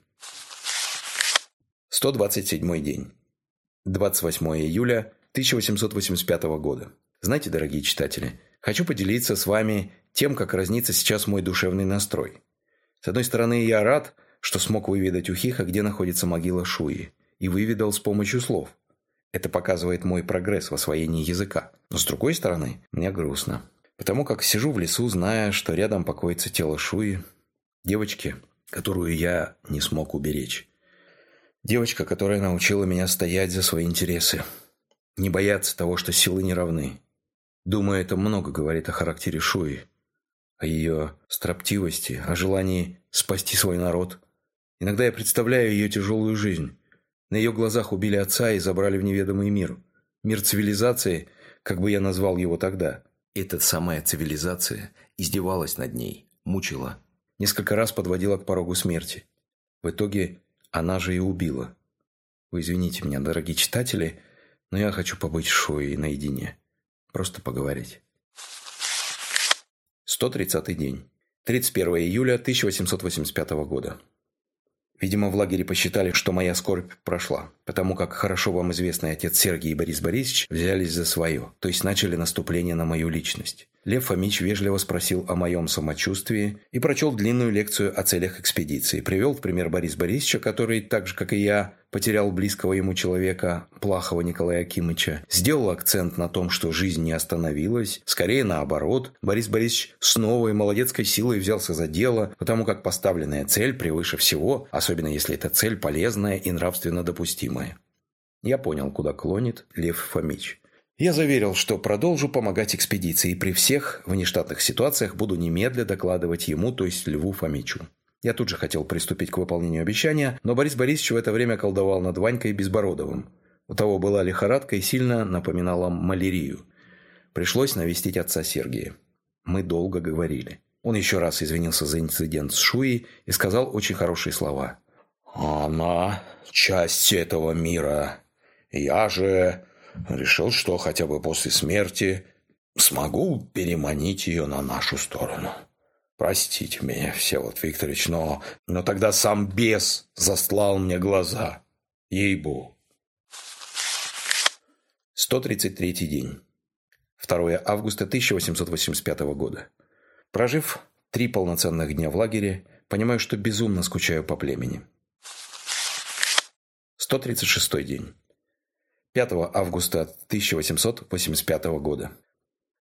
127 день. 28 июля 1885 года. Знаете, дорогие читатели, хочу поделиться с вами тем, как разнится сейчас мой душевный настрой. С одной стороны, я рад, что смог выведать у Хиха, где находится могила Шуи, и выведал с помощью слов. Это показывает мой прогресс в освоении языка. Но с другой стороны, мне грустно. Потому как сижу в лесу, зная, что рядом покоится тело Шуи, девочки, которую я не смог уберечь. Девочка, которая научила меня стоять за свои интересы. Не бояться того, что силы не равны. Думаю, это много говорит о характере Шуи о ее строптивости, о желании спасти свой народ. Иногда я представляю ее тяжелую жизнь. На ее глазах убили отца и забрали в неведомый мир. Мир цивилизации, как бы я назвал его тогда. Эта самая цивилизация издевалась над ней, мучила. Несколько раз подводила к порогу смерти. В итоге она же и убила. Вы извините меня, дорогие читатели, но я хочу побыть с Шоей наедине. Просто поговорить. 130 день. 31 июля 1885 года. Видимо, в лагере посчитали, что моя скорбь прошла, потому как хорошо вам известный отец Сергий и Борис Борисович взялись за свое, то есть начали наступление на мою личность. Лев Фомич вежливо спросил о моем самочувствии и прочел длинную лекцию о целях экспедиции. Привел в пример Борис Борисовича, который, так же, как и я, потерял близкого ему человека, Плахова Николая Акимыча. Сделал акцент на том, что жизнь не остановилась. Скорее наоборот. Борис Борисович с новой молодецкой силой взялся за дело, потому как поставленная цель превыше всего, особенно если эта цель полезная и нравственно допустимая. Я понял, куда клонит Лев Фомич. Я заверил, что продолжу помогать экспедиции и при всех внештатных ситуациях буду немедля докладывать ему, то есть Льву Фомичу. Я тут же хотел приступить к выполнению обещания, но Борис Борисович в это время колдовал над Ванькой Безбородовым. У того была лихорадка и сильно напоминала малярию. Пришлось навестить отца Сергия. Мы долго говорили. Он еще раз извинился за инцидент с Шуей и сказал очень хорошие слова. «Она часть этого мира. Я же решил, что хотя бы после смерти смогу переманить ее на нашу сторону. Простите меня, Всеволод Викторович, но, но тогда сам бес застлал мне глаза. Ей-богу. 133 день. 2 августа 1885 года. Прожив три полноценных дня в лагере, понимаю, что безумно скучаю по племени. 136 день. 5 августа 1885 года.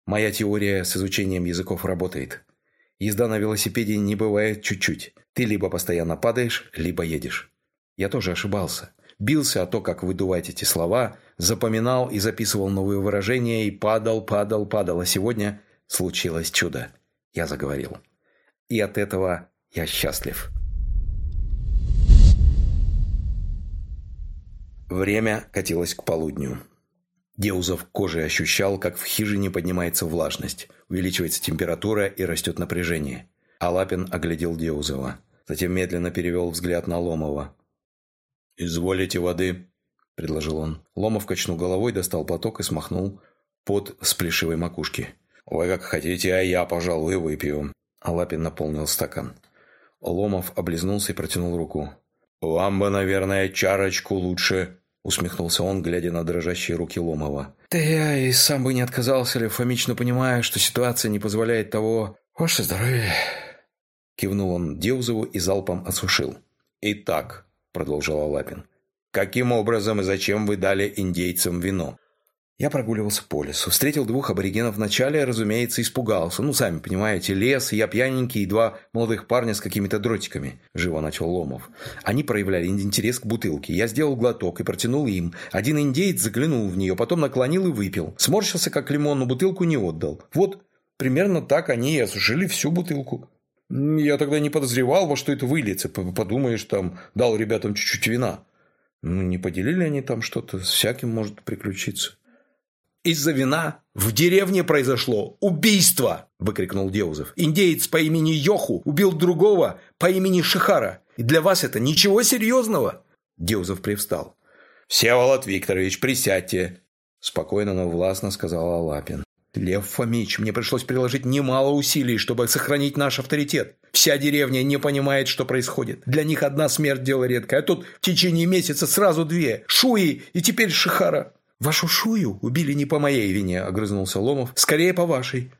Моя теория с изучением языков работает. Езда на велосипеде не бывает чуть-чуть. Ты либо постоянно падаешь, либо едешь. Я тоже ошибался. Бился о то, как выдувать эти слова, запоминал и записывал новые выражения и падал, падал, падал. А сегодня случилось чудо. Я заговорил. И от этого я счастлив. Время катилось к полудню. Деузов кожей ощущал, как в хижине поднимается влажность, увеличивается температура и растет напряжение. Алапин оглядел Деузова. Затем медленно перевел взгляд на Ломова. «Изволите воды?» – предложил он. Ломов качнул головой, достал платок и смахнул под с плешивой макушки. «Вы как хотите, а я, пожалуй, выпью». Алапин наполнил стакан. Ломов облизнулся и протянул руку. «Вам бы, наверное, чарочку лучше», усмехнулся он, глядя на дрожащие руки Ломова. «Да я и сам бы не отказался, Лев Фомич, но понимаю, что ситуация не позволяет того...» «Ваше здоровье!» Кивнул он Деузову и залпом осушил. «Итак», — продолжил Алапин, — «каким образом и зачем вы дали индейцам вино?» Я прогуливался по лесу. Встретил двух аборигенов вначале, разумеется, испугался. Ну, сами понимаете, лес, я пьяненький и два молодых парня с какими-то дротиками. Живо начал Ломов. Они проявляли интерес к бутылке. Я сделал глоток и протянул им. Один индеец заглянул в нее, потом наклонил и выпил. Сморщился, как лимон, но бутылку не отдал. Вот примерно так они и осушили всю бутылку. Я тогда не подозревал, во что это выльется. Подумаешь, там, дал ребятам чуть-чуть вина. Ну, не поделили они там что-то, с всяким может приключиться. Из-за вина в деревне произошло убийство!» – выкрикнул Деузов. «Индеец по имени Йоху убил другого по имени Шихара. И для вас это ничего серьезного?» Деузов привстал. «Всеволод Викторович, присядьте!» Спокойно, но властно сказал Алапин. «Лев Фомич, мне пришлось приложить немало усилий, чтобы сохранить наш авторитет. Вся деревня не понимает, что происходит. Для них одна смерть – дело редкое, а тут в течение месяца сразу две. Шуи и теперь Шихара. «Вашу шую убили не по моей вине», – огрызнулся Ломов. «Скорее по вашей».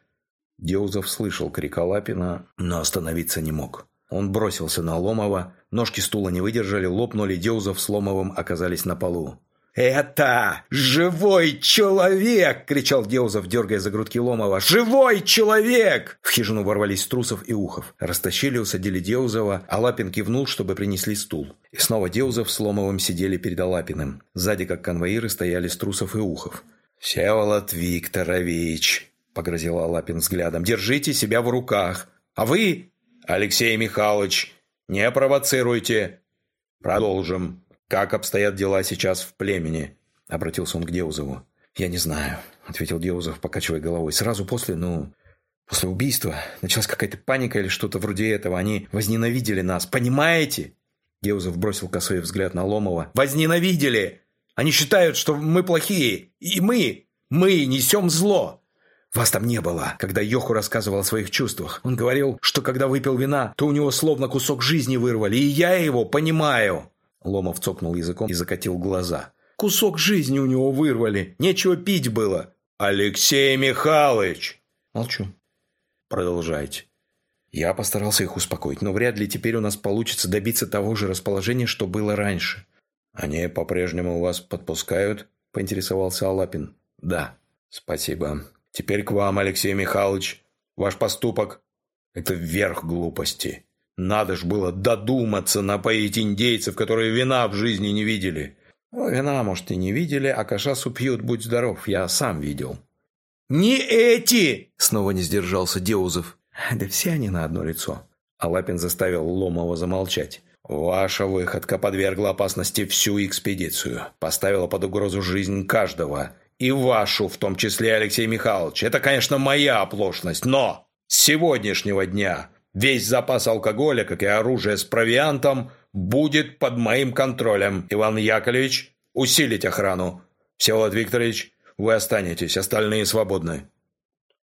Деузов слышал крик Алапина, но остановиться не мог. Он бросился на Ломова, ножки стула не выдержали, лопнули, Деузов с Ломовым оказались на полу. «Это живой человек!» – кричал Деузов, дергая за грудки Ломова. «Живой человек!» В хижину ворвались Трусов и Ухов. Растащили, усадили Деузова, а Лапин кивнул, чтобы принесли стул. И снова Деузов с Ломовым сидели перед Алапиным. Сзади, как конвоиры, стояли Струсов и Ухов. «Всеволод Викторович!» – погрозил Алапин взглядом. «Держите себя в руках! А вы, Алексей Михайлович, не провоцируйте! Продолжим!» «Как обстоят дела сейчас в племени?» – обратился он к Деузову. «Я не знаю», – ответил Деузов, покачивая головой. «Сразу после, ну, после убийства началась какая-то паника или что-то вроде этого. Они возненавидели нас, понимаете?» Деузов бросил косой взгляд на Ломова. «Возненавидели! Они считают, что мы плохие, и мы, мы несем зло!» Вас там не было, когда Йоху рассказывал о своих чувствах. Он говорил, что когда выпил вина, то у него словно кусок жизни вырвали, и я его понимаю. Ломов цокнул языком и закатил глаза. «Кусок жизни у него вырвали. Нечего пить было». «Алексей Михайлович!» «Молчу». «Продолжайте». Я постарался их успокоить, но вряд ли теперь у нас получится добиться того же расположения, что было раньше. «Они по-прежнему вас подпускают?» – поинтересовался Алапин. «Да». «Спасибо. Теперь к вам, Алексей Михайлович. Ваш поступок – это верх глупости. Надо ж было додуматься напоить индейцев, которые вина в жизни не видели. Вина, может, и не видели, а кашасу пьют, будь здоров, я сам видел. «Не эти!» – снова не сдержался Деузов. «Да все они на одно лицо». Алапин заставил Ломова замолчать. Ваша выходка подвергла опасности всю экспедицию, поставила под угрозу жизнь каждого, и вашу в том числе, Алексей Михайлович. Это, конечно, моя оплошность, но с сегодняшнего дня весь запас алкоголя, как и оружие с провиантом, будет под моим контролем. Иван Яковлевич, усилить охрану. Всеволод Викторович, вы останетесь, остальные свободны.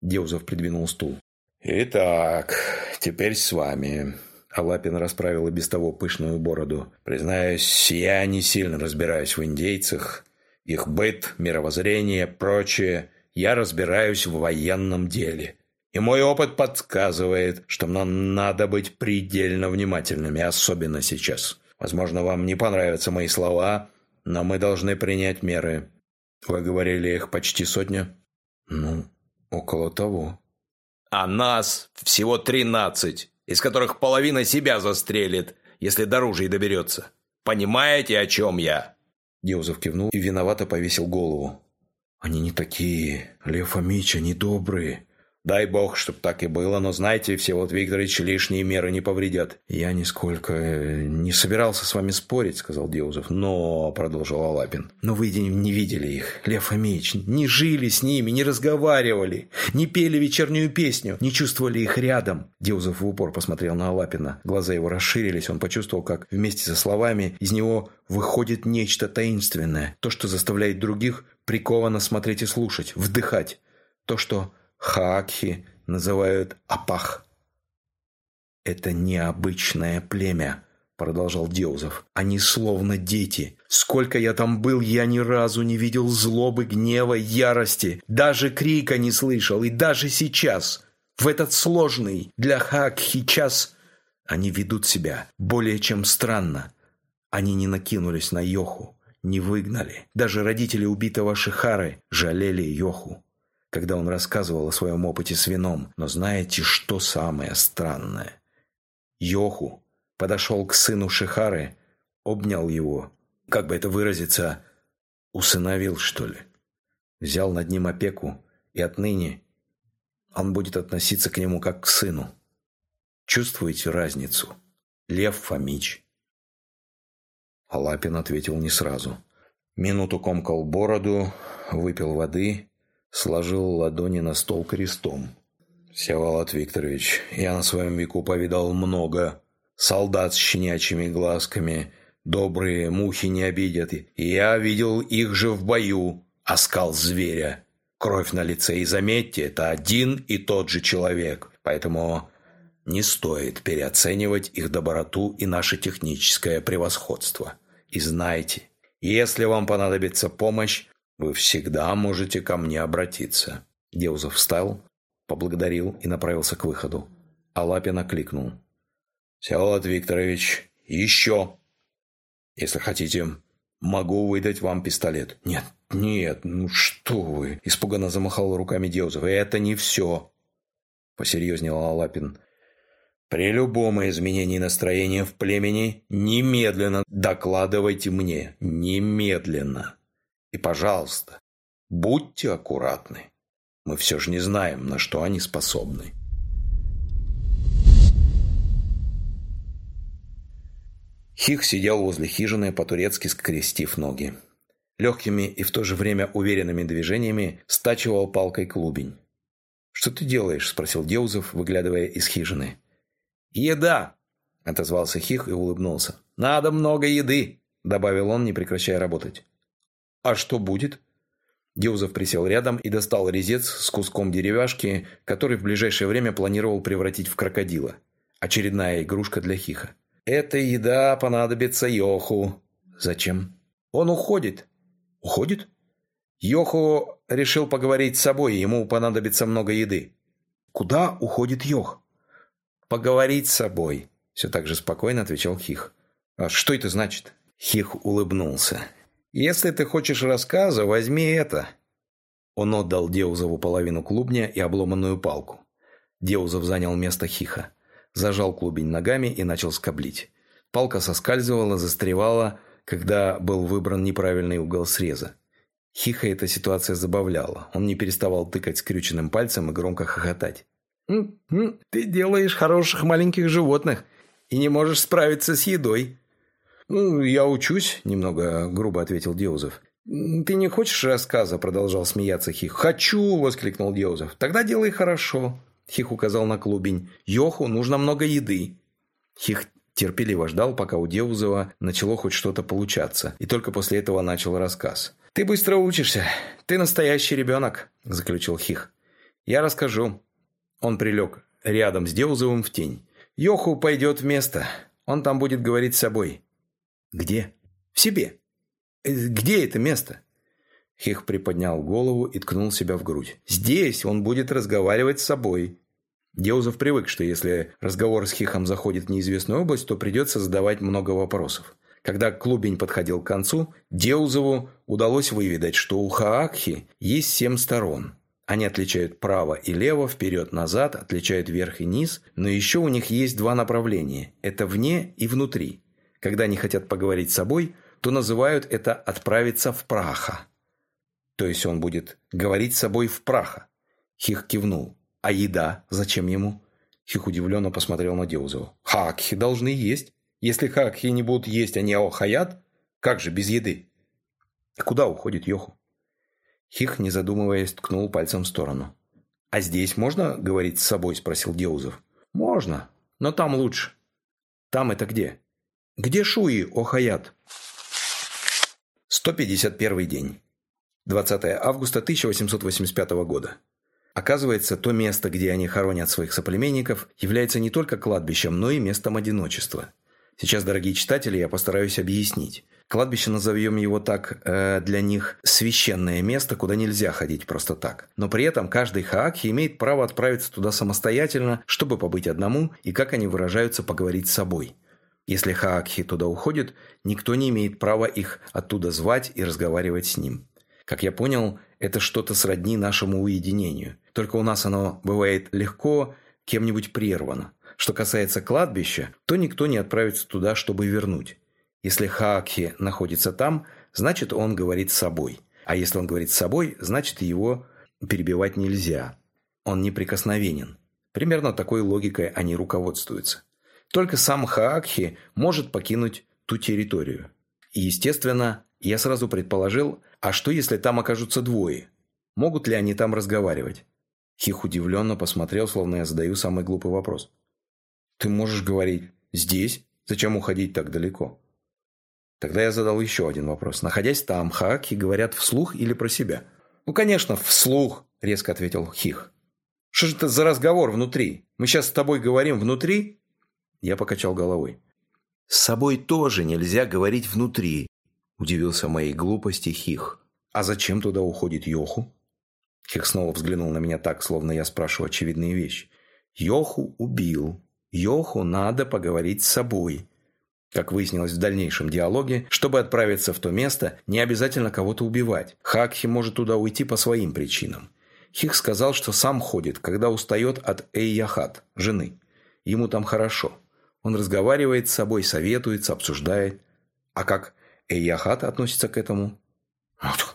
Деузов придвинул стул. «Итак, теперь с вами». Алапин расправил и без того пышную бороду. «Признаюсь, я не сильно разбираюсь в индейцах, их быт, мировоззрение, прочее. Я разбираюсь в военном деле. И мой опыт подсказывает, что нам надо быть предельно внимательными, особенно сейчас. Возможно, вам не понравятся мои слова, но мы должны принять меры. Вы говорили их почти сотня? Ну, около того. А нас всего тринадцать, из которых половина себя застрелит, если до ружей доберется. Понимаете, о чем я?» Деузов кивнул и виновато повесил голову. «Они не такие. Лев Фомич, они добрые. Дай бог, чтоб так и было, но знаете, Всеволод Викторович, лишние меры не повредят. Я нисколько э, не собирался с вами спорить, сказал Деузов. Но, продолжил Алапин. Но вы не видели их, Лев Фомич, не жили с ними, не разговаривали, не пели вечернюю песню, не чувствовали их рядом. Деузов в упор посмотрел на Алапина. Глаза его расширились, он почувствовал, как вместе со словами из него выходит нечто таинственное. То, что заставляет других прикованно смотреть и слушать, вдыхать. То, что Хаакхи называют Апах. «Это необычное племя», — продолжал Деузов. «Они словно дети. Сколько я там был, я ни разу не видел злобы, гнева, ярости. Даже крика не слышал. И даже сейчас, в этот сложный для Хаакхи час, они ведут себя более чем странно. Они не накинулись на Йоху, не выгнали. Даже родители убитого Шихары жалели Йоху когда он рассказывал о своем опыте с вином. Но знаете, что самое странное? Йоху подошел к сыну Шихары, обнял его, как бы это выразиться, усыновил, что ли. Взял над ним опеку, и отныне он будет относиться к нему как к сыну. Чувствуете разницу? Лев Фомич. Алапин ответил не сразу. Минуту комкал бороду, выпил воды сложил ладони на стол крестом. «Всеволод Викторович, я на своем веку повидал много. Солдат с щенячьими глазками, добрые мухи не обидят. Я видел их же в бою, оскал зверя, кровь на лице. И заметьте, это один и тот же человек. Поэтому не стоит переоценивать их доброту и наше техническое превосходство. И знайте, если вам понадобится помощь, вы всегда можете ко мне обратиться». Деузов встал, поблагодарил и направился к выходу. А Лапин окликнул. «Всеволод Викторович, еще! Если хотите, могу выдать вам пистолет». «Нет, нет, ну что вы!» Испуганно замахал руками Деузов. «Это не все!» Посерьезнел Алапин. «При любом изменении настроения в племени немедленно докладывайте мне. Немедленно!» И, пожалуйста, будьте аккуратны. Мы все же не знаем, на что они способны. Хих сидел возле хижины, по-турецки скрестив ноги. Легкими и в то же время уверенными движениями стачивал палкой клубень. «Что ты делаешь?» – спросил Деузов, выглядывая из хижины. «Еда!» – отозвался Хих и улыбнулся. «Надо много еды!» – добавил он, не прекращая работать. «А что будет?» Деузов присел рядом и достал резец с куском деревяшки, который в ближайшее время планировал превратить в крокодила. Очередная игрушка для Хиха. «Эта еда понадобится Йоху». «Зачем?» «Он уходит». «Уходит?» Йоху решил поговорить с собой, ему понадобится много еды. «Куда уходит Йох?» «Поговорить с собой», – все так же спокойно отвечал Хих. «А что это значит?» Хих улыбнулся. «Если ты хочешь рассказа, возьми это». Он отдал Деузову половину клубня и обломанную палку. Деузов занял место Хиха. Зажал клубень ногами и начал скоблить. Палка соскальзывала, застревала, когда был выбран неправильный угол среза. Хиха эта ситуация забавляла. Он не переставал тыкать скрюченным пальцем и громко хохотать. «Ты делаешь хороших маленьких животных. и не можешь справиться с едой». «Ну, я учусь», – немного грубо ответил Деузов. «Ты не хочешь рассказа?» – продолжал смеяться Хих. «Хочу!» – воскликнул Деузов. «Тогда делай хорошо», – Хих указал на клубень. «Йоху нужно много еды». Хих терпеливо ждал, пока у Деузова начало хоть что-то получаться, и только после этого начал рассказ. «Ты быстро учишься. Ты настоящий ребенок», – заключил Хих. «Я расскажу». Он прилег рядом с Деузовым в тень. «Йоху пойдет в место. Он там будет говорить с собой». «Где?» «В себе». Э, «Где это место?» Хих приподнял голову и ткнул себя в грудь. «Здесь он будет разговаривать с собой». Деузов привык, что если разговор с Хихом заходит в неизвестную область, то придется задавать много вопросов. Когда клубень подходил к концу, Деузову удалось выведать, что у Хаакхи есть семь сторон. Они отличают право и лево, вперед-назад, отличают верх и низ, но еще у них есть два направления – это вне и внутри. Когда они хотят поговорить с собой, то называют это «отправиться в праха». То есть он будет говорить с собой в праха. Хих кивнул. А еда зачем ему? Хих удивленно посмотрел на Деузова. Хакхи должны есть. Если хакхи не будут есть, они хаят, как же без еды? И куда уходит Йоху? Хих, не задумываясь, ткнул пальцем в сторону. «А здесь можно говорить с собой?» – спросил Деузов. «Можно, но там лучше». «Там это где?» «Где Шуи, о Хаят?» 151 день. 20 августа 1885 года. Оказывается, то место, где они хоронят своих соплеменников, является не только кладбищем, но и местом одиночества. Сейчас, дорогие читатели, я постараюсь объяснить. Кладбище, назовем его так, э, для них священное место, куда нельзя ходить просто так. Но при этом каждый хаакхи имеет право отправиться туда самостоятельно, чтобы побыть одному и, как они выражаются, поговорить с собой. Если хаакхи туда уходят, никто не имеет права их оттуда звать и разговаривать с ним. Как я понял, это что-то сродни нашему уединению. Только у нас оно бывает легко, кем-нибудь прервано. Что касается кладбища, то никто не отправится туда, чтобы вернуть. Если Хаакхи находится там, значит он говорит с собой. А если он говорит с собой, значит его перебивать нельзя. Он неприкосновенен. Примерно такой логикой они руководствуются. Только сам Хаакхи может покинуть ту территорию. И, естественно, я сразу предположил, а что если там окажутся двое? Могут ли они там разговаривать? Хих удивленно посмотрел, словно я задаю самый глупый вопрос. Ты можешь говорить «здесь»? Зачем уходить так далеко? Тогда я задал еще один вопрос. Находясь там, Хааки говорят вслух или про себя? «Ну, конечно, вслух», – резко ответил Хих. «Что же это за разговор внутри? Мы сейчас с тобой говорим внутри?» Я покачал головой. «С собой тоже нельзя говорить внутри», – удивился моей глупости Хих. «А зачем туда уходит Йоху?» Хих снова взглянул на меня так, словно я спрашиваю очевидные вещи. «Йоху убил. Йоху надо поговорить с собой. Как выяснилось в дальнейшем диалоге, чтобы отправиться в то место, не обязательно кого-то убивать. Хакхи может туда уйти по своим причинам. Хих сказал, что сам ходит, когда устает от Эйяхат, жены. Ему там хорошо. Он разговаривает с собой, советуется, обсуждает. А как Эйяхат относится к этому?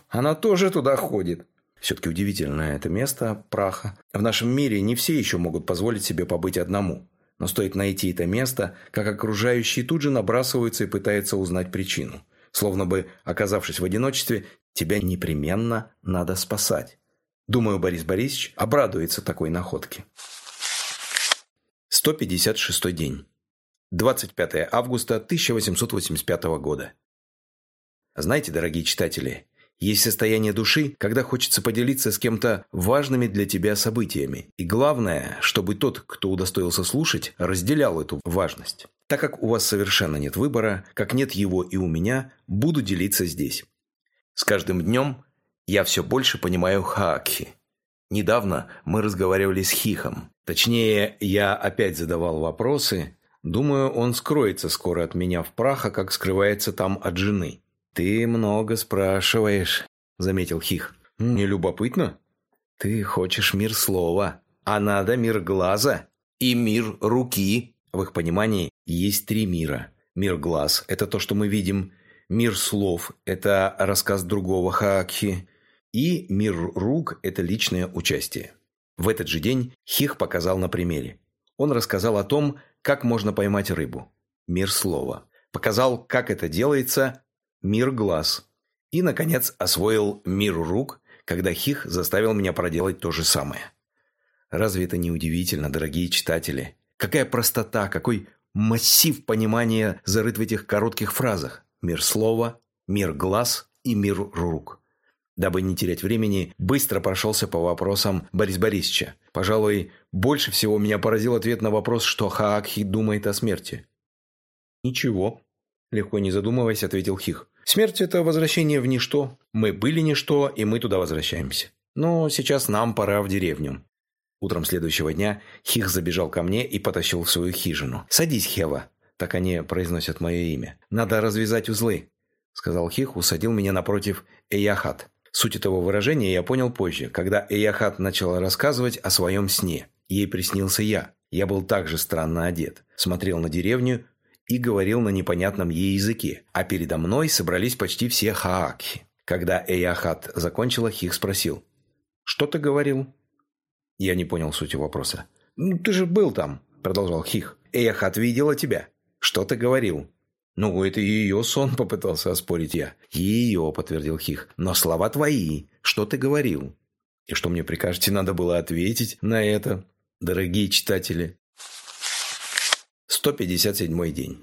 Она тоже туда ходит. Все-таки удивительное это место праха. В нашем мире не все еще могут позволить себе побыть одному. Но стоит найти это место, как окружающие тут же набрасываются и пытаются узнать причину. Словно бы, оказавшись в одиночестве, тебя непременно надо спасать. Думаю, Борис Борисович обрадуется такой находке. 156 день. 25 августа 1885 года. Знаете, дорогие читатели, есть состояние души, когда хочется поделиться с кем-то важными для тебя событиями. И главное, чтобы тот, кто удостоился слушать, разделял эту важность. Так как у вас совершенно нет выбора, как нет его и у меня, буду делиться здесь. С каждым днем я все больше понимаю Хаакхи. Недавно мы разговаривали с Хихом. Точнее, я опять задавал вопросы. Думаю, он скроется скоро от меня в праха, как скрывается там от жены. «Ты много спрашиваешь», — заметил Хих. «Не любопытно?» «Ты хочешь мир слова, а надо мир глаза и мир руки». В их понимании есть три мира. Мир глаз – это то, что мы видим. Мир слов – это рассказ другого Хаакхи. И мир рук – это личное участие. В этот же день Хих показал на примере. Он рассказал о том, как можно поймать рыбу. Мир слова. Показал, как это делается. Мир глаз. И, наконец, освоил мир рук, когда Хих заставил меня проделать то же самое. Разве это не удивительно, дорогие читатели? Какая простота, какой массив понимания зарыт в этих коротких фразах. Мир слова, мир глаз и мир рук. Дабы не терять времени, быстро прошелся по вопросам Борис Борисовича. Пожалуй, больше всего меня поразил ответ на вопрос, что Хаакхи думает о смерти. «Ничего», – легко не задумываясь, ответил Хих. «Смерть – это возвращение в ничто. Мы были ничто, и мы туда возвращаемся. Но сейчас нам пора в деревню. Утром следующего дня Хих забежал ко мне и потащил в свою хижину. «Садись, Хева!» Так они произносят мое имя. «Надо развязать узлы», — сказал Хих, усадил меня напротив Эяхат. Суть этого выражения я понял позже, когда Эяхат начала рассказывать о своем сне. Ей приснился я. Я был также странно одет, смотрел на деревню и говорил на непонятном ей языке, а передо мной собрались почти все хаакхи. Когда Эяхат закончила, Хих спросил. «Что ты говорил?» Я не понял сути вопроса. «Ну, ты же был там», — продолжал Хих. «Эхат видела тебя. Что ты говорил?» «Ну, это ее сон», — попытался оспорить я. «Ее», — подтвердил Хих. «Но слова твои. Что ты говорил?» И что мне прикажете, надо было ответить на это, дорогие читатели? 157 день.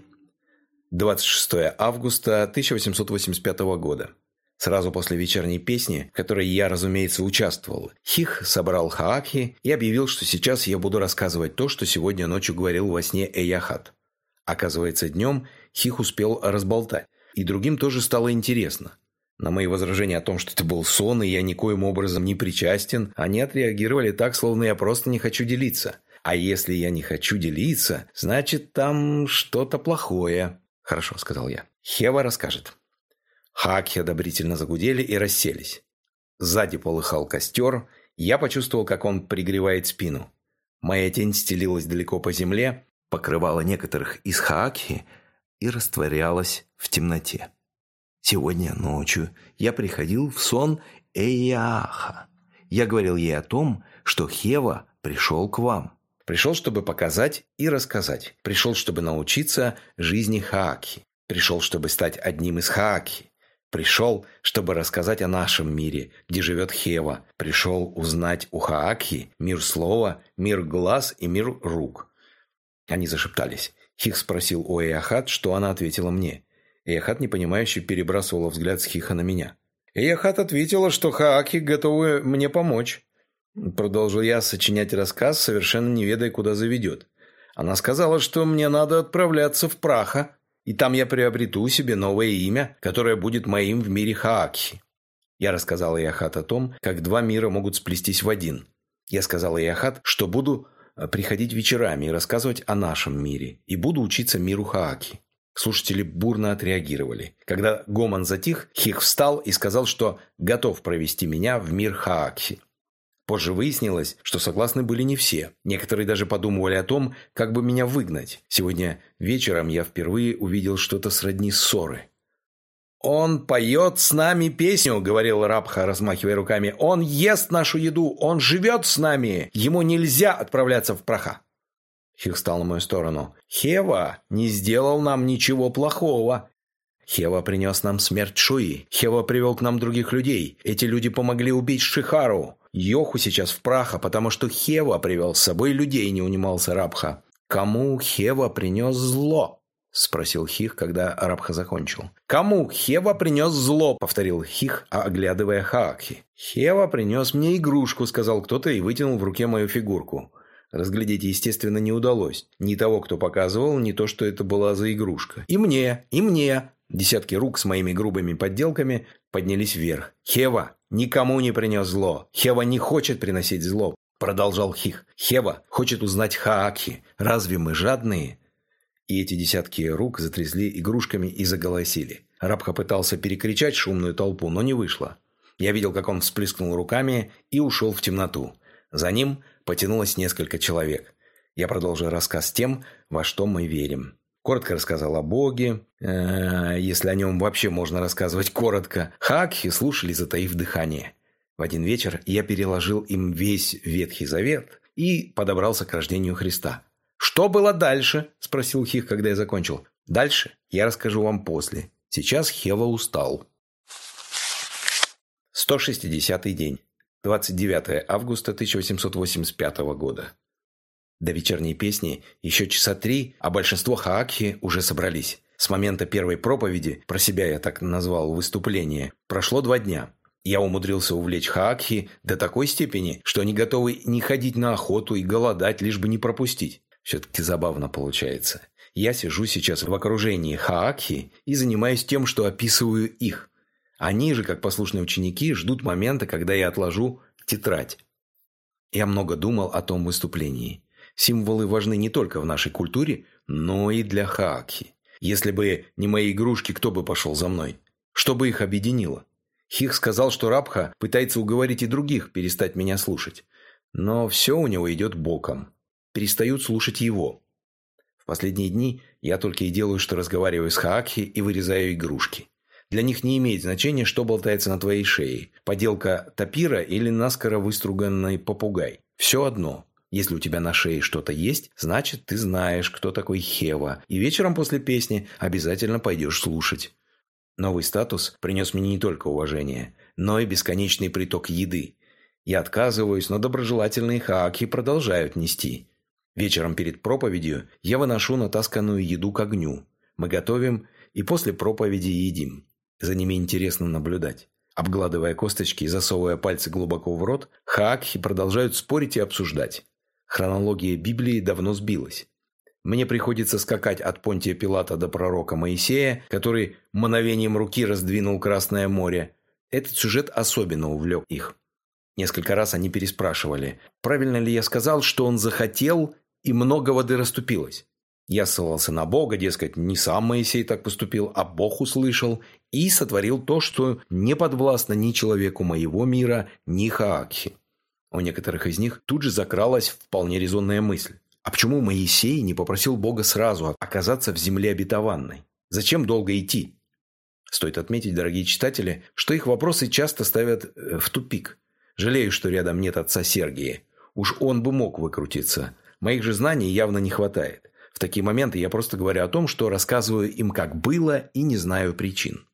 26 августа 1885 года. Сразу после вечерней песни, в которой я, разумеется, участвовал, Хих собрал Хаакхи и объявил, что сейчас я буду рассказывать то, что сегодня ночью говорил во сне Эяхат. Оказывается, днем Хих успел разболтать, и другим тоже стало интересно. На мои возражения о том, что это был сон, и я никоим образом не причастен, они отреагировали так, словно я просто не хочу делиться. А если я не хочу делиться, значит, там что-то плохое. «Хорошо», — сказал я. «Хева расскажет». Хаки одобрительно загудели и расселись. Сзади полыхал костер, я почувствовал, как он пригревает спину. Моя тень стелилась далеко по земле, покрывала некоторых из Хаакхи и растворялась в темноте. Сегодня ночью я приходил в сон Эйяаха. Я говорил ей о том, что Хева пришел к вам. Пришел, чтобы показать и рассказать. Пришел, чтобы научиться жизни Хаакхи. Пришел, чтобы стать одним из Хаакхи. Пришел, чтобы рассказать о нашем мире, где живет Хева. Пришел узнать у Хаакхи мир слова, мир глаз и мир рук. Они зашептались. Хих спросил у Эяхат, что она ответила мне. Эяхат, непонимающе, перебрасывала взгляд с Хиха на меня. Эяхат ответила, что Хаакхи готовы мне помочь. Продолжил я сочинять рассказ, совершенно не ведая, куда заведет. Она сказала, что мне надо отправляться в праха, и там я приобрету себе новое имя, которое будет моим в мире Хаакхи. Я рассказал Яхат о том, как два мира могут сплестись в один. Я сказал Яхат, что буду приходить вечерами и рассказывать о нашем мире, и буду учиться миру Хаакхи. Слушатели бурно отреагировали. Когда гомон затих, Хих встал и сказал, что готов провести меня в мир Хаакхи. Позже выяснилось, что согласны были не все. Некоторые даже подумывали о том, как бы меня выгнать. Сегодня вечером я впервые увидел что-то сродни ссоры. «Он поет с нами песню», — говорил Рабха, размахивая руками. «Он ест нашу еду, он живет с нами. Ему нельзя отправляться в праха». Хих стал на мою сторону. «Хева не сделал нам ничего плохого. Хева принес нам смерть Шуи. Хева привел к нам других людей. Эти люди помогли убить Шихару. Йоху сейчас в праха, потому что Хева привел с собой людей, не унимался Рабха. Кому Хева принес зло? Спросил Хих, когда Рабха закончил. «Кому Хева принес зло?» – повторил Хих, оглядывая Хаакхи. «Хева принес мне игрушку», – сказал кто-то и вытянул в руке мою фигурку. Разглядеть, естественно, не удалось. Ни того, кто показывал, ни то, что это была за игрушка. «И мне! И мне!» Десятки рук с моими грубыми подделками поднялись вверх. «Хева никому не принес зло. Хева не хочет приносить зло», – продолжал Хих. «Хева хочет узнать Хаакхи. Разве мы жадные?» И эти десятки рук затрясли игрушками и заголосили. Рабха пытался перекричать шумную толпу, но не вышло. Я видел, как он всплеснул руками и ушел в темноту. За ним потянулось несколько человек. Я продолжил рассказ тем, во что мы верим. Коротко рассказал о Боге, э, если о нем вообще можно рассказывать коротко. Хакхи слушали, затаив дыхание. В один вечер я переложил им весь Ветхий Завет и подобрался к рождению Христа. «Что было дальше?» – спросил Хих, когда я закончил. «Дальше я расскажу вам после. Сейчас Хева устал». 160 день. 29 августа 1885 года. До вечерней песни еще часа три, а большинство хаакхи уже собрались. С момента первой проповеди, про себя я так назвал выступление, прошло два дня. Я умудрился увлечь хаакхи до такой степени, что они готовы не ходить на охоту и голодать, лишь бы не пропустить. Все-таки забавно получается. Я сижу сейчас в окружении хаакхи и занимаюсь тем, что описываю их. Они же, как послушные ученики, ждут момента, когда я отложу тетрадь. Я много думал о том выступлении. Символы важны не только в нашей культуре, но и для Хаакхи. Если бы не мои игрушки, кто бы пошел за мной? Что бы их объединило? Хих сказал, что Рабха пытается уговорить и других перестать меня слушать. Но все у него идет боком. Перестают слушать его. В последние дни я только и делаю, что разговариваю с Хаакхи и вырезаю игрушки. Для них не имеет значения, что болтается на твоей шее. Поделка тапира или наскоро выструганный попугай. Все одно. Если у тебя на шее что-то есть, значит, ты знаешь, кто такой Хева. И вечером после песни обязательно пойдешь слушать. Новый статус принес мне не только уважение, но и бесконечный приток еды. Я отказываюсь, но доброжелательные хааки продолжают нести. Вечером перед проповедью я выношу натасканную еду к огню. Мы готовим и после проповеди едим. За ними интересно наблюдать. Обгладывая косточки и засовывая пальцы глубоко в рот, хаакхи продолжают спорить и обсуждать. Хронология Библии давно сбилась. Мне приходится скакать от Понтия Пилата до пророка Моисея, который мановением руки раздвинул Красное море. Этот сюжет особенно увлек их. Несколько раз они переспрашивали, правильно ли я сказал, что он захотел, и много воды расступилось. Я ссылался на Бога, дескать, не сам Моисей так поступил, а Бог услышал и сотворил то, что не подвластно ни человеку моего мира, ни Хаакхи. У некоторых из них тут же закралась вполне резонная мысль. А почему Моисей не попросил Бога сразу оказаться в земле обетованной? Зачем долго идти? Стоит отметить, дорогие читатели, что их вопросы часто ставят э, в тупик. Жалею, что рядом нет отца Сергия. Уж он бы мог выкрутиться. Моих же знаний явно не хватает. В такие моменты я просто говорю о том, что рассказываю им, как было, и не знаю причин.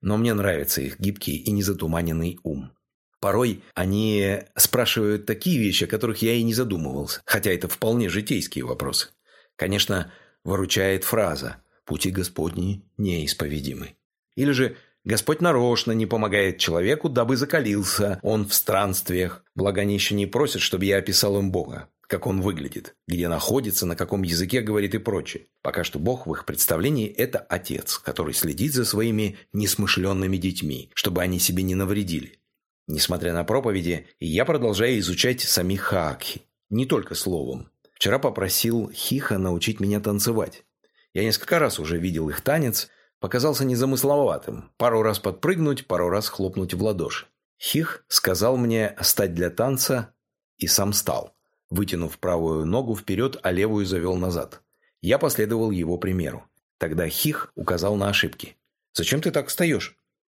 Но мне нравится их гибкий и незатуманенный ум. Порой они спрашивают такие вещи, о которых я и не задумывался, хотя это вполне житейские вопросы. Конечно, выручает фраза «Пути Господни неисповедимы». Или же Господь нарочно не помогает человеку, дабы закалился он в странствиях. Благо они еще не просят, чтобы я описал им Бога как он выглядит, где находится, на каком языке говорит и прочее. Пока что Бог в их представлении – это отец, который следит за своими несмышленными детьми, чтобы они себе не навредили. Несмотря на проповеди, я продолжаю изучать самих Хаакхи, не только словом. Вчера попросил Хиха научить меня танцевать. Я несколько раз уже видел их танец, показался незамысловатым. Пару раз подпрыгнуть, пару раз хлопнуть в ладоши. Хих сказал мне стать для танца и сам стал вытянув правую ногу вперед, а левую завел назад. Я последовал его примеру. Тогда Хих указал на ошибки. «Зачем ты так встаешь?»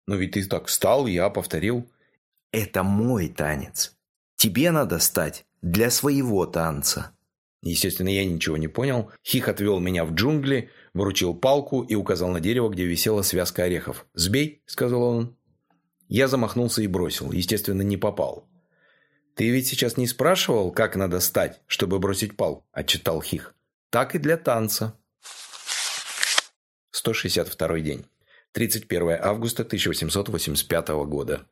«Ну ведь ты так встал, я повторил». «Это мой танец. Тебе надо стать для своего танца». Естественно, я ничего не понял. Хих отвел меня в джунгли, вручил палку и указал на дерево, где висела связка орехов. «Сбей», — сказал он. Я замахнулся и бросил. Естественно, не попал. «Ты ведь сейчас не спрашивал, как надо стать, чтобы бросить пал?» – отчитал Хих. «Так и для танца». 162 день. 31 августа 1885 года.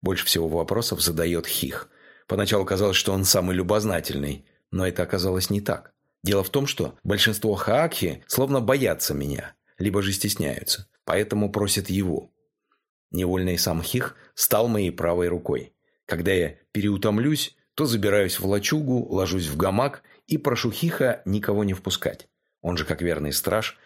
Больше всего вопросов задает Хих. Поначалу казалось, что он самый любознательный, но это оказалось не так. Дело в том, что большинство хаакхи словно боятся меня, либо же стесняются, поэтому просят его. Невольный сам Хих стал моей правой рукой. Когда я переутомлюсь, то забираюсь в лачугу, ложусь в гамак и прошу Хиха никого не впускать. Он же, как верный страж,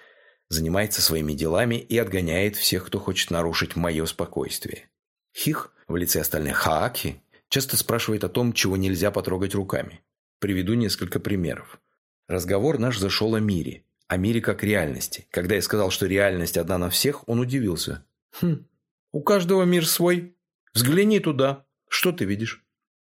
занимается своими делами и отгоняет всех, кто хочет нарушить мое спокойствие. Хих, в лице остальных Хааки, часто спрашивает о том, чего нельзя потрогать руками. Приведу несколько примеров. Разговор наш зашел о мире. О мире как реальности. Когда я сказал, что реальность одна на всех, он удивился. «Хм, у каждого мир свой. Взгляни туда. Что ты видишь?»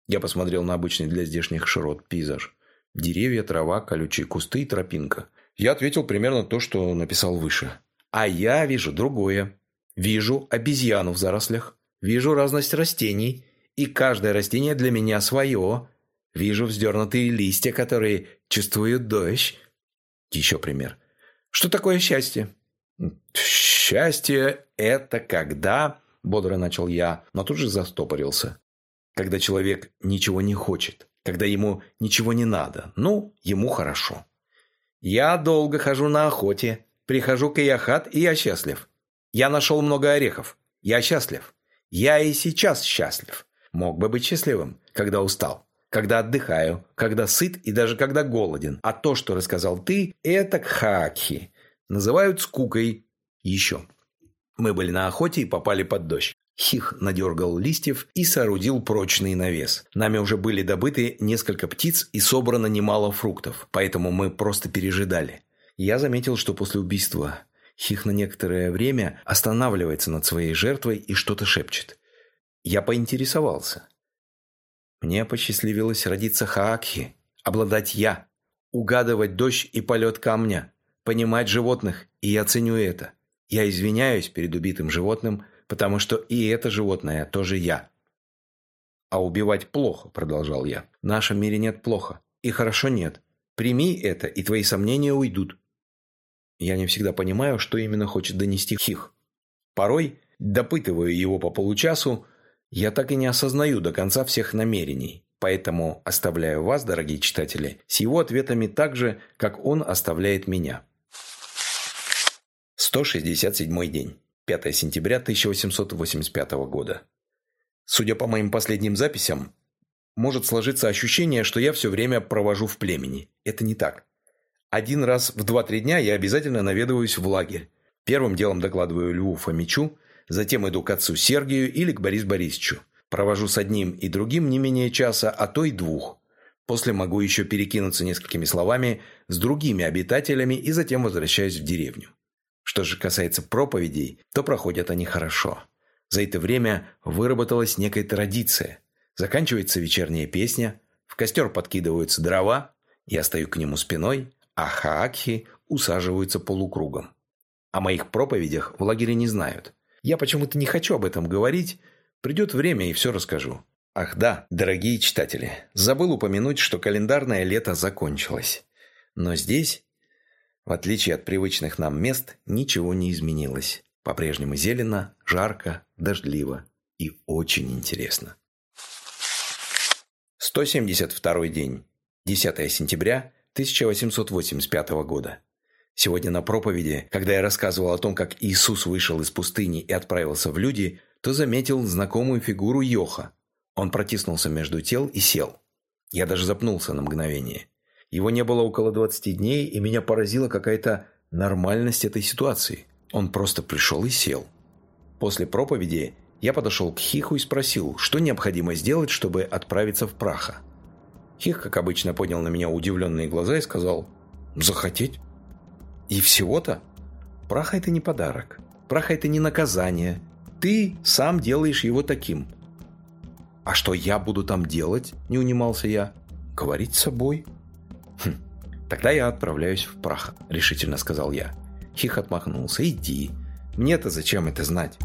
Я посмотрел на обычный для здешних широт пейзаж. Деревья, трава, колючие кусты и тропинка. Я ответил примерно то, что написал выше. А я вижу другое. Вижу обезьяну в зарослях. Вижу разность растений. И каждое растение для меня свое. Вижу вздернутые листья, которые чувствуют дождь. Еще пример. Что такое счастье? Счастье – это когда... Бодро начал я, но тут же застопорился. Когда человек ничего не хочет, когда ему ничего не надо, ну, ему хорошо. Я долго хожу на охоте, прихожу к Яхат, и я счастлив. Я нашел много орехов. Я счастлив. Я и сейчас счастлив. Мог бы быть счастливым, когда устал, когда отдыхаю, когда сыт и даже когда голоден. А то, что рассказал ты, это кхакхи. Называют скукой. Еще. Мы были на охоте и попали под дождь. Хих надергал листьев и соорудил прочный навес. Нами уже были добыты несколько птиц и собрано немало фруктов, поэтому мы просто пережидали. Я заметил, что после убийства Хих на некоторое время останавливается над своей жертвой и что-то шепчет. Я поинтересовался. Мне посчастливилось родиться Хаакхи, обладать я, угадывать дождь и полет камня, понимать животных, и я ценю это. Я извиняюсь перед убитым животным, потому что и это животное тоже я. А убивать плохо, продолжал я. В нашем мире нет плохо. И хорошо нет. Прими это, и твои сомнения уйдут. Я не всегда понимаю, что именно хочет донести Хих. Порой, допытываю его по получасу, я так и не осознаю до конца всех намерений. Поэтому оставляю вас, дорогие читатели, с его ответами так же, как он оставляет меня. 167 день. 5 сентября 1885 года. Судя по моим последним записям, может сложиться ощущение, что я все время провожу в племени. Это не так. Один раз в 2-3 дня я обязательно наведываюсь в лагерь. Первым делом докладываю Льву Фомичу, затем иду к отцу Сергию или к Борису Борисовичу. Провожу с одним и другим не менее часа, а то и двух. После могу еще перекинуться несколькими словами с другими обитателями и затем возвращаюсь в деревню. Что же касается проповедей, то проходят они хорошо. За это время выработалась некая традиция. Заканчивается вечерняя песня, в костер подкидываются дрова, я стою к нему спиной, а хаакхи усаживаются полукругом. О моих проповедях в лагере не знают. Я почему-то не хочу об этом говорить. Придет время и все расскажу. Ах да, дорогие читатели, забыл упомянуть, что календарное лето закончилось. Но здесь в отличие от привычных нам мест, ничего не изменилось. По-прежнему зелено, жарко, дождливо и очень интересно. 172 день. 10 сентября 1885 года. Сегодня на проповеди, когда я рассказывал о том, как Иисус вышел из пустыни и отправился в люди, то заметил знакомую фигуру Йоха. Он протиснулся между тел и сел. Я даже запнулся на мгновение. Его не было около 20 дней, и меня поразила какая-то нормальность этой ситуации. Он просто пришел и сел. После проповеди я подошел к Хиху и спросил, что необходимо сделать, чтобы отправиться в праха. Хих, как обычно, поднял на меня удивленные глаза и сказал «Захотеть?» «И всего-то?» «Праха – это не подарок. Праха – это не наказание. Ты сам делаешь его таким». «А что я буду там делать?» – не унимался я. «Говорить с собой». «Хм, тогда я отправляюсь в прах», – решительно сказал я. Хих отмахнулся. «Иди. Мне-то зачем это знать?»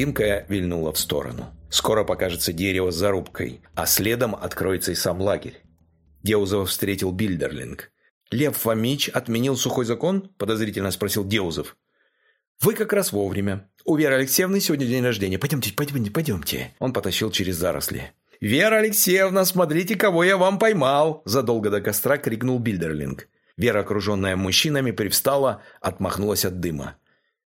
Тропинка вильнула в сторону. Скоро покажется дерево с зарубкой, а следом откроется и сам лагерь. Деузова встретил Бильдерлинг. «Лев Фомич отменил сухой закон?» – подозрительно спросил Деузов. «Вы как раз вовремя. У Веры Алексеевны сегодня день рождения. Пойдемте, пойдемте, пойдемте». Он потащил через заросли. «Вера Алексеевна, смотрите, кого я вам поймал!» Задолго до костра крикнул Бильдерлинг. Вера, окруженная мужчинами, привстала, отмахнулась от дыма.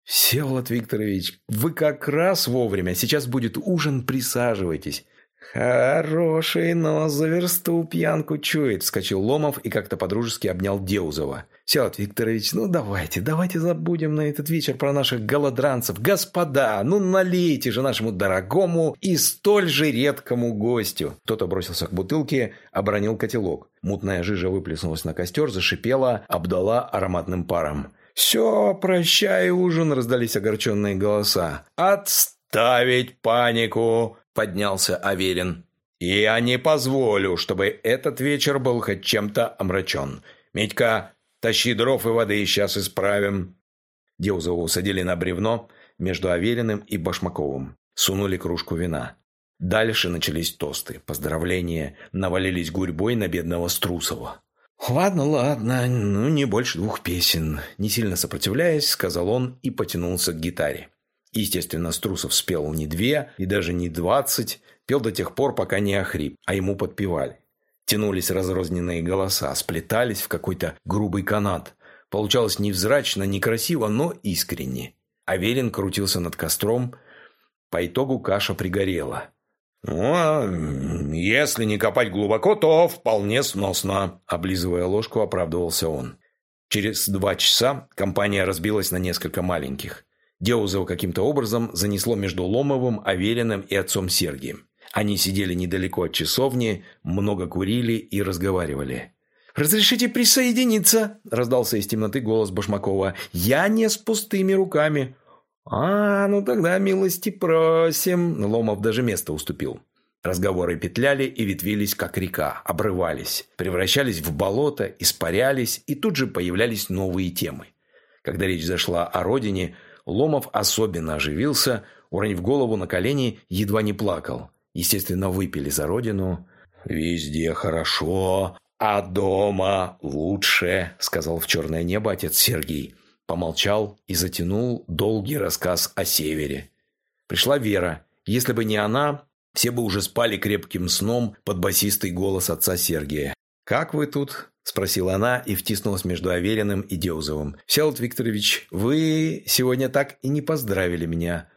«Всеволод Викторович, вы как раз вовремя. Сейчас будет ужин, присаживайтесь. «Хороший нос за версту пьянку чует», – вскочил Ломов и как-то подружески обнял Деузова. «Всеволод Викторович, ну давайте, давайте забудем на этот вечер про наших голодранцев. Господа, ну налейте же нашему дорогому и столь же редкому гостю». Кто-то бросился к бутылке, обронил котелок. Мутная жижа выплеснулась на костер, зашипела, обдала ароматным паром. «Все, прощай ужин», – раздались огорченные голоса. «Отставить панику!» поднялся Аверин. «Я не позволю, чтобы этот вечер был хоть чем-то омрачен. Митька, тащи дров и воды, сейчас исправим». Деузова усадили на бревно между Авериным и Башмаковым. Сунули кружку вина. Дальше начались тосты, поздравления, навалились гурьбой на бедного Струсова. «Ладно, ладно, ну не больше двух песен», – не сильно сопротивляясь, сказал он и потянулся к гитаре. Естественно, Струсов спел не две и даже не двадцать, пел до тех пор, пока не охрип, а ему подпевали. Тянулись разрозненные голоса, сплетались в какой-то грубый канат. Получалось невзрачно, некрасиво, но искренне. Аверин крутился над костром. По итогу каша пригорела. «Ну, если не копать глубоко, то вполне сносно», – облизывая ложку, оправдывался он. Через два часа компания разбилась на несколько маленьких. Деузова каким-то образом занесло между Ломовым, Авериным и отцом Сергием. Они сидели недалеко от часовни, много курили и разговаривали. «Разрешите присоединиться?» – раздался из темноты голос Башмакова. «Я не с пустыми руками». «А, ну тогда милости просим». Ломов даже место уступил. Разговоры петляли и ветвились, как река, обрывались, превращались в болото, испарялись, и тут же появлялись новые темы. Когда речь зашла о родине – Ломов особенно оживился, уронив голову на колени, едва не плакал. Естественно, выпили за родину. «Везде хорошо, а дома лучше», — сказал в черное небо отец Сергей. Помолчал и затянул долгий рассказ о севере. Пришла Вера. Если бы не она, все бы уже спали крепким сном под басистый голос отца Сергия. «Как вы тут?» – спросила она и втиснулась между Авериным и Деузовым. «Всеволод Викторович, вы сегодня так и не поздравили меня.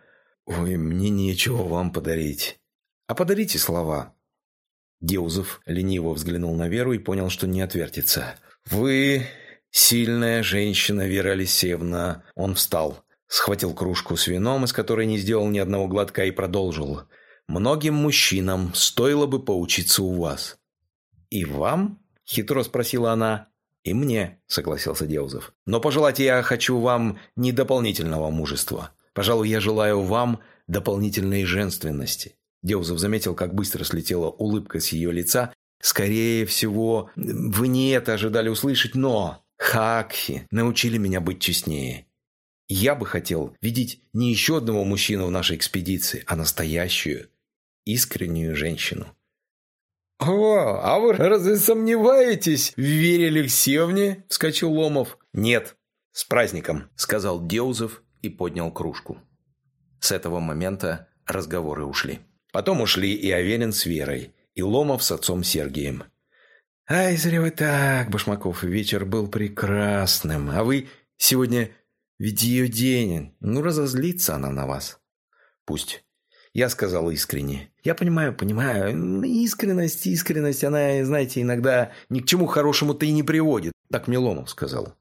Ой, мне нечего вам подарить. А подарите слова». Деузов лениво взглянул на Веру и понял, что не отвертится. «Вы сильная женщина, Вера Алексеевна». Он встал, схватил кружку с вином, из которой не сделал ни одного глотка, и продолжил. «Многим мужчинам стоило бы поучиться у вас». «И вам?» – хитро спросила она. «И мне», – согласился Деузов. «Но пожелать я хочу вам не дополнительного мужества. Пожалуй, я желаю вам дополнительной женственности». Деузов заметил, как быстро слетела улыбка с ее лица. «Скорее всего, вы не это ожидали услышать, но Хакхи научили меня быть честнее. Я бы хотел видеть не еще одного мужчину в нашей экспедиции, а настоящую, искреннюю женщину». «О, а вы разве сомневаетесь в Вере Алексеевне?» – вскочил Ломов. «Нет, с праздником», – сказал Деузов и поднял кружку. С этого момента разговоры ушли. Потом ушли и Аверин с Верой, и Ломов с отцом Сергием. «Ай, зря вы так, Башмаков, вечер был прекрасным, а вы сегодня ведь ее день, ну разозлится она на вас». «Пусть. Я сказал искренне. Я понимаю, понимаю. Искренность, искренность, она, знаете, иногда ни к чему хорошему-то и не приводит. Так мне Ломов сказал.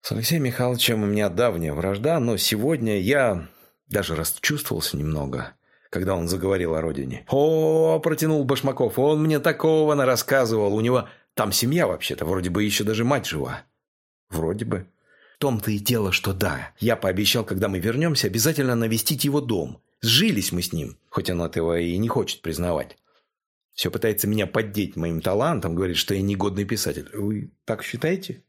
С Алексеем Михайловичем у меня давняя вражда, но сегодня я даже расчувствовался немного, когда он заговорил о родине. «О, — протянул Башмаков, — он мне такого нарассказывал. У него там семья вообще-то, вроде бы еще даже мать жива». «Вроде бы». В том-то и дело, что да. Я пообещал, когда мы вернемся, обязательно навестить его дом. Сжились мы с ним, хоть он этого и не хочет признавать. Все пытается меня поддеть моим талантом, говорит, что я негодный писатель. Вы так считаете?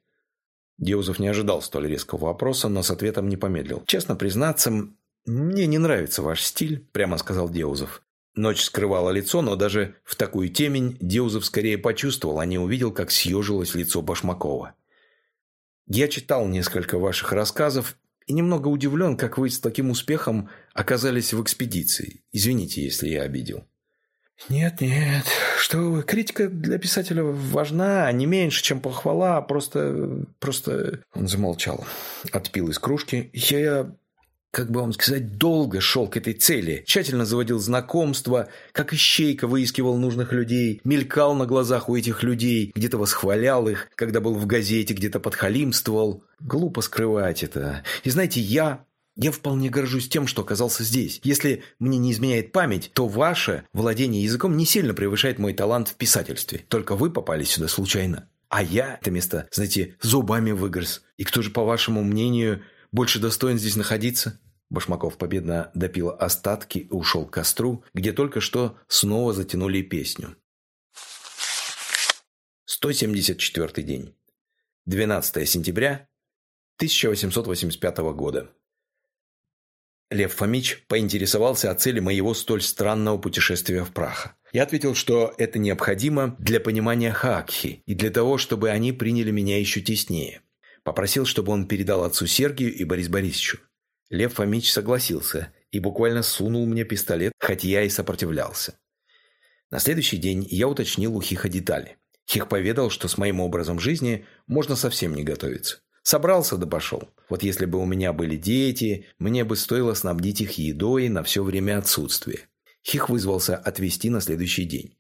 Деузов не ожидал столь резкого вопроса, но с ответом не помедлил. «Честно признаться, мне не нравится ваш стиль», – прямо сказал Деузов. Ночь скрывала лицо, но даже в такую темень Деузов скорее почувствовал, а не увидел, как съежилось лицо Башмакова. «Я читал несколько ваших рассказов и немного удивлен, как вы с таким успехом оказались в экспедиции. Извините, если я обидел». «Нет, нет, что вы, критика для писателя важна, не меньше, чем похвала, просто... просто...» Он замолчал, отпил из кружки. «Я как бы вам сказать, долго шел к этой цели. Тщательно заводил знакомства, как ищейка выискивал нужных людей, мелькал на глазах у этих людей, где-то восхвалял их, когда был в газете, где-то подхалимствовал. Глупо скрывать это. И знаете, я я вполне горжусь тем, что оказался здесь. Если мне не изменяет память, то ваше владение языком не сильно превышает мой талант в писательстве. Только вы попали сюда случайно. А я это место, знаете, зубами выгрыз. И кто же, по вашему мнению, больше достоин здесь находиться?» Башмаков победно допил остатки и ушел к костру, где только что снова затянули песню. 174 день. 12 сентября 1885 года. Лев Фомич поинтересовался о цели моего столь странного путешествия в Праха. Я ответил, что это необходимо для понимания Хаакхи и для того, чтобы они приняли меня еще теснее. Попросил, чтобы он передал отцу Сергию и Борис Борисовичу. Лев Фомич согласился и буквально сунул мне пистолет, хоть я и сопротивлялся. На следующий день я уточнил у Хиха детали. Хих поведал, что с моим образом жизни можно совсем не готовиться. Собрался да пошел. Вот если бы у меня были дети, мне бы стоило снабдить их едой на все время отсутствия. Хих вызвался отвезти на следующий день.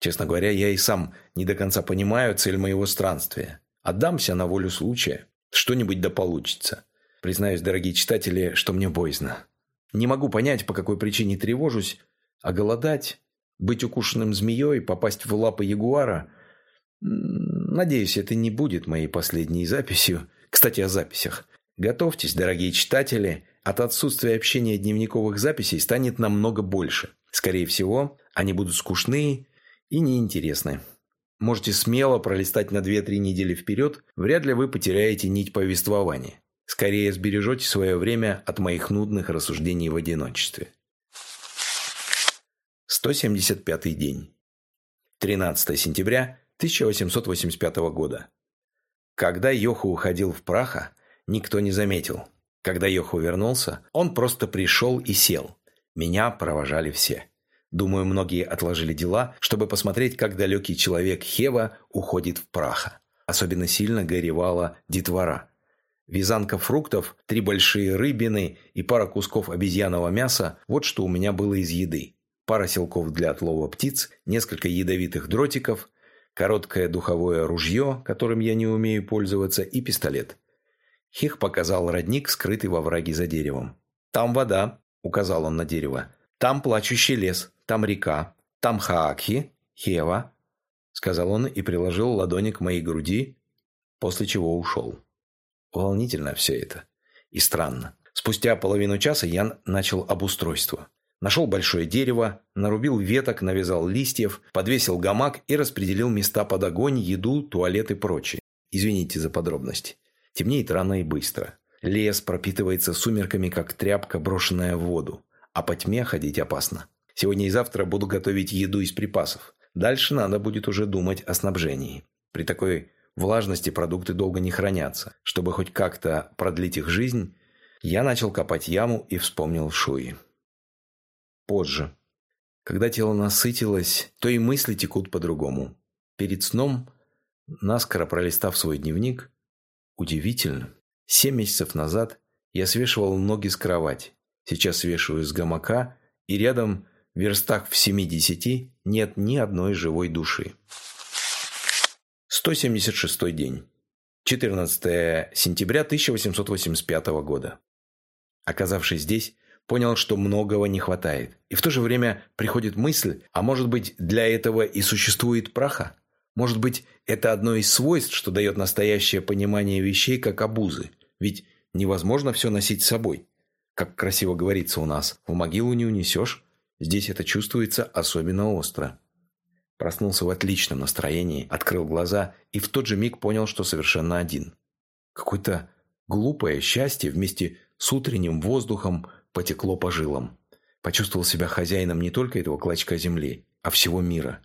Честно говоря, я и сам не до конца понимаю цель моего странствия. Отдамся на волю случая. Что-нибудь да получится. Признаюсь, дорогие читатели, что мне боязно. Не могу понять, по какой причине тревожусь, а голодать, быть укушенным змеей, попасть в лапы ягуара – Надеюсь, это не будет моей последней записью. Кстати, о записях. Готовьтесь, дорогие читатели. От отсутствия общения дневниковых записей станет намного больше. Скорее всего, они будут скучные и неинтересны. Можете смело пролистать на 2-3 недели вперед, вряд ли вы потеряете нить повествования. Скорее сбережете свое время от моих нудных рассуждений в одиночестве. 175 день. 13 сентября 1885 года. Когда Йоху уходил в праха, никто не заметил. Когда Йоху вернулся, он просто пришел и сел. Меня провожали все. Думаю, многие отложили дела, чтобы посмотреть, как далекий человек Хева уходит в праха. Особенно сильно горевала детвора. Вязанка фруктов, три большие рыбины и пара кусков обезьяного мяса – вот что у меня было из еды. Пара селков для отлова птиц, несколько ядовитых дротиков, короткое духовое ружье, которым я не умею пользоваться, и пистолет. Хих показал родник, скрытый во враге за деревом. «Там вода», — указал он на дерево. «Там плачущий лес, там река, там Хаакхи, Хева», — сказал он и приложил ладони к моей груди, после чего ушел. Волнительно все это. И странно. Спустя половину часа я начал обустройство. Нашел большое дерево, нарубил веток, навязал листьев, подвесил гамак и распределил места под огонь, еду, туалет и прочее. Извините за подробности. Темнеет рано и быстро. Лес пропитывается сумерками, как тряпка, брошенная в воду. А по тьме ходить опасно. Сегодня и завтра буду готовить еду из припасов. Дальше надо будет уже думать о снабжении. При такой влажности продукты долго не хранятся. Чтобы хоть как-то продлить их жизнь, я начал копать яму и вспомнил Шуи позже. Когда тело насытилось, то и мысли текут по-другому. Перед сном, наскоро пролистав свой дневник, удивительно, семь месяцев назад я свешивал ноги с кровати. Сейчас свешиваю с гамака, и рядом, верстах в 70, нет ни одной живой души. 176 день. 14 сентября 1885 года. Оказавшись здесь, понял, что многого не хватает. И в то же время приходит мысль, а может быть для этого и существует праха? Может быть, это одно из свойств, что дает настоящее понимание вещей как обузы. Ведь невозможно все носить с собой. Как красиво говорится у нас, в могилу не унесешь. Здесь это чувствуется особенно остро. Проснулся в отличном настроении, открыл глаза и в тот же миг понял, что совершенно один. Какое-то глупое счастье вместе с утренним воздухом, потекло по жилам. Почувствовал себя хозяином не только этого клочка земли, а всего мира.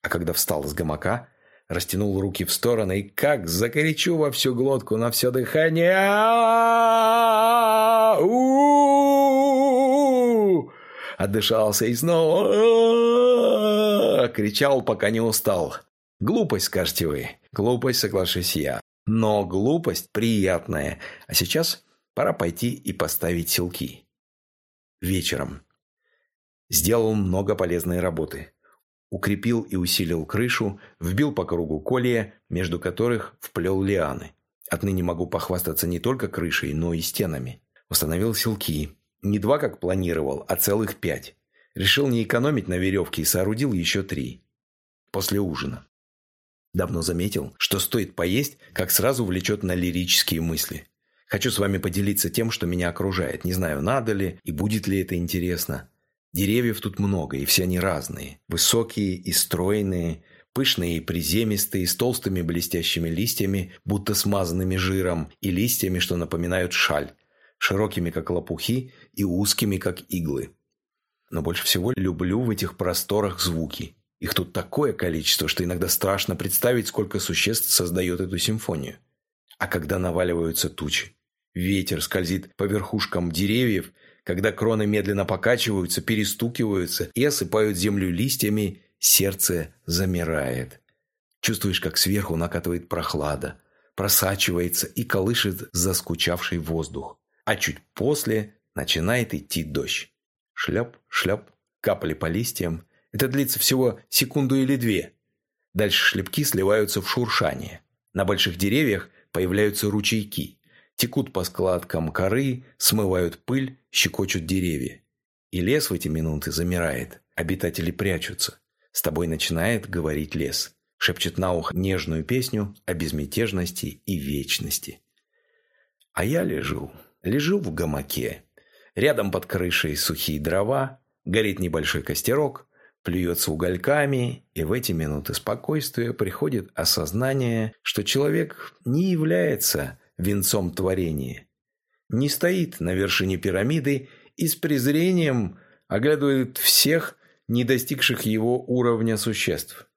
А когда встал с гамака, растянул руки в стороны и как закоричу во всю глотку на все дыхание. Отдышался и снова кричал, пока не устал. Глупость, скажете вы. Глупость, соглашусь я. Но глупость приятная. А сейчас Пора пойти и поставить селки. Вечером. Сделал много полезной работы. Укрепил и усилил крышу, вбил по кругу колея, между которых вплел лианы. Отныне могу похвастаться не только крышей, но и стенами. Установил селки. Не два, как планировал, а целых пять. Решил не экономить на веревке и соорудил еще три. После ужина. Давно заметил, что стоит поесть, как сразу влечет на лирические мысли. Хочу с вами поделиться тем, что меня окружает. Не знаю, надо ли и будет ли это интересно. Деревьев тут много, и все они разные. Высокие и стройные, пышные и приземистые, с толстыми блестящими листьями, будто смазанными жиром, и листьями, что напоминают шаль, широкими, как лопухи, и узкими, как иглы. Но больше всего люблю в этих просторах звуки. Их тут такое количество, что иногда страшно представить, сколько существ создает эту симфонию. А когда наваливаются тучи, ветер скользит по верхушкам деревьев, когда кроны медленно покачиваются, перестукиваются и осыпают землю листьями, сердце замирает. Чувствуешь, как сверху накатывает прохлада, просачивается и колышет заскучавший воздух. А чуть после начинает идти дождь. Шлеп, шлеп, капли по листьям. Это длится всего секунду или две. Дальше шлепки сливаются в шуршание. На больших деревьях появляются ручейки. Текут по складкам коры, смывают пыль, щекочут деревья. И лес в эти минуты замирает. Обитатели прячутся. С тобой начинает говорить лес. Шепчет на ухо нежную песню о безмятежности и вечности. А я лежу, лежу в гамаке. Рядом под крышей сухие дрова, горит небольшой костерок, плюется угольками, и в эти минуты спокойствия приходит осознание, что человек не является венцом творения. Не стоит на вершине пирамиды и с презрением оглядывает всех, не достигших его уровня существ.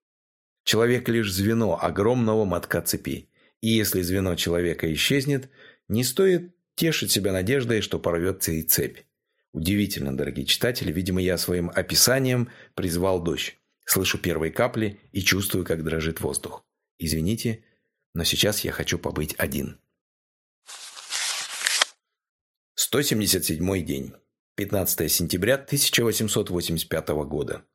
Человек лишь звено огромного мотка цепи. И если звено человека исчезнет, не стоит тешить себя надеждой, что порвется и цепь. Удивительно, дорогие читатели, видимо, я своим описанием призвал дождь. Слышу первые капли и чувствую, как дрожит воздух. Извините, но сейчас я хочу побыть один. 177 день. 15 сентября 1885 года.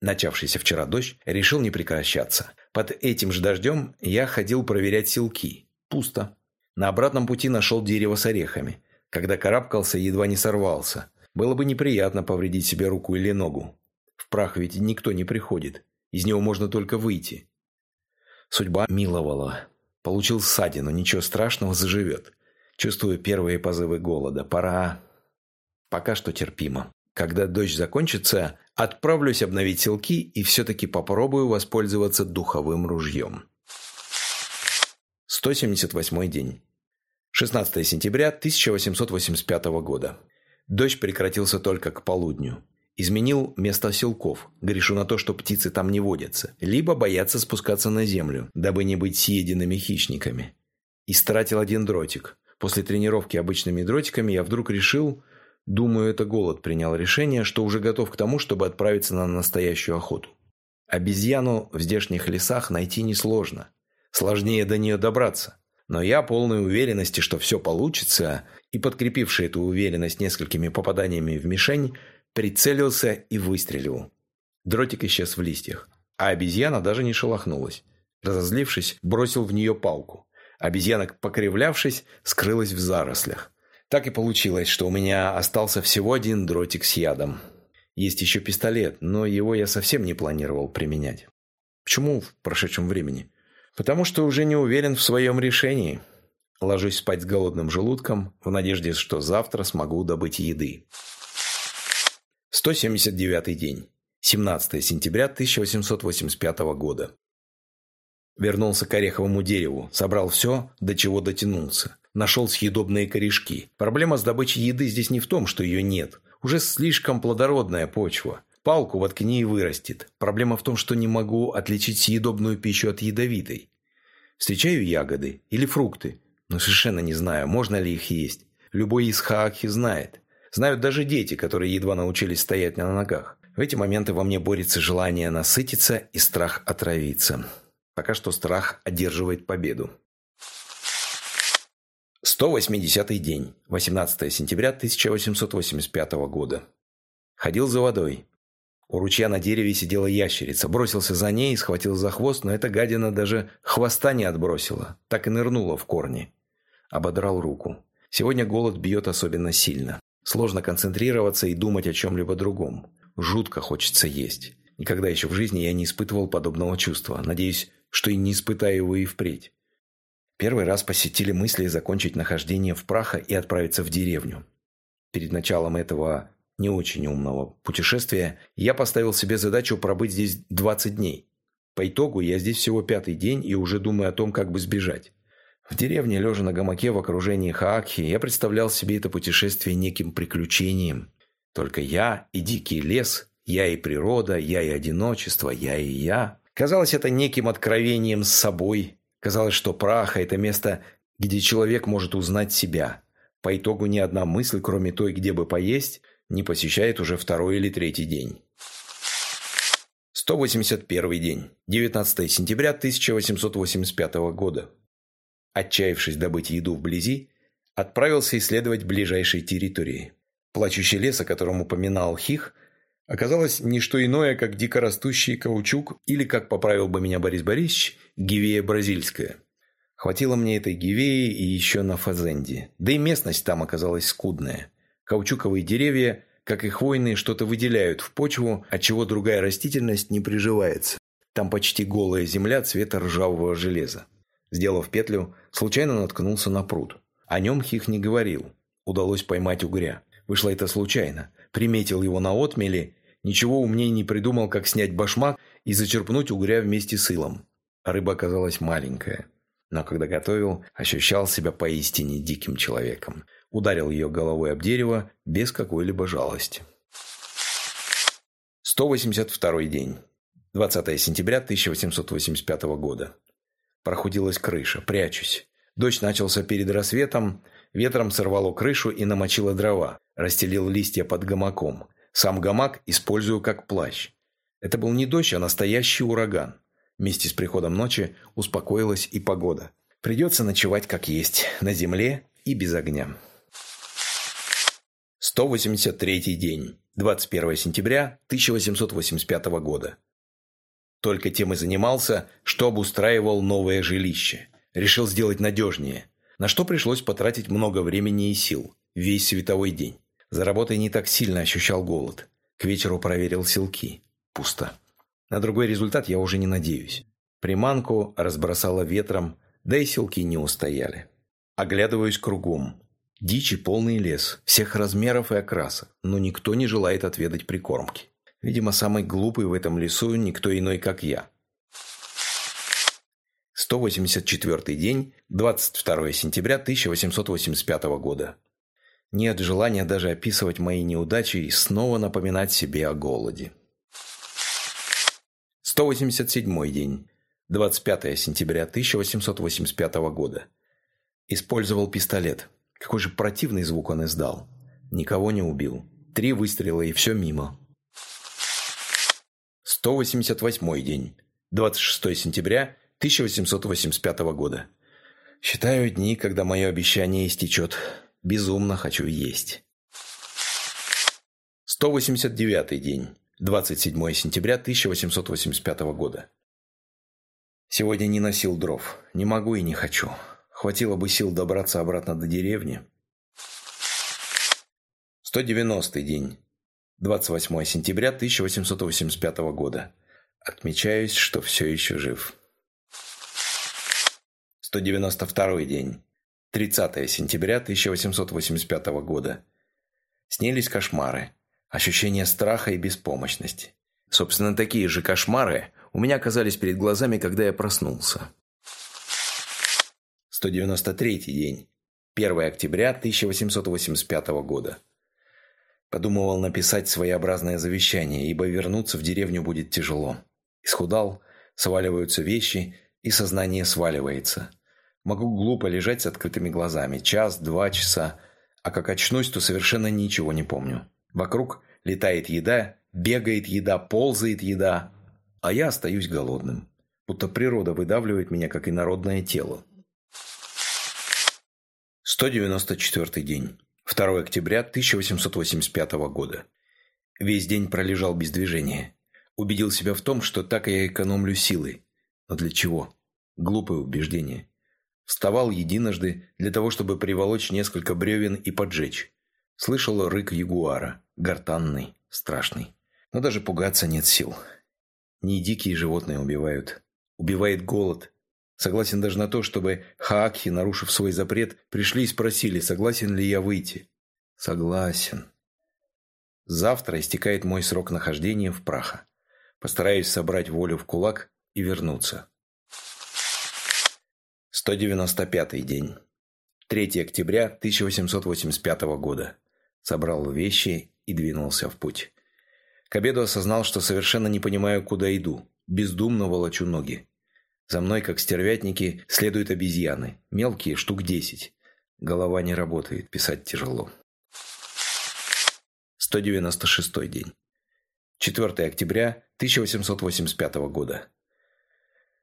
Начавшийся вчера дождь решил не прекращаться. Под этим же дождем я ходил проверять силки. Пусто. На обратном пути нашел дерево с орехами. Когда карабкался, едва не сорвался. Было бы неприятно повредить себе руку или ногу. В прах ведь никто не приходит. Из него можно только выйти. Судьба миловала. Получил ссадину, ничего страшного, заживет. Чувствую первые позывы голода. Пора... Пока что терпимо. Когда дождь закончится, отправлюсь обновить селки и все-таки попробую воспользоваться духовым ружьем. 178 день. 16 сентября 1885 года. Дождь прекратился только к полудню. Изменил место селков. Грешу на то, что птицы там не водятся. Либо боятся спускаться на землю, дабы не быть съеденными хищниками. Истратил один дротик. После тренировки обычными дротиками я вдруг решил, думаю, это голод принял решение, что уже готов к тому, чтобы отправиться на настоящую охоту. Обезьяну в здешних лесах найти несложно. Сложнее до нее добраться. Но я полной уверенности, что все получится, и подкрепивший эту уверенность несколькими попаданиями в мишень, прицелился и выстрелил. Дротик исчез в листьях, а обезьяна даже не шелохнулась. Разозлившись, бросил в нее палку. Обезьяна, покривлявшись, скрылась в зарослях. Так и получилось, что у меня остался всего один дротик с ядом. Есть еще пистолет, но его я совсем не планировал применять. Почему в прошедшем времени? Потому что уже не уверен в своем решении. Ложусь спать с голодным желудком, в надежде, что завтра смогу добыть еды. 179 день. 17 сентября 1885 года. Вернулся к ореховому дереву, собрал все, до чего дотянулся. Нашел съедобные корешки. Проблема с добычей еды здесь не в том, что ее нет. Уже слишком плодородная почва. Палку воткни и вырастет. Проблема в том, что не могу отличить съедобную пищу от ядовитой. Встречаю ягоды или фрукты, но совершенно не знаю, можно ли их есть. Любой из хаакхи знает. Знают даже дети, которые едва научились стоять на ногах. В эти моменты во мне борется желание насытиться и страх отравиться. Пока что страх одерживает победу. 180-й день, 18 сентября 1885 года. Ходил за водой. У ручья на дереве сидела ящерица. Бросился за ней, схватил за хвост, но эта гадина даже хвоста не отбросила. Так и нырнула в корни. Ободрал руку. Сегодня голод бьет особенно сильно. Сложно концентрироваться и думать о чем-либо другом. Жутко хочется есть. Никогда еще в жизни я не испытывал подобного чувства. Надеюсь, что и не испытаю его и впредь. Первый раз посетили мысли закончить нахождение в праха и отправиться в деревню. Перед началом этого не очень умного путешествия я поставил себе задачу пробыть здесь 20 дней. По итогу я здесь всего пятый день и уже думаю о том, как бы сбежать. В деревне, лежа на гамаке в окружении Хаакхи, я представлял себе это путешествие неким приключением. Только я и дикий лес, я и природа, я и одиночество, я и я. Казалось это неким откровением с собой, Казалось, что праха – это место, где человек может узнать себя. По итогу ни одна мысль, кроме той, где бы поесть, не посещает уже второй или третий день. 181 день. 19 сентября 1885 года. Отчаявшись добыть еду вблизи, отправился исследовать ближайшие территории. Плачущий лес, о котором упоминал Хих, оказалось не что иное, как дикорастущий каучук или, как поправил бы меня Борис Борисович, гивея бразильская. Хватило мне этой гивеи и еще на фазенде. Да и местность там оказалась скудная. Каучуковые деревья, как и хвойные, что-то выделяют в почву, отчего другая растительность не приживается. Там почти голая земля цвета ржавого железа. Сделав петлю, случайно наткнулся на пруд. О нем Хих не говорил. Удалось поймать угря. Вышло это случайно. Приметил его на отмеле Ничего умнее не придумал, как снять башмак и зачерпнуть угря вместе с илом. Рыба оказалась маленькая. Но когда готовил, ощущал себя поистине диким человеком. Ударил ее головой об дерево без какой-либо жалости. 182 день. 20 сентября 1885 года. Прохудилась крыша. Прячусь. Дождь начался перед рассветом. Ветром сорвало крышу и намочило дрова. Расстелил листья под гамаком. Сам гамак использую как плащ. Это был не дождь, а настоящий ураган. Вместе с приходом ночи успокоилась и погода. Придется ночевать как есть, на земле и без огня. 183 день. 21 сентября 1885 года. Только тем и занимался, что обустраивал новое жилище. Решил сделать надежнее, на что пришлось потратить много времени и сил, весь световой день. За работой не так сильно ощущал голод. К вечеру проверил селки. Пусто. На другой результат я уже не надеюсь. Приманку разбросало ветром, да и селки не устояли. Оглядываюсь кругом. Дичи полный лес, всех размеров и окрасок, но никто не желает отведать прикормки. Видимо, самый глупый в этом лесу никто иной, как я. 184 день, 22 сентября 1885 года. Нет желания даже описывать мои неудачи и снова напоминать себе о голоде. 187 день. 25 сентября 1885 года. Использовал пистолет. Какой же противный звук он издал. Никого не убил. Три выстрела и все мимо. 188 день. 26 сентября 1885 года. Считаю дни, когда мое обещание истечет. Безумно хочу есть. 189 день. 27 сентября 1885 года. Сегодня не носил дров. Не могу и не хочу. Хватило бы сил добраться обратно до деревни. 190 день. 28 сентября 1885 года. Отмечаюсь, что все еще жив. 192 день. 30 сентября 1885 года. Снились кошмары. Ощущение страха и беспомощности. Собственно, такие же кошмары у меня оказались перед глазами, когда я проснулся. 193 день. 1 октября 1885 года. Подумывал написать своеобразное завещание, ибо вернуться в деревню будет тяжело. Исхудал, сваливаются вещи, и сознание сваливается. Могу глупо лежать с открытыми глазами. Час, два часа. А как очнусь, то совершенно ничего не помню. Вокруг летает еда, бегает еда, ползает еда. А я остаюсь голодным. Будто природа выдавливает меня, как инородное тело. 194 день. 2 октября 1885 года. Весь день пролежал без движения. Убедил себя в том, что так я экономлю силы. Но для чего? Глупое убеждение. Вставал единожды для того, чтобы приволочь несколько бревен и поджечь. Слышал рык ягуара, гортанный, страшный. Но даже пугаться нет сил. Не дикие животные убивают. Убивает голод, Согласен даже на то, чтобы Хаакхи, нарушив свой запрет, пришли и спросили, согласен ли я выйти. Согласен. Завтра истекает мой срок нахождения в праха. Постараюсь собрать волю в кулак и вернуться. 195 день. 3 октября 1885 года. Собрал вещи и двинулся в путь. К обеду осознал, что совершенно не понимаю, куда иду. Бездумно волочу ноги. За мной, как стервятники, следуют обезьяны. Мелкие, штук десять. Голова не работает, писать тяжело. 196 день. 4 октября 1885 года.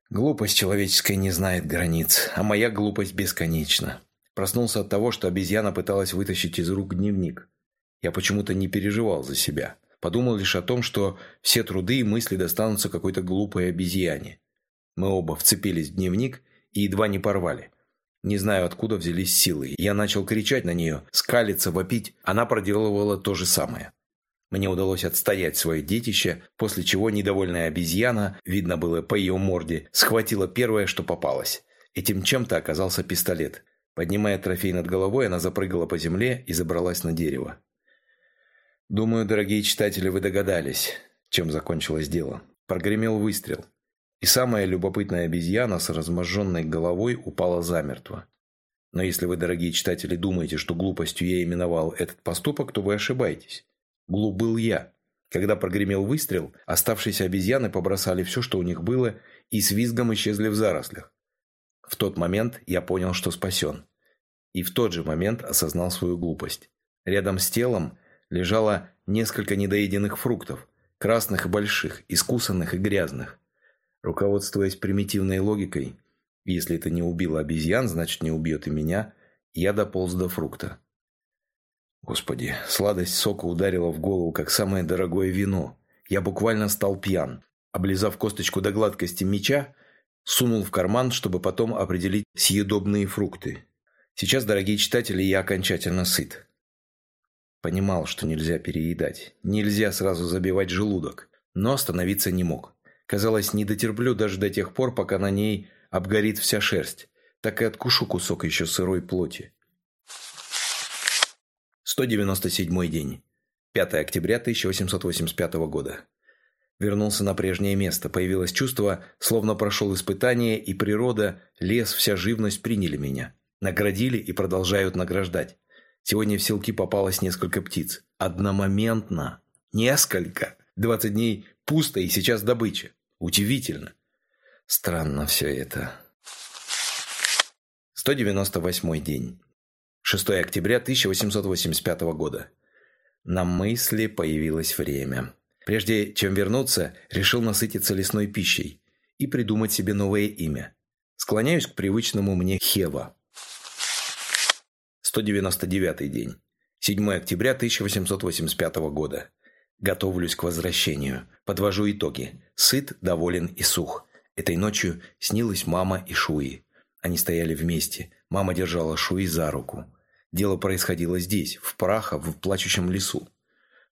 Глупость человеческая не знает границ, а моя глупость бесконечна. Проснулся от того, что обезьяна пыталась вытащить из рук дневник. Я почему-то не переживал за себя. Подумал лишь о том, что все труды и мысли достанутся какой-то глупой обезьяне. Мы оба вцепились в дневник и едва не порвали. Не знаю, откуда взялись силы. Я начал кричать на нее, скалиться, вопить. Она проделывала то же самое. Мне удалось отстоять свое детище, после чего недовольная обезьяна, видно было по ее морде, схватила первое, что попалось. Этим чем-то оказался пистолет. Поднимая трофей над головой, она запрыгала по земле и забралась на дерево. Думаю, дорогие читатели, вы догадались, чем закончилось дело. Прогремел выстрел. И самая любопытная обезьяна с разможженной головой упала замертво. Но если вы, дорогие читатели, думаете, что глупостью я именовал этот поступок, то вы ошибаетесь. Глуп был я. Когда прогремел выстрел, оставшиеся обезьяны побросали все, что у них было, и с визгом исчезли в зарослях. В тот момент я понял, что спасен. И в тот же момент осознал свою глупость. Рядом с телом лежало несколько недоеденных фруктов, красных и больших, искусанных и грязных. Руководствуясь примитивной логикой, если это не убило обезьян, значит не убьет и меня, я дополз до фрукта. Господи, сладость сока ударила в голову, как самое дорогое вино. Я буквально стал пьян. Облизав косточку до гладкости меча, сунул в карман, чтобы потом определить съедобные фрукты. Сейчас, дорогие читатели, я окончательно сыт. Понимал, что нельзя переедать. Нельзя сразу забивать желудок. Но остановиться не мог. Казалось, не дотерплю даже до тех пор, пока на ней обгорит вся шерсть. Так и откушу кусок еще сырой плоти. 197 день. 5 октября 1885 года. Вернулся на прежнее место. Появилось чувство, словно прошел испытание, и природа, лес, вся живность приняли меня. Наградили и продолжают награждать. Сегодня в селки попалось несколько птиц. Одномоментно. Несколько. 20 дней пусто и сейчас добыча. Удивительно. Странно все это. 198 день. 6 октября 1885 года. На мысли появилось время. Прежде чем вернуться, решил насытиться лесной пищей и придумать себе новое имя. Склоняюсь к привычному мне Хева. 199 день. 7 октября 1885 года. Готовлюсь к возвращению. Подвожу итоги. Сыт, доволен и сух. Этой ночью снилась мама и Шуи. Они стояли вместе. Мама держала Шуи за руку. Дело происходило здесь, в Праха, в плачущем лесу.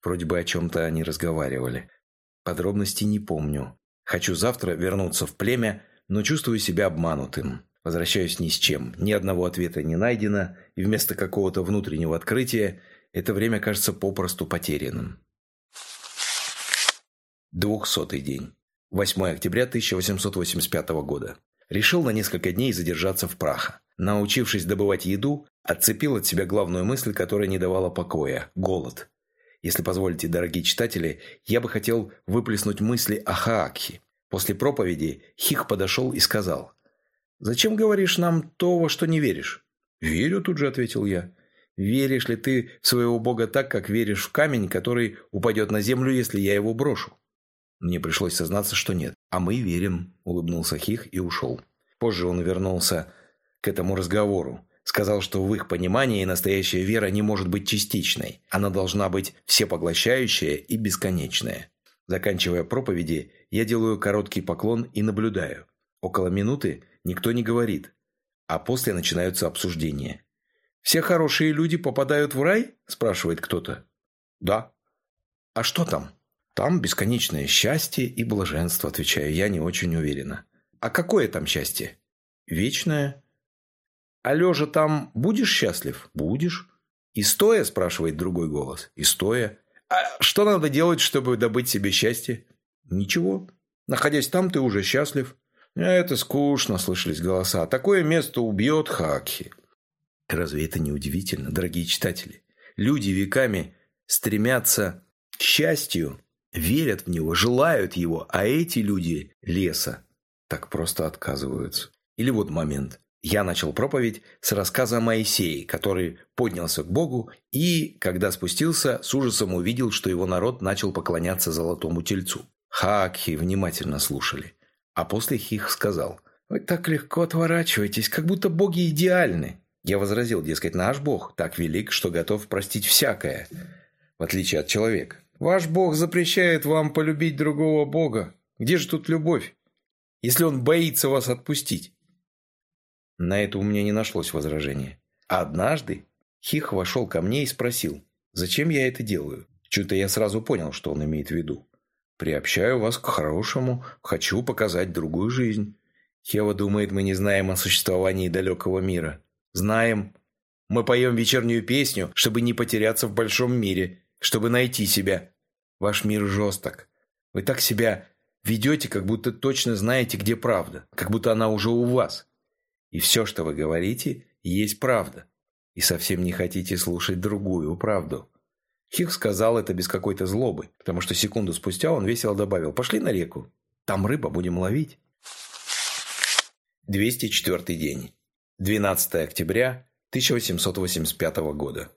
Вроде бы о чем-то они разговаривали. Подробностей не помню. Хочу завтра вернуться в племя, но чувствую себя обманутым. Возвращаюсь ни с чем. Ни одного ответа не найдено, и вместо какого-то внутреннего открытия это время кажется попросту потерянным. Двухсотый день. 8 октября 1885 года. Решил на несколько дней задержаться в Праха. Научившись добывать еду, отцепил от себя главную мысль, которая не давала покоя – голод. Если позволите, дорогие читатели, я бы хотел выплеснуть мысли о Хаакхе. После проповеди Хих подошел и сказал «Зачем говоришь нам то, во что не веришь?» «Верю», – тут же ответил я. «Веришь ли ты своего Бога так, как веришь в камень, который упадет на землю, если я его брошу?» Мне пришлось сознаться, что нет. «А мы верим», – улыбнулся Хих и ушел. Позже он вернулся к этому разговору. Сказал, что в их понимании настоящая вера не может быть частичной. Она должна быть всепоглощающая и бесконечная. Заканчивая проповеди, я делаю короткий поклон и наблюдаю. Около минуты никто не говорит, а после начинаются обсуждения. «Все хорошие люди попадают в рай?» – спрашивает кто-то. «Да». «А что там?» «Там бесконечное счастье и блаженство», – отвечаю я не очень уверенно. «А какое там счастье?» «Вечное». «А лежа там будешь счастлив?» «Будешь». «И стоя?» – спрашивает другой голос. «И стоя». «А что надо делать, чтобы добыть себе счастье?» «Ничего. Находясь там, ты уже счастлив». «Это скучно», – слышались голоса. «Такое место убьет Хакхи». Разве это не удивительно, дорогие читатели? Люди веками стремятся к счастью, верят в него, желают его, а эти люди леса так просто отказываются. Или вот момент. Я начал проповедь с рассказа о Моисее, который поднялся к Богу и, когда спустился, с ужасом увидел, что его народ начал поклоняться золотому тельцу. Хаакхи внимательно слушали. А после Хих сказал, «Вы так легко отворачиваетесь, как будто боги идеальны». Я возразил, дескать, наш Бог так велик, что готов простить всякое, в отличие от человека. Ваш Бог запрещает вам полюбить другого Бога. Где же тут любовь, если он боится вас отпустить? На это у меня не нашлось возражения. А однажды Хих вошел ко мне и спросил, зачем я это делаю. Чуть-то я сразу понял, что он имеет в виду. Приобщаю вас к хорошему, хочу показать другую жизнь. Хева думает, мы не знаем о существовании далекого мира. Знаем. Мы поем вечернюю песню, чтобы не потеряться в большом мире, чтобы найти себя. Ваш мир жесток. Вы так себя ведете, как будто точно знаете, где правда, как будто она уже у вас. И все, что вы говорите, есть правда. И совсем не хотите слушать другую правду. Хих сказал это без какой-то злобы, потому что секунду спустя он весело добавил «Пошли на реку, там рыба, будем ловить». 204 день. 12 октября 1885 года.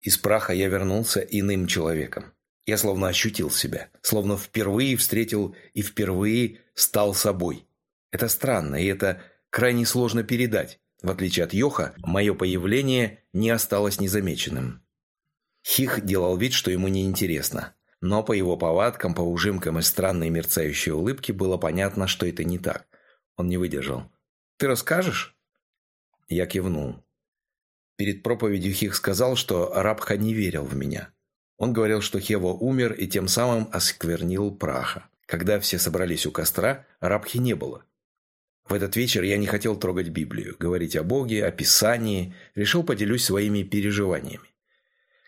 Из праха я вернулся иным человеком. Я словно ощутил себя, словно впервые встретил и впервые стал собой. Это странно, и это крайне сложно передать. В отличие от Йоха, мое появление не осталось незамеченным. Хих делал вид, что ему неинтересно. Но по его повадкам, по ужимкам и странной мерцающей улыбке было понятно, что это не так. Он не выдержал. «Ты расскажешь?» Я кивнул. Перед проповедью Хих сказал, что Рабха не верил в меня. Он говорил, что Хево умер и тем самым осквернил праха. Когда все собрались у костра, Рабхи не было. В этот вечер я не хотел трогать Библию, говорить о Боге, о Писании, решил поделюсь своими переживаниями.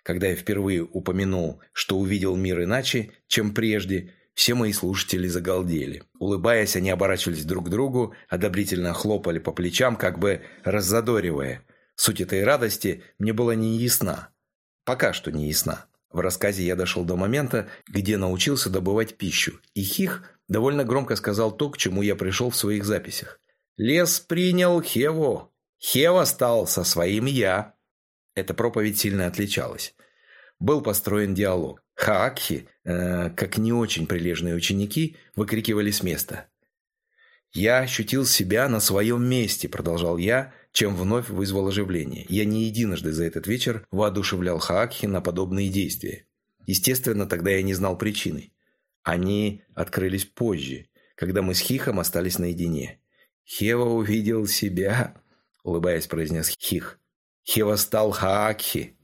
Когда я впервые упомянул, что увидел мир иначе, чем прежде, все мои слушатели загалдели. Улыбаясь, они оборачивались друг к другу, одобрительно хлопали по плечам, как бы раззадоривая. Суть этой радости мне была не ясна. Пока что не ясна. В рассказе я дошел до момента, где научился добывать пищу, и Хих довольно громко сказал то, к чему я пришел в своих записях. «Лес принял Хеву. Хева стал со своим «я». Эта проповедь сильно отличалась. Был построен диалог. Хаакхи, э, как не очень прилежные ученики, выкрикивали с места. «Я ощутил себя на своем месте», – продолжал я, чем вновь вызвал оживление. Я не единожды за этот вечер воодушевлял Хаакхи на подобные действия. Естественно, тогда я не знал причины. Они открылись позже, когда мы с Хихом остались наедине. «Хева увидел себя», – улыбаясь, произнес Хих. «Хева стал Хаакхи».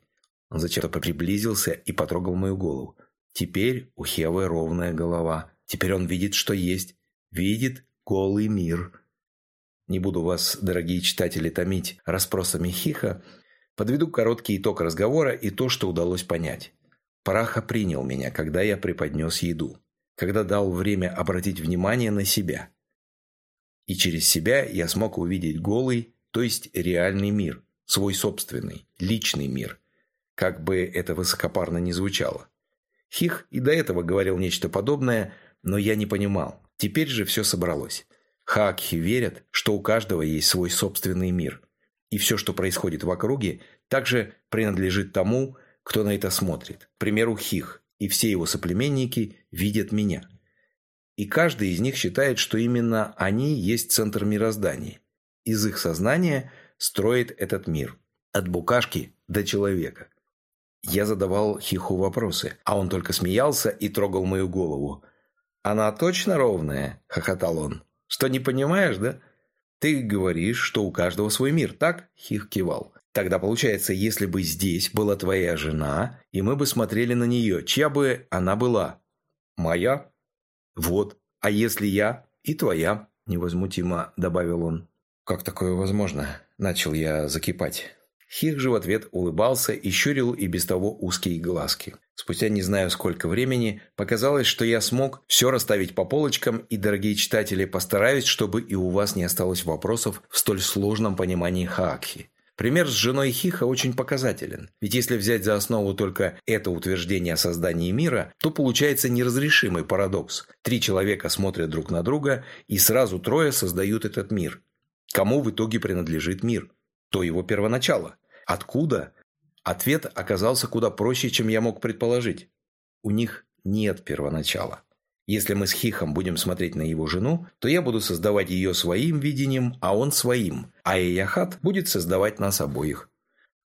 Он зачем-то приблизился и потрогал мою голову. Теперь у Хевы ровная голова. Теперь он видит, что есть. Видит голый мир. Не буду вас, дорогие читатели, томить расспросами Хиха. Подведу короткий итог разговора и то, что удалось понять. Праха принял меня, когда я преподнес еду. Когда дал время обратить внимание на себя. И через себя я смог увидеть голый, то есть реальный мир. Свой собственный, личный мир – как бы это высокопарно ни звучало. Хих и до этого говорил нечто подобное, но я не понимал. Теперь же все собралось. Хакхи верят, что у каждого есть свой собственный мир. И все, что происходит в округе, также принадлежит тому, кто на это смотрит. К примеру, Хих и все его соплеменники видят меня. И каждый из них считает, что именно они есть центр мироздания. Из их сознания строит этот мир. От букашки до человека. Я задавал Хиху вопросы, а он только смеялся и трогал мою голову. «Она точно ровная?» – хохотал он. «Что, не понимаешь, да?» «Ты говоришь, что у каждого свой мир, так?» – Хих кивал. «Тогда получается, если бы здесь была твоя жена, и мы бы смотрели на нее, чья бы она была?» «Моя?» «Вот. А если я и твоя?» – невозмутимо добавил он. «Как такое возможно?» – начал я закипать. Хих же в ответ улыбался и щурил и без того узкие глазки. Спустя не знаю сколько времени, показалось, что я смог все расставить по полочкам, и, дорогие читатели, постараюсь, чтобы и у вас не осталось вопросов в столь сложном понимании Хаакхи. Пример с женой Хиха очень показателен. Ведь если взять за основу только это утверждение о создании мира, то получается неразрешимый парадокс. Три человека смотрят друг на друга, и сразу трое создают этот мир. Кому в итоге принадлежит мир? То его первоначало. Откуда? Ответ оказался куда проще, чем я мог предположить. У них нет первоначала. Если мы с Хихом будем смотреть на его жену, то я буду создавать ее своим видением, а он своим, а Эяхат будет создавать нас обоих.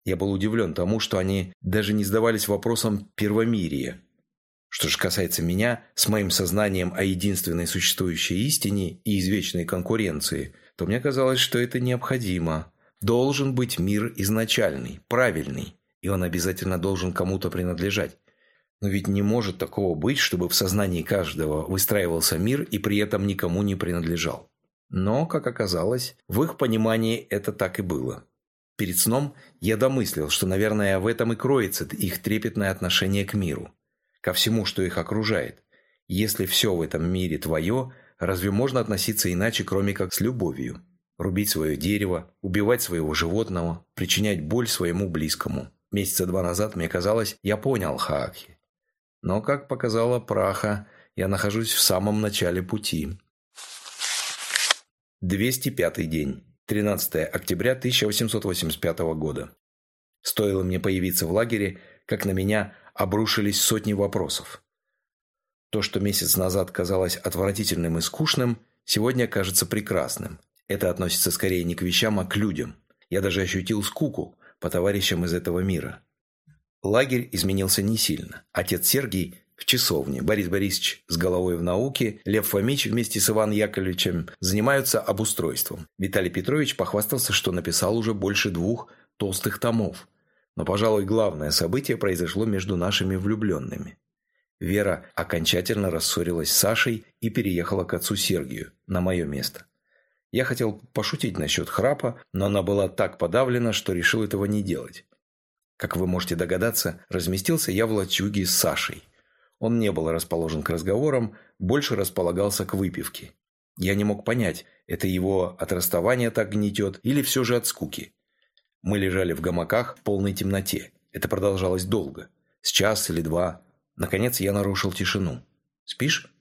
Я был удивлен тому, что они даже не задавались вопросом первомирия. Что же касается меня, с моим сознанием о единственной существующей истине и извечной конкуренции, то мне казалось, что это необходимо. Должен быть мир изначальный, правильный, и он обязательно должен кому-то принадлежать. Но ведь не может такого быть, чтобы в сознании каждого выстраивался мир и при этом никому не принадлежал. Но, как оказалось, в их понимании это так и было. Перед сном я домыслил, что, наверное, в этом и кроется их трепетное отношение к миру, ко всему, что их окружает. Если все в этом мире твое, разве можно относиться иначе, кроме как с любовью? Рубить свое дерево, убивать своего животного, причинять боль своему близкому. Месяца два назад мне казалось, я понял Хаакхи. Но, как показала праха, я нахожусь в самом начале пути. 205 день. 13 октября 1885 года. Стоило мне появиться в лагере, как на меня обрушились сотни вопросов. То, что месяц назад казалось отвратительным и скучным, сегодня кажется прекрасным. Это относится скорее не к вещам, а к людям. Я даже ощутил скуку по товарищам из этого мира. Лагерь изменился не сильно. Отец Сергий в часовне, Борис Борисович с головой в науке, Лев Фомич вместе с Иваном Яковлевичем занимаются обустройством. Виталий Петрович похвастался, что написал уже больше двух толстых томов. Но, пожалуй, главное событие произошло между нашими влюбленными. Вера окончательно рассорилась с Сашей и переехала к отцу Сергию, на мое место. Я хотел пошутить насчет храпа, но она была так подавлена, что решил этого не делать. Как вы можете догадаться, разместился я в лачуге с Сашей. Он не был расположен к разговорам, больше располагался к выпивке. Я не мог понять, это его от расставания так гнетет или все же от скуки. Мы лежали в гамаках в полной темноте. Это продолжалось долго. С час или два. Наконец я нарушил тишину. «Спишь?»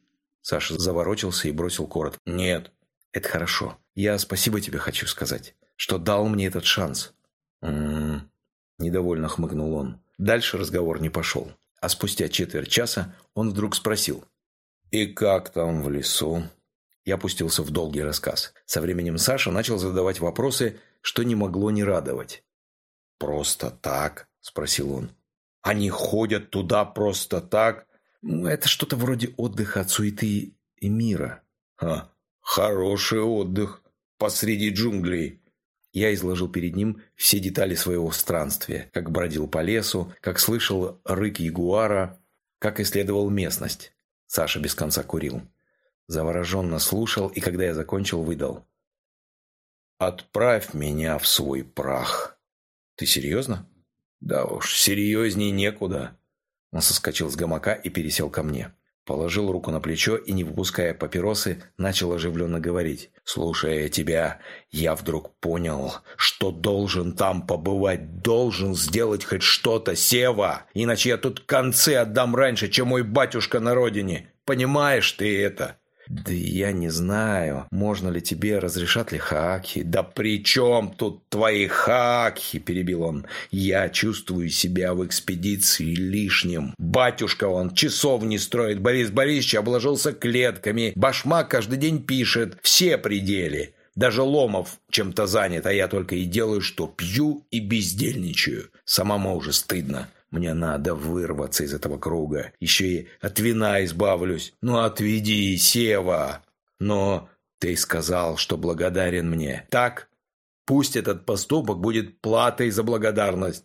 Саша заворочился и бросил корот. «Нет». «Это хорошо. Я спасибо тебе хочу сказать, что дал мне этот шанс». «М -м -м. Недовольно хмыкнул он. Дальше разговор не пошел. А спустя четверть часа он вдруг спросил. «И как там в лесу?» Я пустился в долгий рассказ. Со временем Саша начал задавать вопросы, что не могло не радовать. «Просто так?» – спросил он. «Они ходят туда просто так?» «Ну, «Это что-то вроде отдыха от суеты и мира». «Ха, хороший отдых посреди джунглей. Я изложил перед ним все детали своего странствия, как бродил по лесу, как слышал рык ягуара, как исследовал местность. Саша без конца курил. Завороженно слушал, и когда я закончил, выдал. «Отправь меня в свой прах». «Ты серьезно?» «Да уж, серьезней некуда». Он соскочил с гамака и пересел ко мне. Положил руку на плечо и, не выпуская папиросы, начал оживленно говорить. «Слушая тебя, я вдруг понял, что должен там побывать, должен сделать хоть что-то, Сева, иначе я тут концы отдам раньше, чем мой батюшка на родине. Понимаешь ты это?» «Да я не знаю, можно ли тебе, разрешат ли хаки?» «Да при чем тут твои хаки?» – перебил он. «Я чувствую себя в экспедиции лишним. Батюшка он часов не строит, Борис Борисович обложился клетками, башмак каждый день пишет, все пределы. Даже Ломов чем-то занят, а я только и делаю, что пью и бездельничаю. Самому уже стыдно. Мне надо вырваться из этого круга. Еще и от вина избавлюсь. Ну, отведи, Сева. Но ты сказал, что благодарен мне. Так? Пусть этот поступок будет платой за благодарность.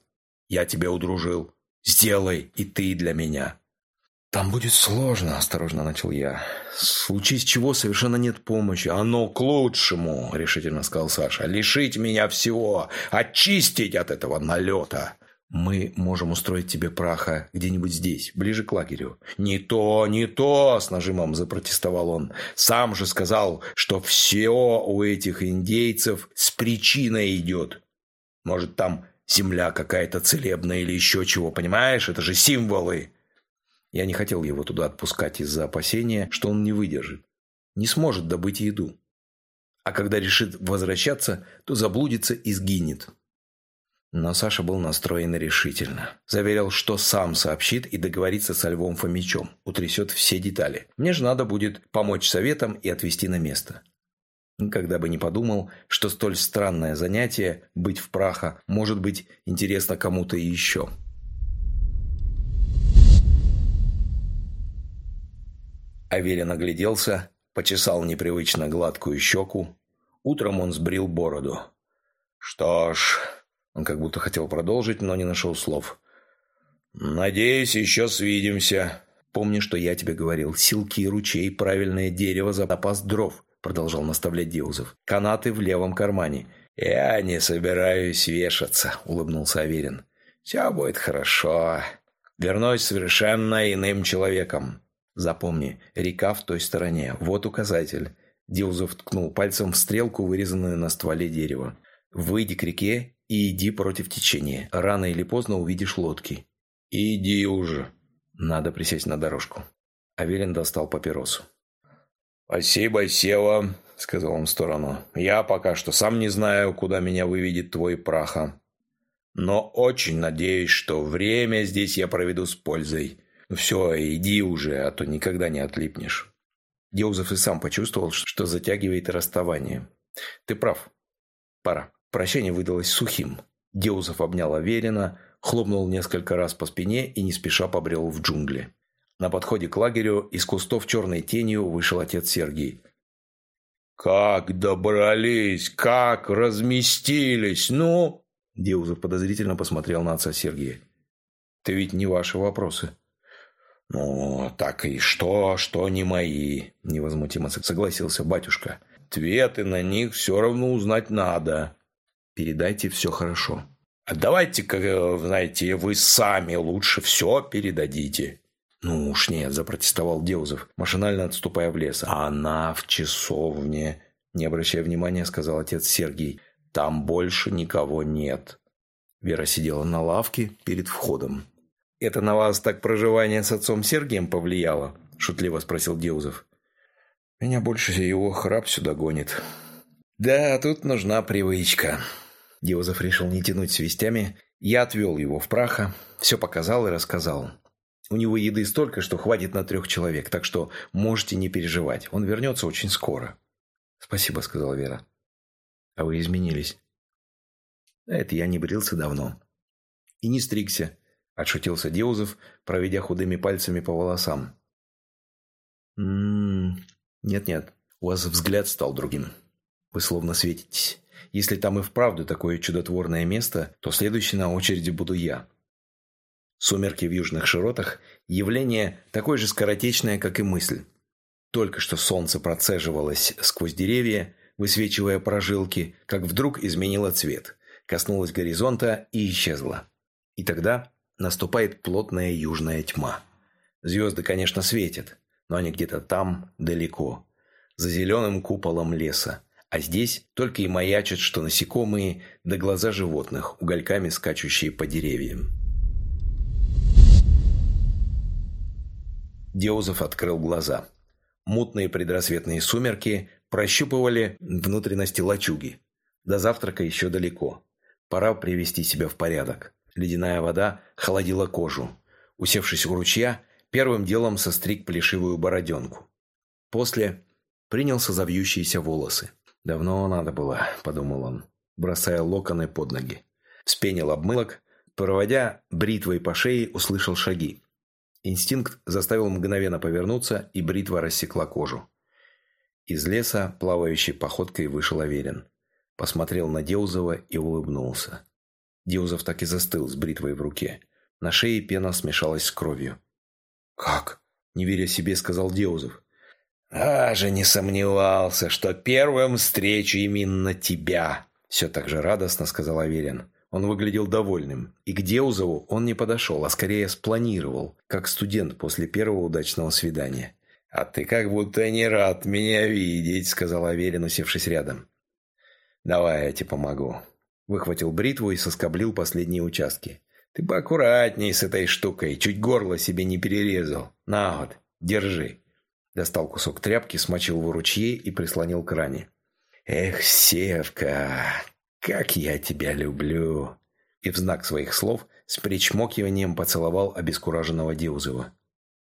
Я тебя удружил. Сделай и ты для меня. «Там будет сложно», – осторожно начал я. «Случись чего, совершенно нет помощи». «Оно к лучшему», – решительно сказал Саша. «Лишить меня всего, очистить от этого налета». «Мы можем устроить тебе праха где-нибудь здесь, ближе к лагерю». «Не то, не то!» – с нажимом запротестовал он. «Сам же сказал, что все у этих индейцев с причиной идет. Может, там земля какая-то целебная или еще чего, понимаешь? Это же символы!» Я не хотел его туда отпускать из-за опасения, что он не выдержит. Не сможет добыть еду. А когда решит возвращаться, то заблудится и сгинет. Но Саша был настроен решительно. Заверил, что сам сообщит и договорится со Львом Фомичом. Утрясет все детали. Мне же надо будет помочь советам и отвезти на место. Никогда бы не подумал, что столь странное занятие, быть в праха, может быть интересно кому-то еще. Аверин огляделся, почесал непривычно гладкую щеку. Утром он сбрил бороду. «Что ж...» Он как будто хотел продолжить, но не нашел слов. «Надеюсь, еще свидимся». «Помни, что я тебе говорил. Силки, ручей, правильное дерево, запас дров», продолжал наставлять Диузов. «Канаты в левом кармане». «Я не собираюсь вешаться», улыбнулся Аверин. «Все будет хорошо. Вернусь совершенно иным человеком. Запомни, река в той стороне. Вот указатель. Диузов ткнул пальцем в стрелку, вырезанную на стволе дерева. Выйди к реке и иди против течения. Рано или поздно увидишь лодки. Иди уже. Надо присесть на дорожку. Аверин достал папиросу. «Спасибо, Сева», — сказал он в сторону. «Я пока что сам не знаю, куда меня выведет твой праха. Но очень надеюсь, что время здесь я проведу с пользой. «Ну все, иди уже, а то никогда не отлипнешь». Деузов и сам почувствовал, что затягивает расставание. «Ты прав. Пора». Прощание выдалось сухим. Деузов обнял Аверина, хлопнул несколько раз по спине и не спеша побрел в джунгли. На подходе к лагерю из кустов черной тенью вышел отец Сергий. «Как добрались! Как разместились! Ну?» Деузов подозрительно посмотрел на отца Сергия. «Это ведь не ваши вопросы». «Ну, так и что, что не мои?» – невозмутимо согласился батюшка. «Ответы на них все равно узнать надо. Передайте все хорошо». «А давайте-ка, знаете, вы сами лучше все передадите». «Ну уж нет», – запротестовал Деузов, машинально отступая в лес. «Она в часовне», – не обращая внимания, сказал отец Сергий. «Там больше никого нет». Вера сидела на лавке перед входом. «Это на вас так проживание с отцом Сергием повлияло?» – шутливо спросил Деузов. «Меня больше его храп сюда гонит». «Да, тут нужна привычка». Деузов решил не тянуть с вестями. Я отвел его в праха, все показал и рассказал. У него еды столько, что хватит на трех человек, так что можете не переживать. Он вернется очень скоро. «Спасибо», — сказала Вера. «А вы изменились». «Это я не брился давно. И не стригся. Отшутился Деузов, проведя худыми пальцами по волосам. «М-м-м, нет-нет, у вас взгляд стал другим. Вы словно светитесь. Если там и вправду такое чудотворное место, то следующий на очереди буду я». Сумерки в южных широтах – явление такое же скоротечное, как и мысль. Только что солнце процеживалось сквозь деревья, высвечивая прожилки, как вдруг изменило цвет, коснулось горизонта и исчезло. И тогда наступает плотная южная тьма. Звезды, конечно, светят, но они где-то там, далеко, за зеленым куполом леса. А здесь только и маячат, что насекомые да глаза животных, угольками скачущие по деревьям. Деузов открыл глаза. Мутные предрассветные сумерки прощупывали внутренности лачуги. До завтрака еще далеко. Пора привести себя в порядок. Ледяная вода холодила кожу. Усевшись у ручья, первым делом состриг плешивую бороденку. После принялся за вьющиеся волосы. «Давно надо было», – подумал он, бросая локоны под ноги. Вспенил обмылок, проводя бритвой по шее, услышал шаги. Инстинкт заставил мгновенно повернуться, и бритва рассекла кожу. Из леса, плавающей походкой, вышел Аверин. Посмотрел на Деузова и улыбнулся. Деузов так и застыл с бритвой в руке. На шее пена смешалась с кровью. «Как?» – не веря себе, сказал Деузов. «Даже не сомневался, что первым встречу именно тебя!» Все так же радостно сказал Аверин. Он выглядел довольным. И к Деузову он не подошел, а скорее спланировал, как студент после первого удачного свидания. «А ты как будто не рад меня видеть», — сказал Аверин, усевшись рядом. «Давай я тебе помогу». Выхватил бритву и соскоблил последние участки. «Ты бы аккуратней с этой штукой, чуть горло себе не перерезал. На вот, держи». Достал кусок тряпки, смочил в ручье и прислонил к ране. «Эх, Севка, как я тебя люблю!» И в знак своих слов с причмокиванием поцеловал обескураженного Деузова.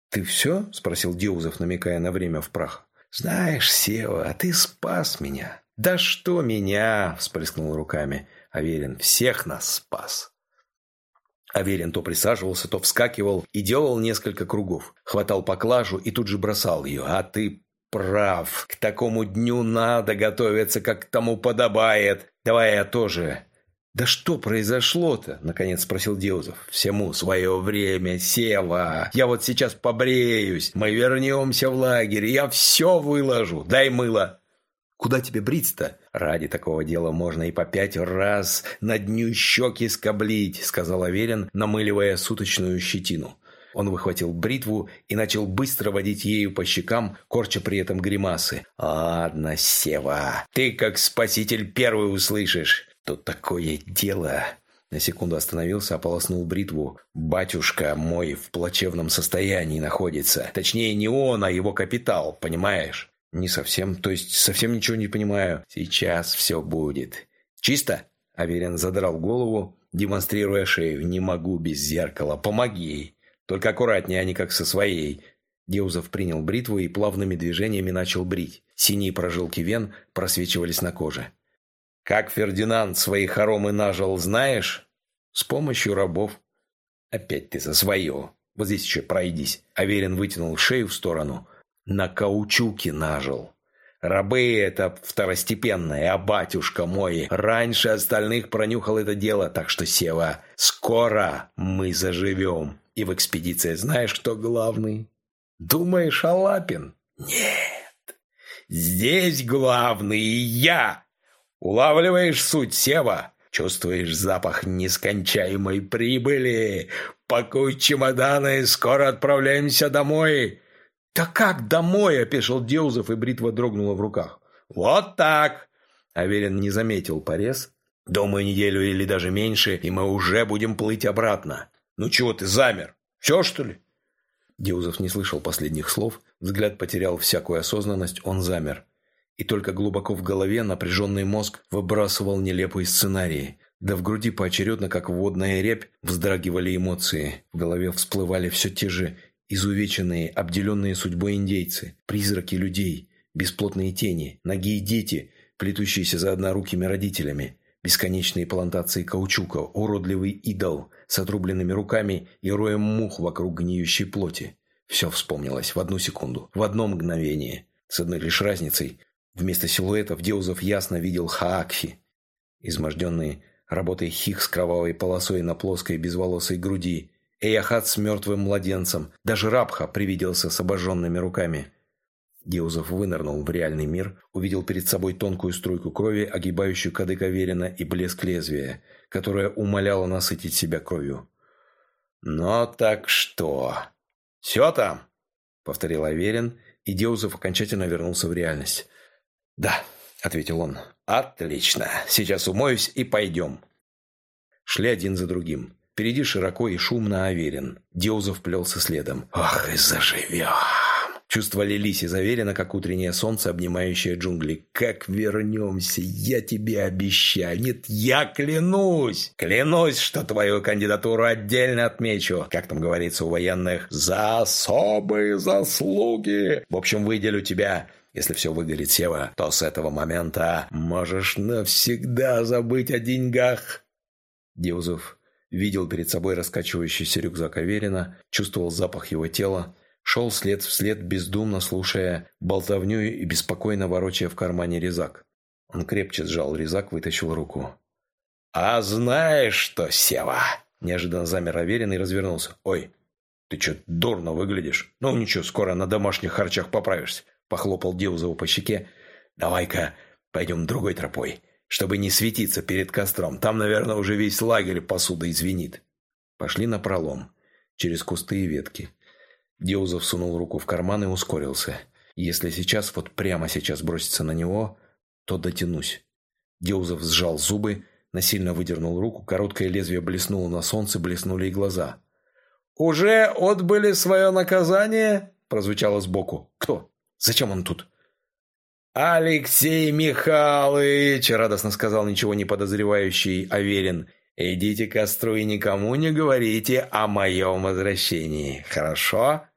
«Ты все?» – спросил Деузов, намекая на время в прах. «Знаешь, Сева, ты спас меня». «Да что меня?» – всплеснул руками. Аверин всех нас спас. Аверин то присаживался, то вскакивал и делал несколько кругов. Хватал поклажу и тут же бросал ее. «А ты прав. К такому дню надо готовиться, как тому подобает. Давай я тоже». «Да что произошло-то?» – наконец спросил Деузов. «Всему свое время, Сева. Я вот сейчас побреюсь. Мы вернемся в лагерь. Я все выложу. Дай мыло». «Куда тебе бриться-то?» «Ради такого дела можно и по пять раз на дню щеки скоблить», – сказал Аверин, намыливая суточную щетину. Он выхватил бритву и начал быстро водить ею по щекам, корча при этом гримасы. «Ладно, Сева, ты как спаситель первый услышишь. Тут такое дело...» На секунду остановился, ополоснул бритву. «Батюшка мой в плачевном состоянии находится. Точнее, не он, а его капитал, понимаешь?» «Не совсем. То есть, совсем ничего не понимаю. Сейчас все будет. Чисто?» Аверин задрал голову, демонстрируя шею. «Не могу без зеркала. Помоги!» Только аккуратнее, а не как со своей. Деузов принял бритву и плавными движениями начал брить. Синие прожилки вен просвечивались на коже. «Как Фердинанд свои хоромы нажил, знаешь?» «С помощью рабов». «Опять ты за свое. Вот здесь еще пройдись». Аверин вытянул шею в сторону. «На каучуке нажил». Рабы – это второстепенное, а батюшка мой раньше остальных пронюхал это дело, так что, Сева, скоро мы заживем. И в экспедиции знаешь, кто главный? Думаешь, Алапин? Нет. Здесь главный я. Улавливаешь суть, Сева? Чувствуешь запах нескончаемой прибыли? Пакуй чемоданы, скоро отправляемся домой. «Да как домой?» – опешил Деузов, и бритва дрогнула в руках. «Вот так!» Аверин не заметил порез. «Думаю, неделю или даже меньше, и мы уже будем плыть обратно. «Ну чего ты замер? Все, что ли?» Деузов не слышал последних слов, взгляд потерял всякую осознанность, он замер. И только глубоко в голове напряженный мозг выбрасывал нелепые сценарии. Да в груди поочередно, как водная репь, вздрагивали эмоции. В голове всплывали все те же изувеченные, обделенные судьбой индейцы, призраки людей, бесплотные тени, ноги и дети, плетущиеся за однорукими родителями, бесконечные плантации каучука, уродливый идол – с отрубленными руками и роем мух вокруг гниющей плоти. Все вспомнилось в одну секунду, в одно мгновение. С одной лишь разницей. Вместо силуэтов Деузов ясно видел Хаакфи. Изможденные работой хих с кровавой полосой на плоской безволосой груди. Эяхат с мертвым младенцем. Даже Рабха привиделся с обожженными руками. Деузов вынырнул в реальный мир, увидел перед собой тонкую струйку крови, огибающую кадык Аверина и блеск лезвия – которая умоляла насытить себя кровью. «Но так что? Все там?» — повторил Аверин, и Деузов окончательно вернулся в реальность. «Да», — ответил он. «Отлично. Сейчас умоюсь и пойдем». Шли один за другим. Впереди широко и шумно Аверин. Деузов плелся следом. «Ах, и заживем!» Чувства лились из Аверина, как утреннее солнце, обнимающее джунгли. «Как вернемся, я тебе обещаю. Нет, я клянусь! Клянусь, что твою кандидатуру отдельно отмечу. Как там говорится у военных, за особые заслуги. В общем, выделю тебя Если все выгорит, Сева, то с этого момента можешь навсегда забыть о деньгах. Деузов видел перед собой раскачивающийся рюкзак Аверина, чувствовал запах его тела, шел след вслед, бездумно слушая болтовню и беспокойно ворочая в кармане резак. Он крепче сжал резак, вытащил руку. «А знаешь что, Сева?» Неожиданно замер Аверин и развернулся. «Ой, ты что, дурно выглядишь? Ну ничего, скоро на домашних харчах поправишься». Похлопал Деузову по щеке. «Давай-ка пойдем другой тропой, чтобы не светиться перед костром. Там, наверное, уже весь лагерь посудой звенит». Пошли на пролом, через кусты и ветки. Деузов сунул руку в карман и ускорился. Если сейчас, вот прямо сейчас броситься на него, то дотянусь. Деузов сжал зубы, насильно выдернул руку, короткое лезвие блеснуло на солнце, блеснули и глаза. «Уже отбыли свое наказание?» – прозвучало сбоку. «Кто? Зачем он тут?» «Алексей Михайлович!» – радостно сказал ничего не подозревающий Аверин. «Идите к костру и никому не говорите о моем возвращении, хорошо?»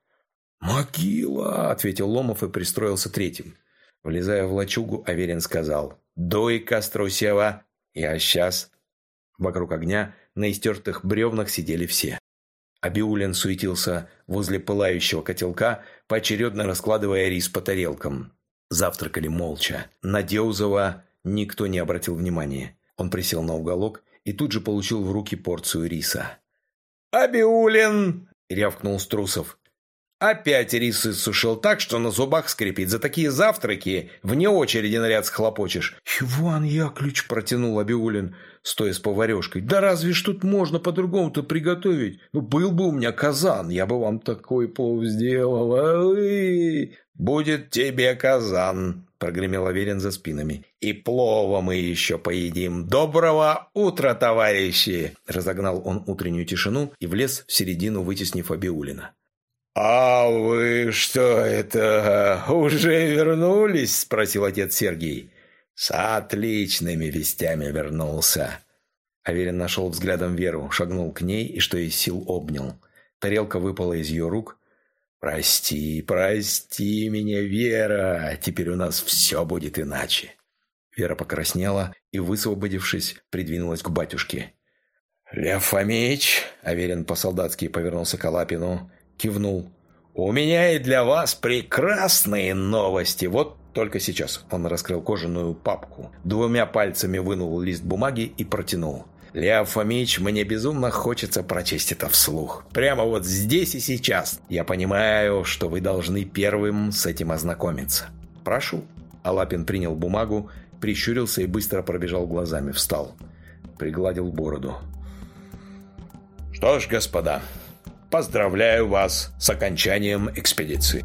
«Могила!» – ответил Ломов и пристроился третьим. Влезая в лачугу, Аверин сказал. «Дуй, Кострусева! Я сейчас!» Вокруг огня на истертых бревнах сидели все. Абиулин суетился возле пылающего котелка, поочередно раскладывая рис по тарелкам. Завтракали молча. На Деузова никто не обратил внимания. Он присел на уголок и тут же получил в руки порцию риса. «Абиулин!» – рявкнул Струсов. Опять рисы сушил так, что на зубах скрипит. За такие завтраки вне очереди наряд схлопочешь. «Иван Яковлевич!» – протянул Абиулин, стоя с поварешкой. «Да разве ж тут можно по-другому-то приготовить? Ну, был бы у меня казан, я бы вам такой плов сделал. Ай! «Будет тебе казан!» – прогремел Аверин за спинами. «И плова мы еще поедим! Доброго утра, товарищи!» Разогнал он утреннюю тишину и влез в середину, вытеснив Абиулина. «А вы что это, уже вернулись?» – спросил отец Сергей. «С отличными вестями вернулся». Аверин нашел взглядом Веру, шагнул к ней и что из сил обнял. Тарелка выпала из ее рук. «Прости, прости меня, Вера, теперь у нас все будет иначе». Вера покраснела и, высвободившись, придвинулась к батюшке. «Лев Фомич!» – Аверин по-солдатски повернулся к Алапину кивнул. «У меня и для вас прекрасные новости. Вот только сейчас он раскрыл кожаную папку, двумя пальцами вынул лист бумаги и протянул. «Лев Фомич, мне безумно хочется прочесть это вслух. Прямо вот здесь и сейчас. Я понимаю, что вы должны первым с этим ознакомиться. Прошу». Алапин принял бумагу, прищурился и быстро пробежал глазами, встал. Пригладил бороду. «Что ж, господа, Поздравляю вас с окончанием экспедиции.